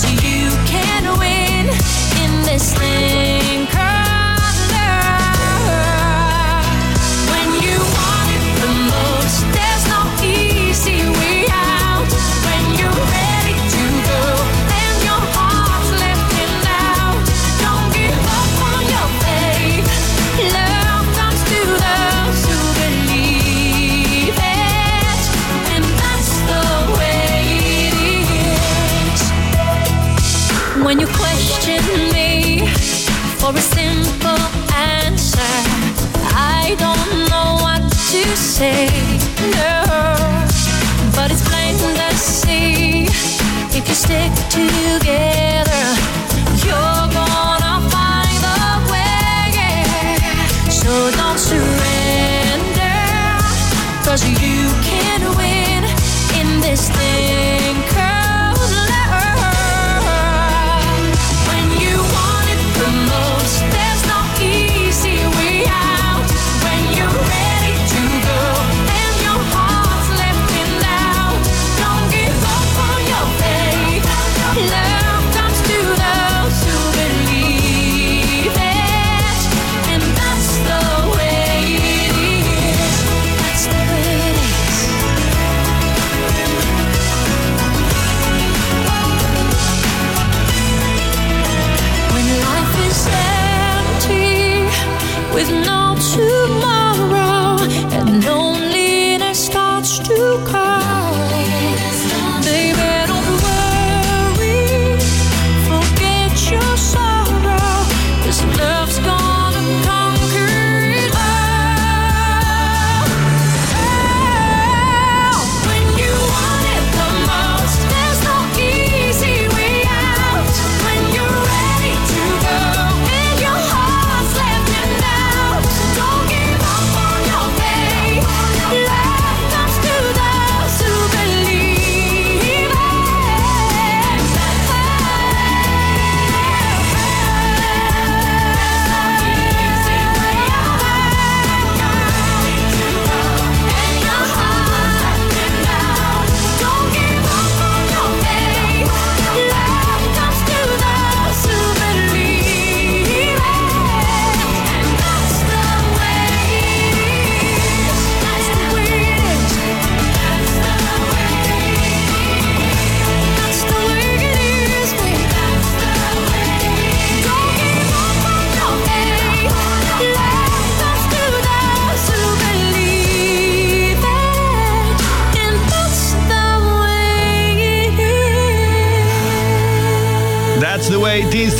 Cause you can win in this thing for a simple answer, I don't know what to say. No, but it's plain to see if you stick together, you're gonna find way. So don't surrender, cause you can win in this thing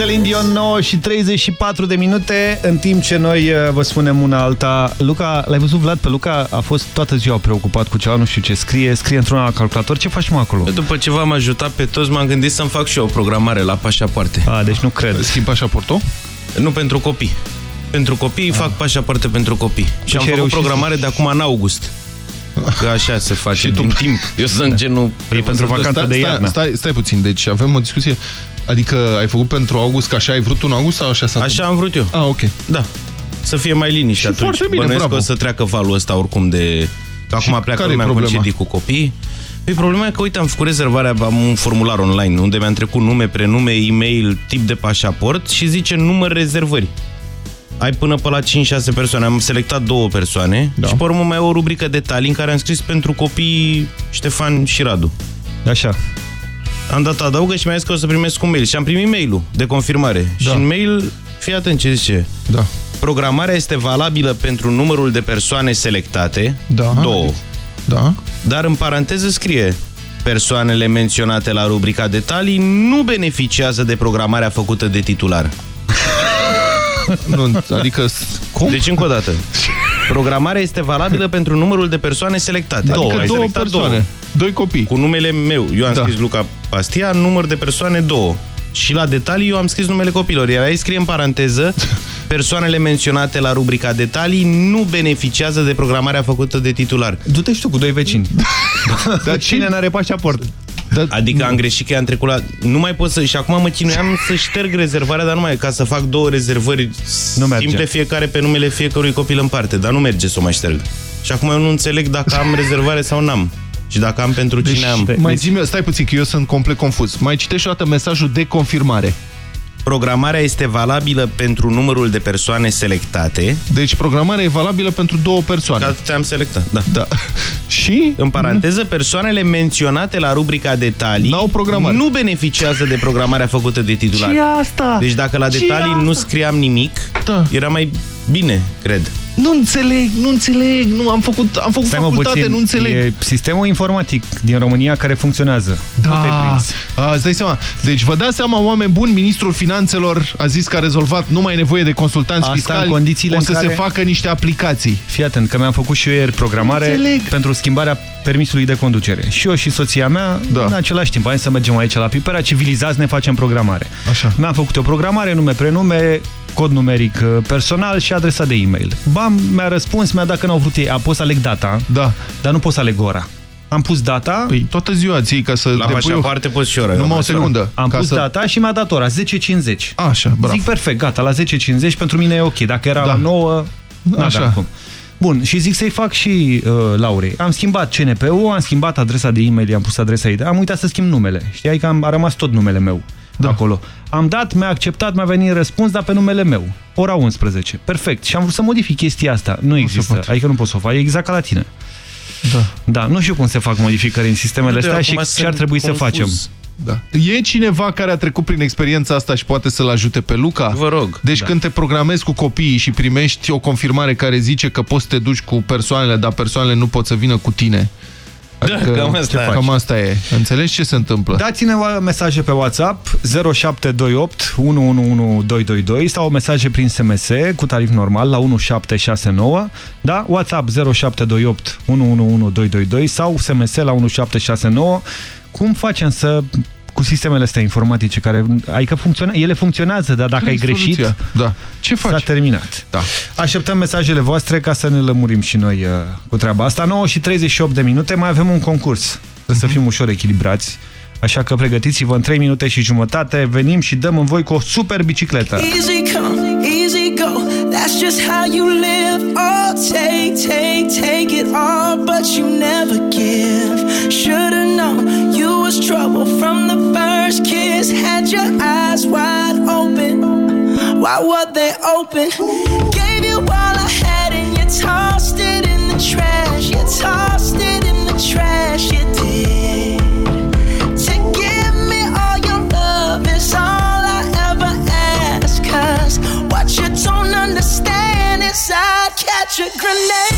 Celine Dion 9 și 34 de minute, în timp ce noi uh, vă spunem una alta. Luca, l-ai văzut, Vlad? Pe Luca a fost toată ziua preocupat cu ceva, nu știu ce scrie, scrie într-una la calculator. Ce faci, mă, acolo? După ce v-am ajutat pe toți, m-am gândit să-mi fac și eu o programare la pașapoarte. A, deci nu cred. Schimb pașaportul? Nu, pentru copii. Pentru copii fac pașapoarte pentru copii. Și am ce ai făcut reușit programare de acum în august. Că așa se face și din timp. Eu sunt genul... E pentru vacanța de stai, iarnă. Stai, stai puțin, deci avem o discuție. Adică ai făcut pentru august, că așa ai vrut în august sau așa s-a Așa am vrut eu. Ah, ok. Da. Să fie mai liniște atunci. foarte bine, Bănuiesc bravo. că o să treacă valul ăsta oricum de... Că acum pleacă care e lumea în problema? concedii cu copii. Păi problema e că, uite, am făcut rezervarea, am un formular online unde mi-am trecut nume, prenume, e-mail, tip de pașaport și zice număr rezervări. ai până pe la 5-6 persoane. Am selectat două persoane da. și pe urmă mai e o rubrică detalii în care am scris pentru copii Ștefan și Radu. Așa. Am dat adaugă și mi-a zis că o să primesc un mail. Și am primit mail-ul de confirmare. Da. Și în mail, fii atent ce zice. Da. Programarea este valabilă pentru numărul de persoane selectate, Da. două. Da. Dar în paranteză scrie persoanele menționate la rubrica detalii nu beneficiază de programarea făcută de titular. Nu, adică... Cum? Deci încă o dată. Programarea este valabilă pentru numărul de persoane selectate. Adică Ai două selectat persoane, doi copii. Cu numele meu. Eu am Da. scris Luca Pastia, număr de persoane două. Și la detalii eu am scris numele copilor. Iar aici scrie în paranteză persoanele menționate la rubrica detalii nu beneficiază de programarea făcută de titular. Du-te și tu cu doi vecini. Dar cine n-are pașaport? Da, Adică am greșit că i-am trecut la... Nu mai pot să... Și acum mă chinuiam să șterg rezervarea, dar nu mai... Ca să fac două rezervări Nu merge. simple fiecare pe numele fiecărui copil în parte, dar nu merge să o mai șterg. Și acum eu nu înțeleg dacă am rezervare sau n-am. Și dacă am pentru cine am. Mai zi stai puțin, că eu sunt complet confuz. Mai citești o dată mesajul de confirmare. Programarea este valabilă pentru numărul de persoane selectate. Deci programarea e valabilă pentru două persoane. Ca te-am selectat, da. da. Și? În paranteză, persoanele menționate la rubrica detalii N-au programare. nu beneficiază de programarea făcută de titular. Ce asta? Deci dacă la Ce detalii asta? nu scriam nimic, Da. era mai bine, cred. Nu înțeleg, nu înțeleg, nu am făcut, am făcut Stai mă facultate, puțin, nu înțeleg. e sistemul informatic din România care funcționează. Nu te-ai Da, prins. a, îți dai seama. Deci vă dați seama, oameni buni, ministrul finanțelor a zis că a rezolvat, nu mai e nevoie de consultanți Asta fiscali, în condițiile o în să care- se facă niște aplicații. Fii atent, că mi-am făcut și eu ieri programare Înțeleg. pentru schimbarea permisului de conducere. Și eu și soția mea, Da. în același timp, hai să mergem aici la Pipera, civilizați, ne facem programare. Așa. Mi-am făcut o programare, nume, prenume, cod numeric uh, personal și adresa de e-mail. Bam, mi-a răspuns, mi-a dat că n-au vrut ei. A pot să aleg data, Da. dar nu pot să aleg ora. Am pus data, Păi toată ziua ții ca să La depui o- pașaparte poți și ora. Numai o secundă. am ca pus să... data și mi-a dat ora, 10.50. Așa, bravo. Zic perfect, gata, la 10.50 pentru mine e ok. Dacă era Da. la 9, Așa. Așa. Cum. Bun, și zic să-i fac și uh, Laurei. Am schimbat CNP-ul, am schimbat adresa de e-mail, i-am pus adresa ei. Am uitat să schimb numele. Știai că am, a rămas tot numele meu da. acolo. Am dat, mi-a acceptat, mi-a venit răspuns, dar pe numele meu. Ora 11. Perfect. Și am vrut să modific chestia asta. Nu există. poate. Adică nu pot să o fac. E exact ca la tine. Da. Da, nu știu cum se fac modificări în sistemele Uite, astea și acum ce sunt ar trebui să confuz. facem. Da. E cineva care a trecut prin experiența asta și poate să-l ajute pe Luca? Vă rog. Deci când te programezi cu copiii și primești o confirmare care zice că poți să te duci cu persoanele, dar persoanele nu pot să vină cu tine. Adică, cam asta e. Cam asta e. Înțelegi ce se întâmplă? Dați-ne mesaje pe WhatsApp 0728 111222 sau mesaje prin SMS cu tarif normal la 1769. Da? WhatsApp 0728 111222 sau SMS la 1769. Cum facem să cu sistemele astea informatice care adică funcționa, ele funcționează, dar dacă Care ai e greșit, soluția? Da. Ce faci? s-a terminat. Da. Așteptăm mesajele voastre ca să ne lămurim și noi uh, cu treaba asta. 9 și 38 de minute, mai avem un concurs. Trebuie să fim ușor echilibrați. Așa că pregătiți-vă în 3 minute și jumătate. Venim și dăm în voi cu o super bicicletă. Easy come, easy go. That's just how you live. Oh, take, take, take it all, but you never give. Should've known you was trouble from the first kiss. Had your eyes wide open. Why were they open? Gave you all I had and you tossed it in the trash. You tossed it in the trash. You did. To give me all your love is all I ever ask. Cause what you don't understand is I'd catch a grenade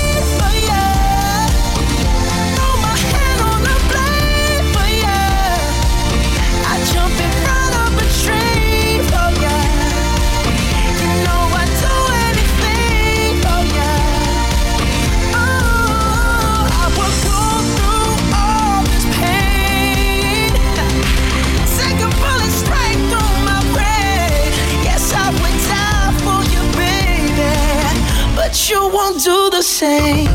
you won't do the same.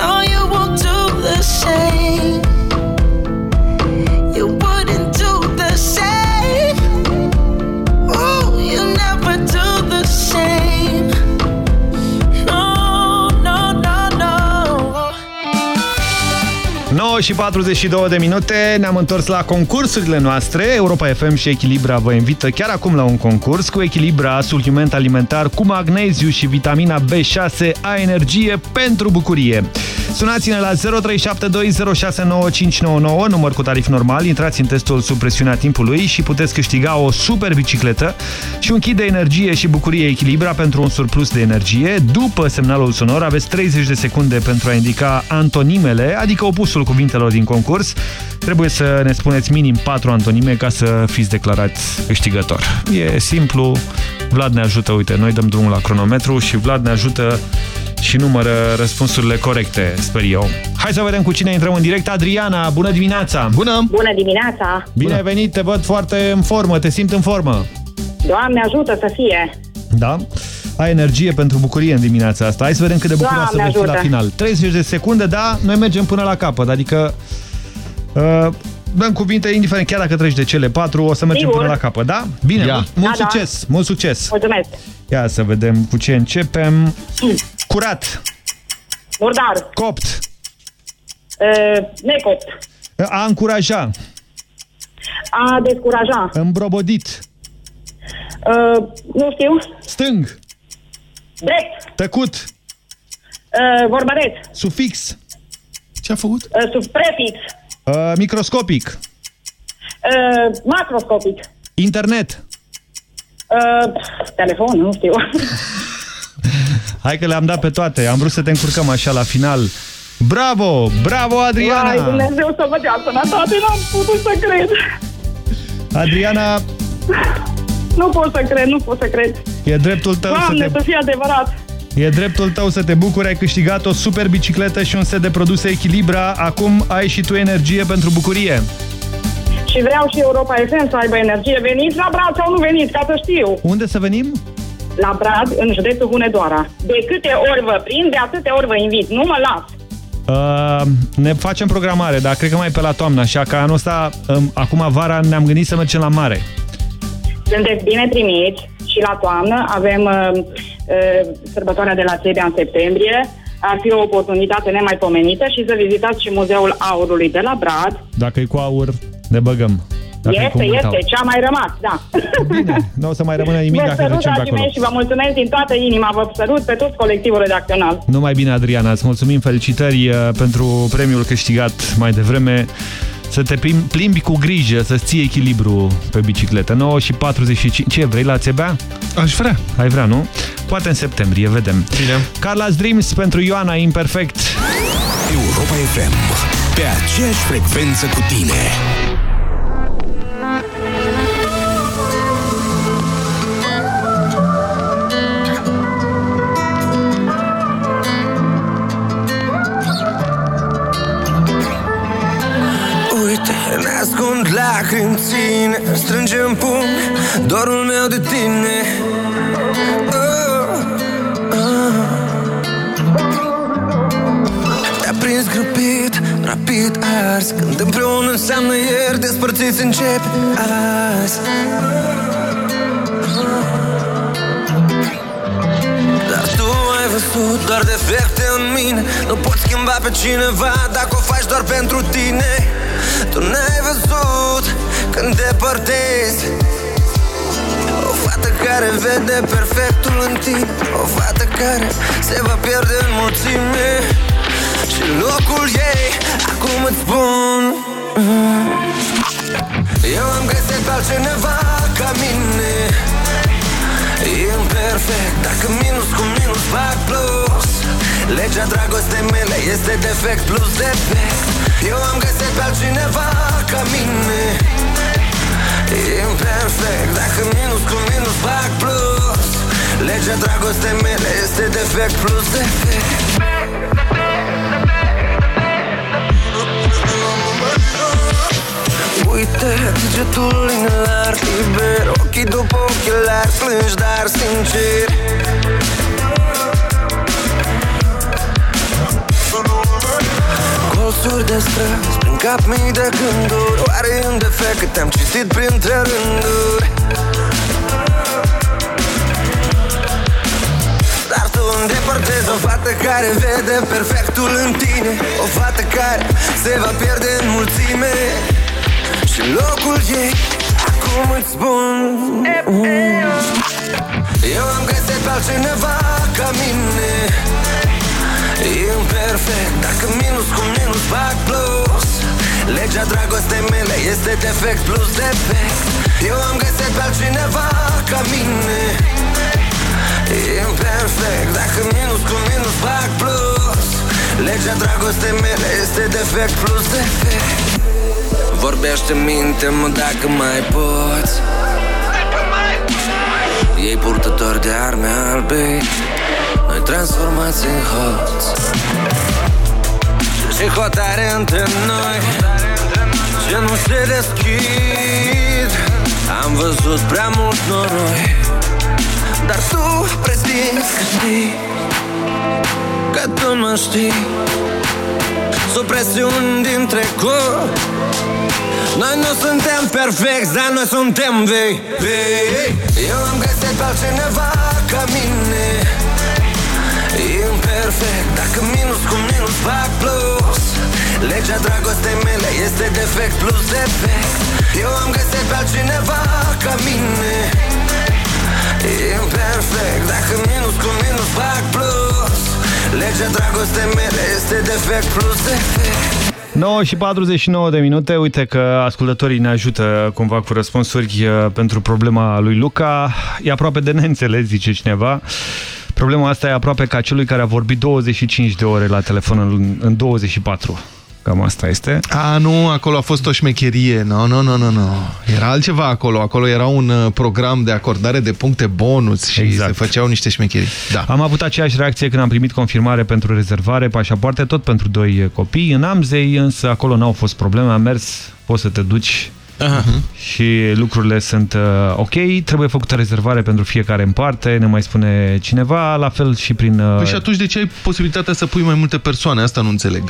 No, you won't do the same. 9 și 42 de minute, ne-am întors la concursurile noastre. Europa FM și Echilibra vă invită chiar acum la un concurs cu Echilibra, supliment alimentar cu magneziu și vitamina B6, a energie pentru bucurie. Sunați-ne la 0372069599, număr cu tarif normal, intrați în testul sub presiunea timpului și puteți câștiga o super bicicletă și un kit de energie și bucurie Echilibra pentru un surplus de energie. După semnalul sonor aveți 30 de secunde pentru a indica antonimele, adică opusul cuvintelor din concurs. Trebuie să ne spuneți minim 4 antonime ca să fiți declarat câștigător. E simplu, Vlad ne ajută, uite, noi dăm drumul la cronometru și Vlad ne ajută și numără răspunsurile corecte, sper eu. Hai să vedem cu cine intrăm în direct. Adriana, bună dimineața! Bună! Bună dimineața! Bine ai venit, te văd foarte în formă, te simt în formă. Doamne ajută să fie! Da? Ai energie pentru bucurie în dimineața asta. Hai să vedem cât de bucuroasă Doamne vei fi la ajută. final. 30 de secunde, da? Noi mergem până la capăt, adică... Uh, dăm cuvinte, indiferent, chiar dacă treci de cele patru, o să mergem Sigur. până la capăt, da? Bine, Ia. mult, mult Da, da. succes, mult succes! Mulțumesc! Ia să vedem cu ce începem. Curat, Murdar! copt, Uh, necopt! a încuraja, A descuraja! îmbrobodit, Uh, nu știu! stâng, Drept! tăcut, Uh, vorbăreț! sufix, Ce a făcut? Uh, sub prefix! uh, microscopic, Uh, macroscopic! internet. Uh, telefon, nu știu. Hai că le-am dat pe toate. Am vrut să te încurcăm așa la final. Bravo! Bravo, Adriana! Vai, Dumnezeu să vă dea sănătate, n-am putut să cred. Adriana, Nu pot să cred, nu pot să cred. e dreptul tău Doamne, să să te... fie adevărat. E dreptul tău să te bucuri, ai câștigat o super bicicletă și un set de produse Echilibra. Acum ai și tu energie pentru bucurie. Și vreau și Europa FM să aibă energie. Veniți la Brad sau nu veniți, ca să știu. Unde să venim? La Brad, în județul Hunedoara. De câte ori vă prind, de atâtea ori vă invit. Nu mă las. Uh, ne facem programare, dar cred că mai pe la toamnă, așa că anul ăsta, um, acum vara, ne-am gândit să mergem la mare. Sunteți bine primiți și la toamnă avem uh, uh, sărbătoarea de la Țebea în septembrie. Ar fi o oportunitate nemaipomenită și să vizitați și Muzeul Aurului de la Brad. Dacă e cu aur, ne băgăm. Dacă e cu este, mult este, aur. ce a mai rămas, da. Nu o să mai rămână nimic vă dacă sărut, trecem pe dragii acolo. mei, și vă mulțumesc din toată inima. Vă sărut pe tot colectivul redacțional. Numai bine, Adriana, îți mulțumim, felicitări uh, pentru premiul câștigat mai devreme Să te plimbi, plimbi cu grijă, să-ți ții echilibru pe bicicletă. 9 și 45. Ce, vrei la țebea? Aș vrea. Ai vrea, nu? Poate în septembrie, vedem. Bine. Carla's Dreams pentru Ioana Imperfect. Europa FM. Pe aceeași frecvență cu tine. Ne ascund lacrimi ține Strângem pumn dorul meu de tine oh, oh. Te-a prins grăbit, rapid ars Când împreună înseamnă ieri Despărțiți încep azi Dar tu ai văzut doar defecte în mine Nu poți schimba pe cineva dacă o faci doar pentru tine Tu n-ai văzut când te părtezi O fată care vede perfectul în tine O fată care se va pierde în mulțime. Și locul ei acum îți spun mm. Eu am găsit pe altcineva ca mine. Imperfect, dacă minus cu minus fac plus. Legea dragostei mele este defect plus defect Eu am găsit pe altcineva ca mine. Imperfect, dacă minus cu minus fac plus. Legea dragostei mele este defect plus defect. Uite, degetul inelar liber Ochii după ochelari plângi, dar sincer Colțuri de străzi, prin cap mii de gânduri Oare e un defect că te-am citit printre rânduri? Dar tu îndepărtezi o fată care vede perfectul în tine O fată care se va pierde în mulțime. Și locul ei acum îți spun. Eu am găsit pe altcineva ca mine Imperfect, dacă minus cu minus fac plus. Legea dragostei mele este defect plus defect. Eu am găsit pe altcineva ca mine. Imperfect, dacă minus cu minus fac plus. Legea dragostei mele este defect plus defect. Vorbește minte-mă dacă mai poți. Ei purtători de arme albe Noi transformați în hoți. Și hotare între noi. Ce nu se deschid. Am văzut prea mult noroi. Dar tu pretinzi că știi Că tu mă știi. Supresiuni din trecut. Noi nu suntem perfecti, dar noi suntem vei, vei. Eu am găsit pe altcineva ca mine Imperfect, dacă minus cu minus fac plus. Legea dragostei mele este defect plus defect. Eu am găsit pe altcineva ca mine. Imperfect, dacă minus cu minus fac plus. Legea dragostei mele este defect plus defect. 9 și 49 de minute, uite că ascultătorii ne ajută cumva cu răspunsuri uh, pentru problema lui Luca. E aproape de neînțeles, zice cineva. Problema asta e aproape ca celui care a vorbit 25 de ore la telefon în, în 24. Cam asta este. A, nu, acolo a fost o șmecherie. Nu, nu, nu, nu, nu. Era altceva acolo. Acolo era un uh, program de acordare de puncte bonus și exact. se făceau niște șmecherii. Da. Am avut aceeași reacție când am primit confirmare pentru rezervare, pașapoarte, tot pentru doi copii. În Amzei, însă, acolo n-au fost probleme. Am mers, poți să te duci Aha. și lucrurile sunt uh, ok. Trebuie făcută rezervare pentru fiecare în parte, ne mai spune cineva, la fel și prin... Uh... Păi și atunci de ce ai posibilitatea să pui mai multe persoane? Asta nu înțeleg.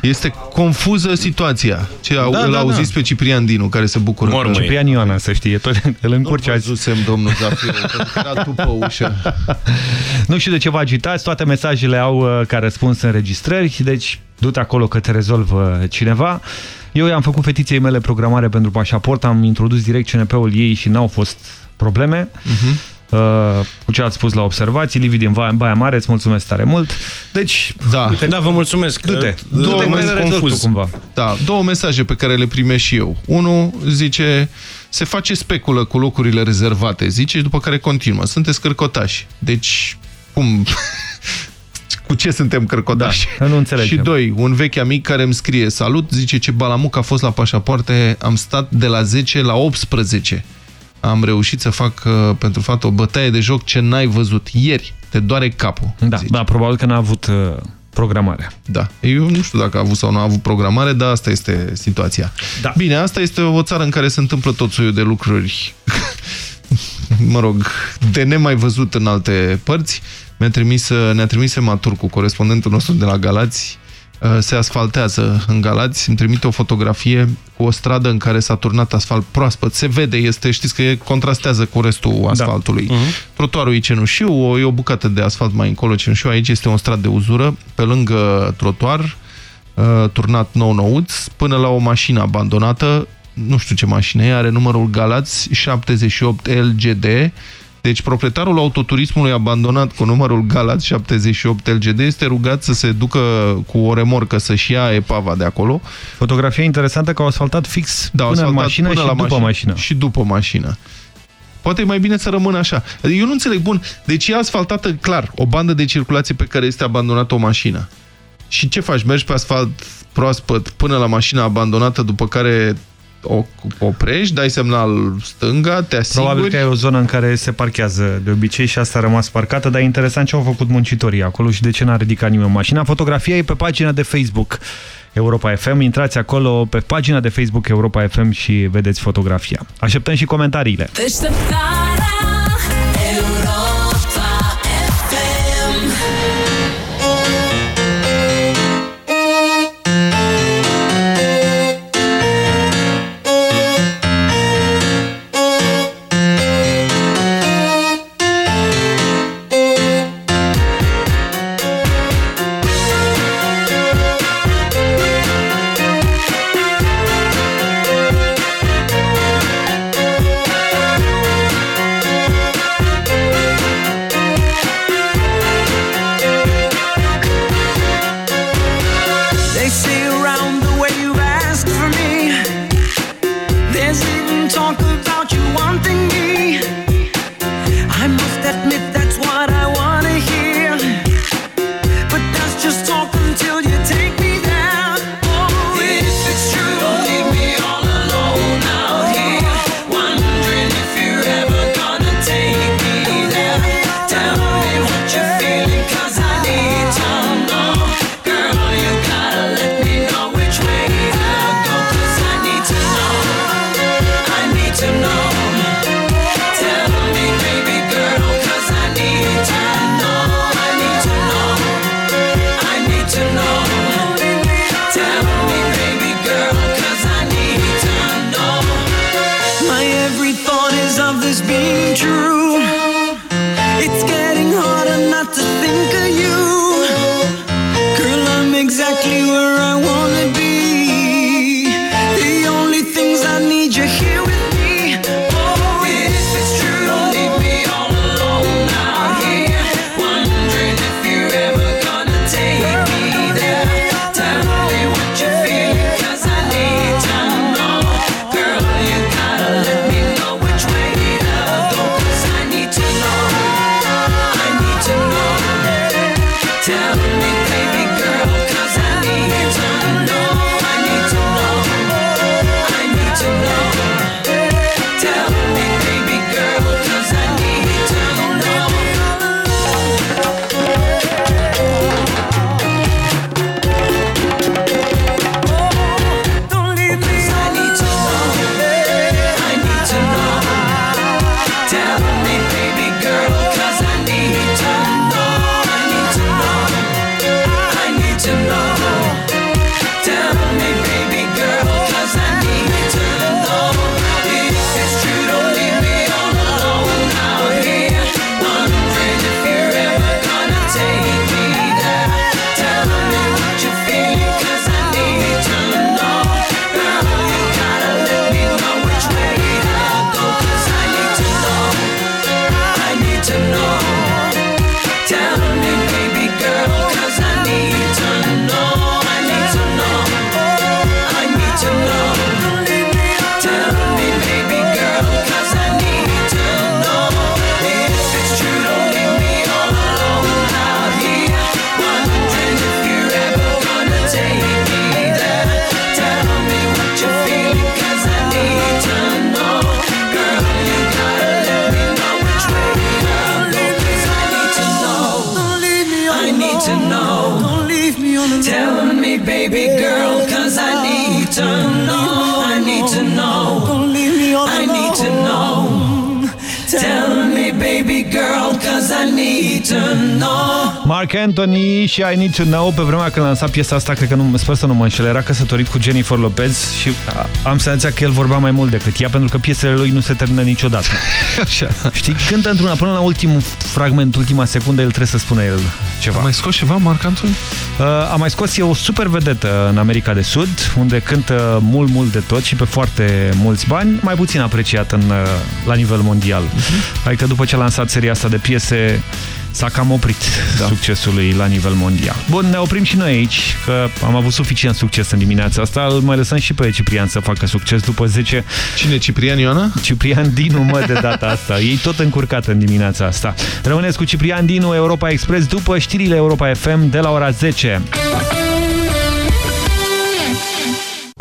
Este confuză situația. Ce da, îl da, auziți da. pe Ciprian Dinu, care se bucură. Mormăi. Ciprian Ioana, să știe, tot îl încurci Nu azi. văzusem, domnul Zafiru, pentru că era tu pe ușă. Nu știu de ce vă agitați, toate mesajele au uh, ca răspuns înregistrări, deci du-te acolo că te rezolvă cineva. Eu i-am făcut fetiței mele programare pentru pașaport, am introdus direct CNP-ul ei și n-au fost probleme. Mhm. uh, cu ce ați spus la observații. Liviu din Baia Baia Mare, îți mulțumesc tare mult. Deci, Da. Da, vă mulțumesc. Du-te. Două Du-te, mai mesaje rezolv tu cumva. Da, două mesaje pe care le primesc și eu. Unul zice, se face speculă cu locurile rezervate, zice, și după care continuă. Sunteți cărcotași. Deci, cum... cu ce suntem cărcotași? Da, nu înțelegem. Și doi, un vechi amic care îmi scrie, salut, zice ce balamuc a fost la pașapoarte, am stat de la 10 la 18. Am reușit să fac uh, pentru fată o bătaie de joc ce n-ai văzut ieri. Te doare capul. Da, da, probabil că n-a avut uh, programare. Da. Eu nu știu dacă a avut sau nu a avut programare, dar asta este situația. Da. Bine, asta este o țară în care se întâmplă tot soiul de lucruri, mă rog, de nemai văzut în alte părți. Ne-a trimis, ne trimis Matur cu corespondentul nostru de la Galați. Uh, Se asfaltează în Galați. Îmi trimite o fotografie cu o stradă în care s-a turnat asfalt proaspăt. Se vede, este, știți că e, contrastează cu restul asfaltului. Trotuarul e cenușiu, o, e o bucată de asfalt mai încolo cenușiu. Aici este un strat de uzură. Pe lângă trotuar, uh, turnat nou nouț, până la o mașină abandonată, nu știu ce mașină e, are numărul Galați 78 LGD, deci proprietarul autoturismului abandonat cu numărul Galați 78 LGD este rugat să se ducă cu o remorcă să-și ia epava de acolo. Fotografia interesantă că au asfaltat fix Da, până în asfaltat mașină până și la după mașină. Și după mașină. Poate e mai bine să rămână așa. Eu nu înțeleg, bun, deci e asfaltată, clar, o bandă de circulație pe care este abandonată o mașină. Și ce faci? Mergi pe asfalt proaspăt până la mașina abandonată, după care o oprești, dai semnal stânga, te asiguri... Probabil că e o zonă în care se parchează de obicei și asta a rămas parcată, dar e interesant ce au făcut muncitorii acolo și de ce n-a ridicat nimeni mașina. Fotografia e pe pagina de Facebook Europa FM. Intrați acolo pe pagina de Facebook Europa FM și vedeți fotografia. Așteptăm și comentariile. Deșteptarea I need to know. Mark Anthony și I Need To Know Pe vremea când lansa piesa asta Cred că nu, sper să nu mă înșel Era căsătorit cu Jennifer Lopez Și a, am senzația că el vorbea mai mult decât ea Pentru că piesele lui nu se termină niciodată Așa. Știi, cântă într-una până la ultimul fragment Ultima secundă El trebuie să spună el ceva A mai scos ceva Marc Anthony? Uh, a mai scos e o super vedetă în America de Sud Unde cântă mult, mult de tot Și pe foarte mulți bani Mai puțin apreciat în, uh, la nivel mondial Mhm. Adică după ce a lansat seria asta de piese S-a cam oprit da. succesul lui la nivel mondial. Bun, ne oprim și noi aici, că am avut suficient succes în dimineața asta. Îl mai lăsăm și pe Ciprian să facă succes după 10. Cine, Ciprian Ioana? Ciprian Dinu, mă, de data asta. Ei tot încurcat în dimineața asta. Rămâneți cu Ciprian Dinu, Europa Express, după știrile Europa FM de la ora 10.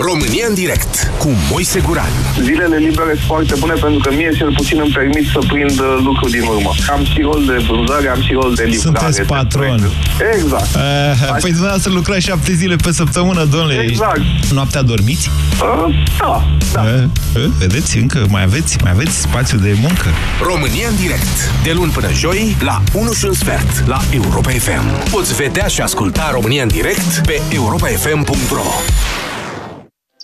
România în direct cu Moise Guran. Zilele libere sunt foarte bune pentru că mie cel puțin îmi permit să prind uh, lucruri din urmă. Am și rol de vânzare, am și rol de livrare. Sunteți de patron. proiecte. Exact. Uh, păi dumneavoastră lucrați șapte zile pe săptămână, domnule. Exact. Noaptea dormiți? Uh, da, da. Uh, uh, vedeți, încă mai aveți, mai aveți spațiu de muncă. România în direct. De luni până joi la 1 și un sfert la Europa FM. Poți vedea și asculta România în direct pe europafm.ro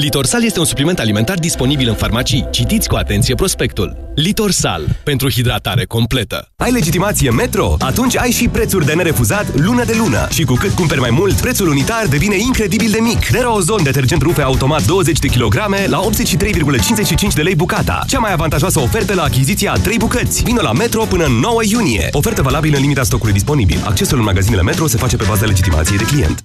Litorsal este un supliment alimentar disponibil în farmacii. Citiți cu atenție prospectul. Litorsal. Pentru hidratare completă. Ai legitimație Metro? Atunci ai și prețuri de nerefuzat lună de lună. Și cu cât cumperi mai mult, prețul unitar devine incredibil de mic. Derozon detergent rufe automat 20 de kg la 83,55 de lei bucata. Cea mai avantajoasă ofertă la achiziția a 3 bucăți. Vino la Metro până în 9 iunie. Ofertă valabilă în limita stocului disponibil. Accesul în magazinele Metro se face pe bază legitimației de client.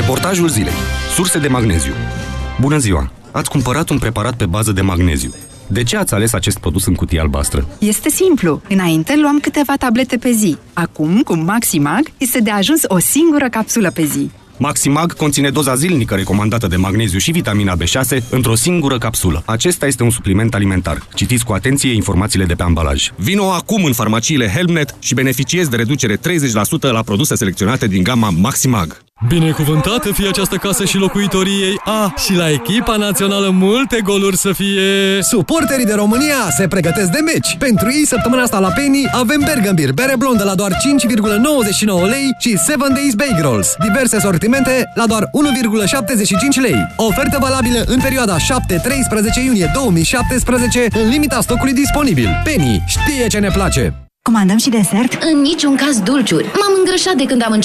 Reportajul zilei. Surse de magneziu. Bună ziua! Ați cumpărat un preparat pe bază de magneziu. De ce ați ales acest produs în cutie albastră? Este simplu. Înainte luam câteva tablete pe zi. Acum, cu Maximag, este de ajuns o singură capsulă pe zi. Maximag conține doza zilnică recomandată de magneziu și vitamina B6 într-o singură capsulă. Acesta este un supliment alimentar. Citiți cu atenție informațiile de pe ambalaj. Vino acum în farmaciile Helmnet și beneficiezi de reducere 30% la produse selecționate din gama Maximag. Binecuvântată fie această casă și locuitorii ei. Ah, și la echipa națională multe goluri să fie... Suporterii de România se pregătesc de meci. Pentru ei, săptămâna asta la Penny, avem Bergambir, bere blondă la doar 5,99 lei și 7 Days Bake Rolls. Diverse sortimente la doar 1,75 lei. Ofertă valabilă în perioada 7-13 iunie 2017 în limita stocului disponibil. Penny știe ce ne place. Comandăm și desert? În niciun caz dulciuri. M-am îngrășat de când am început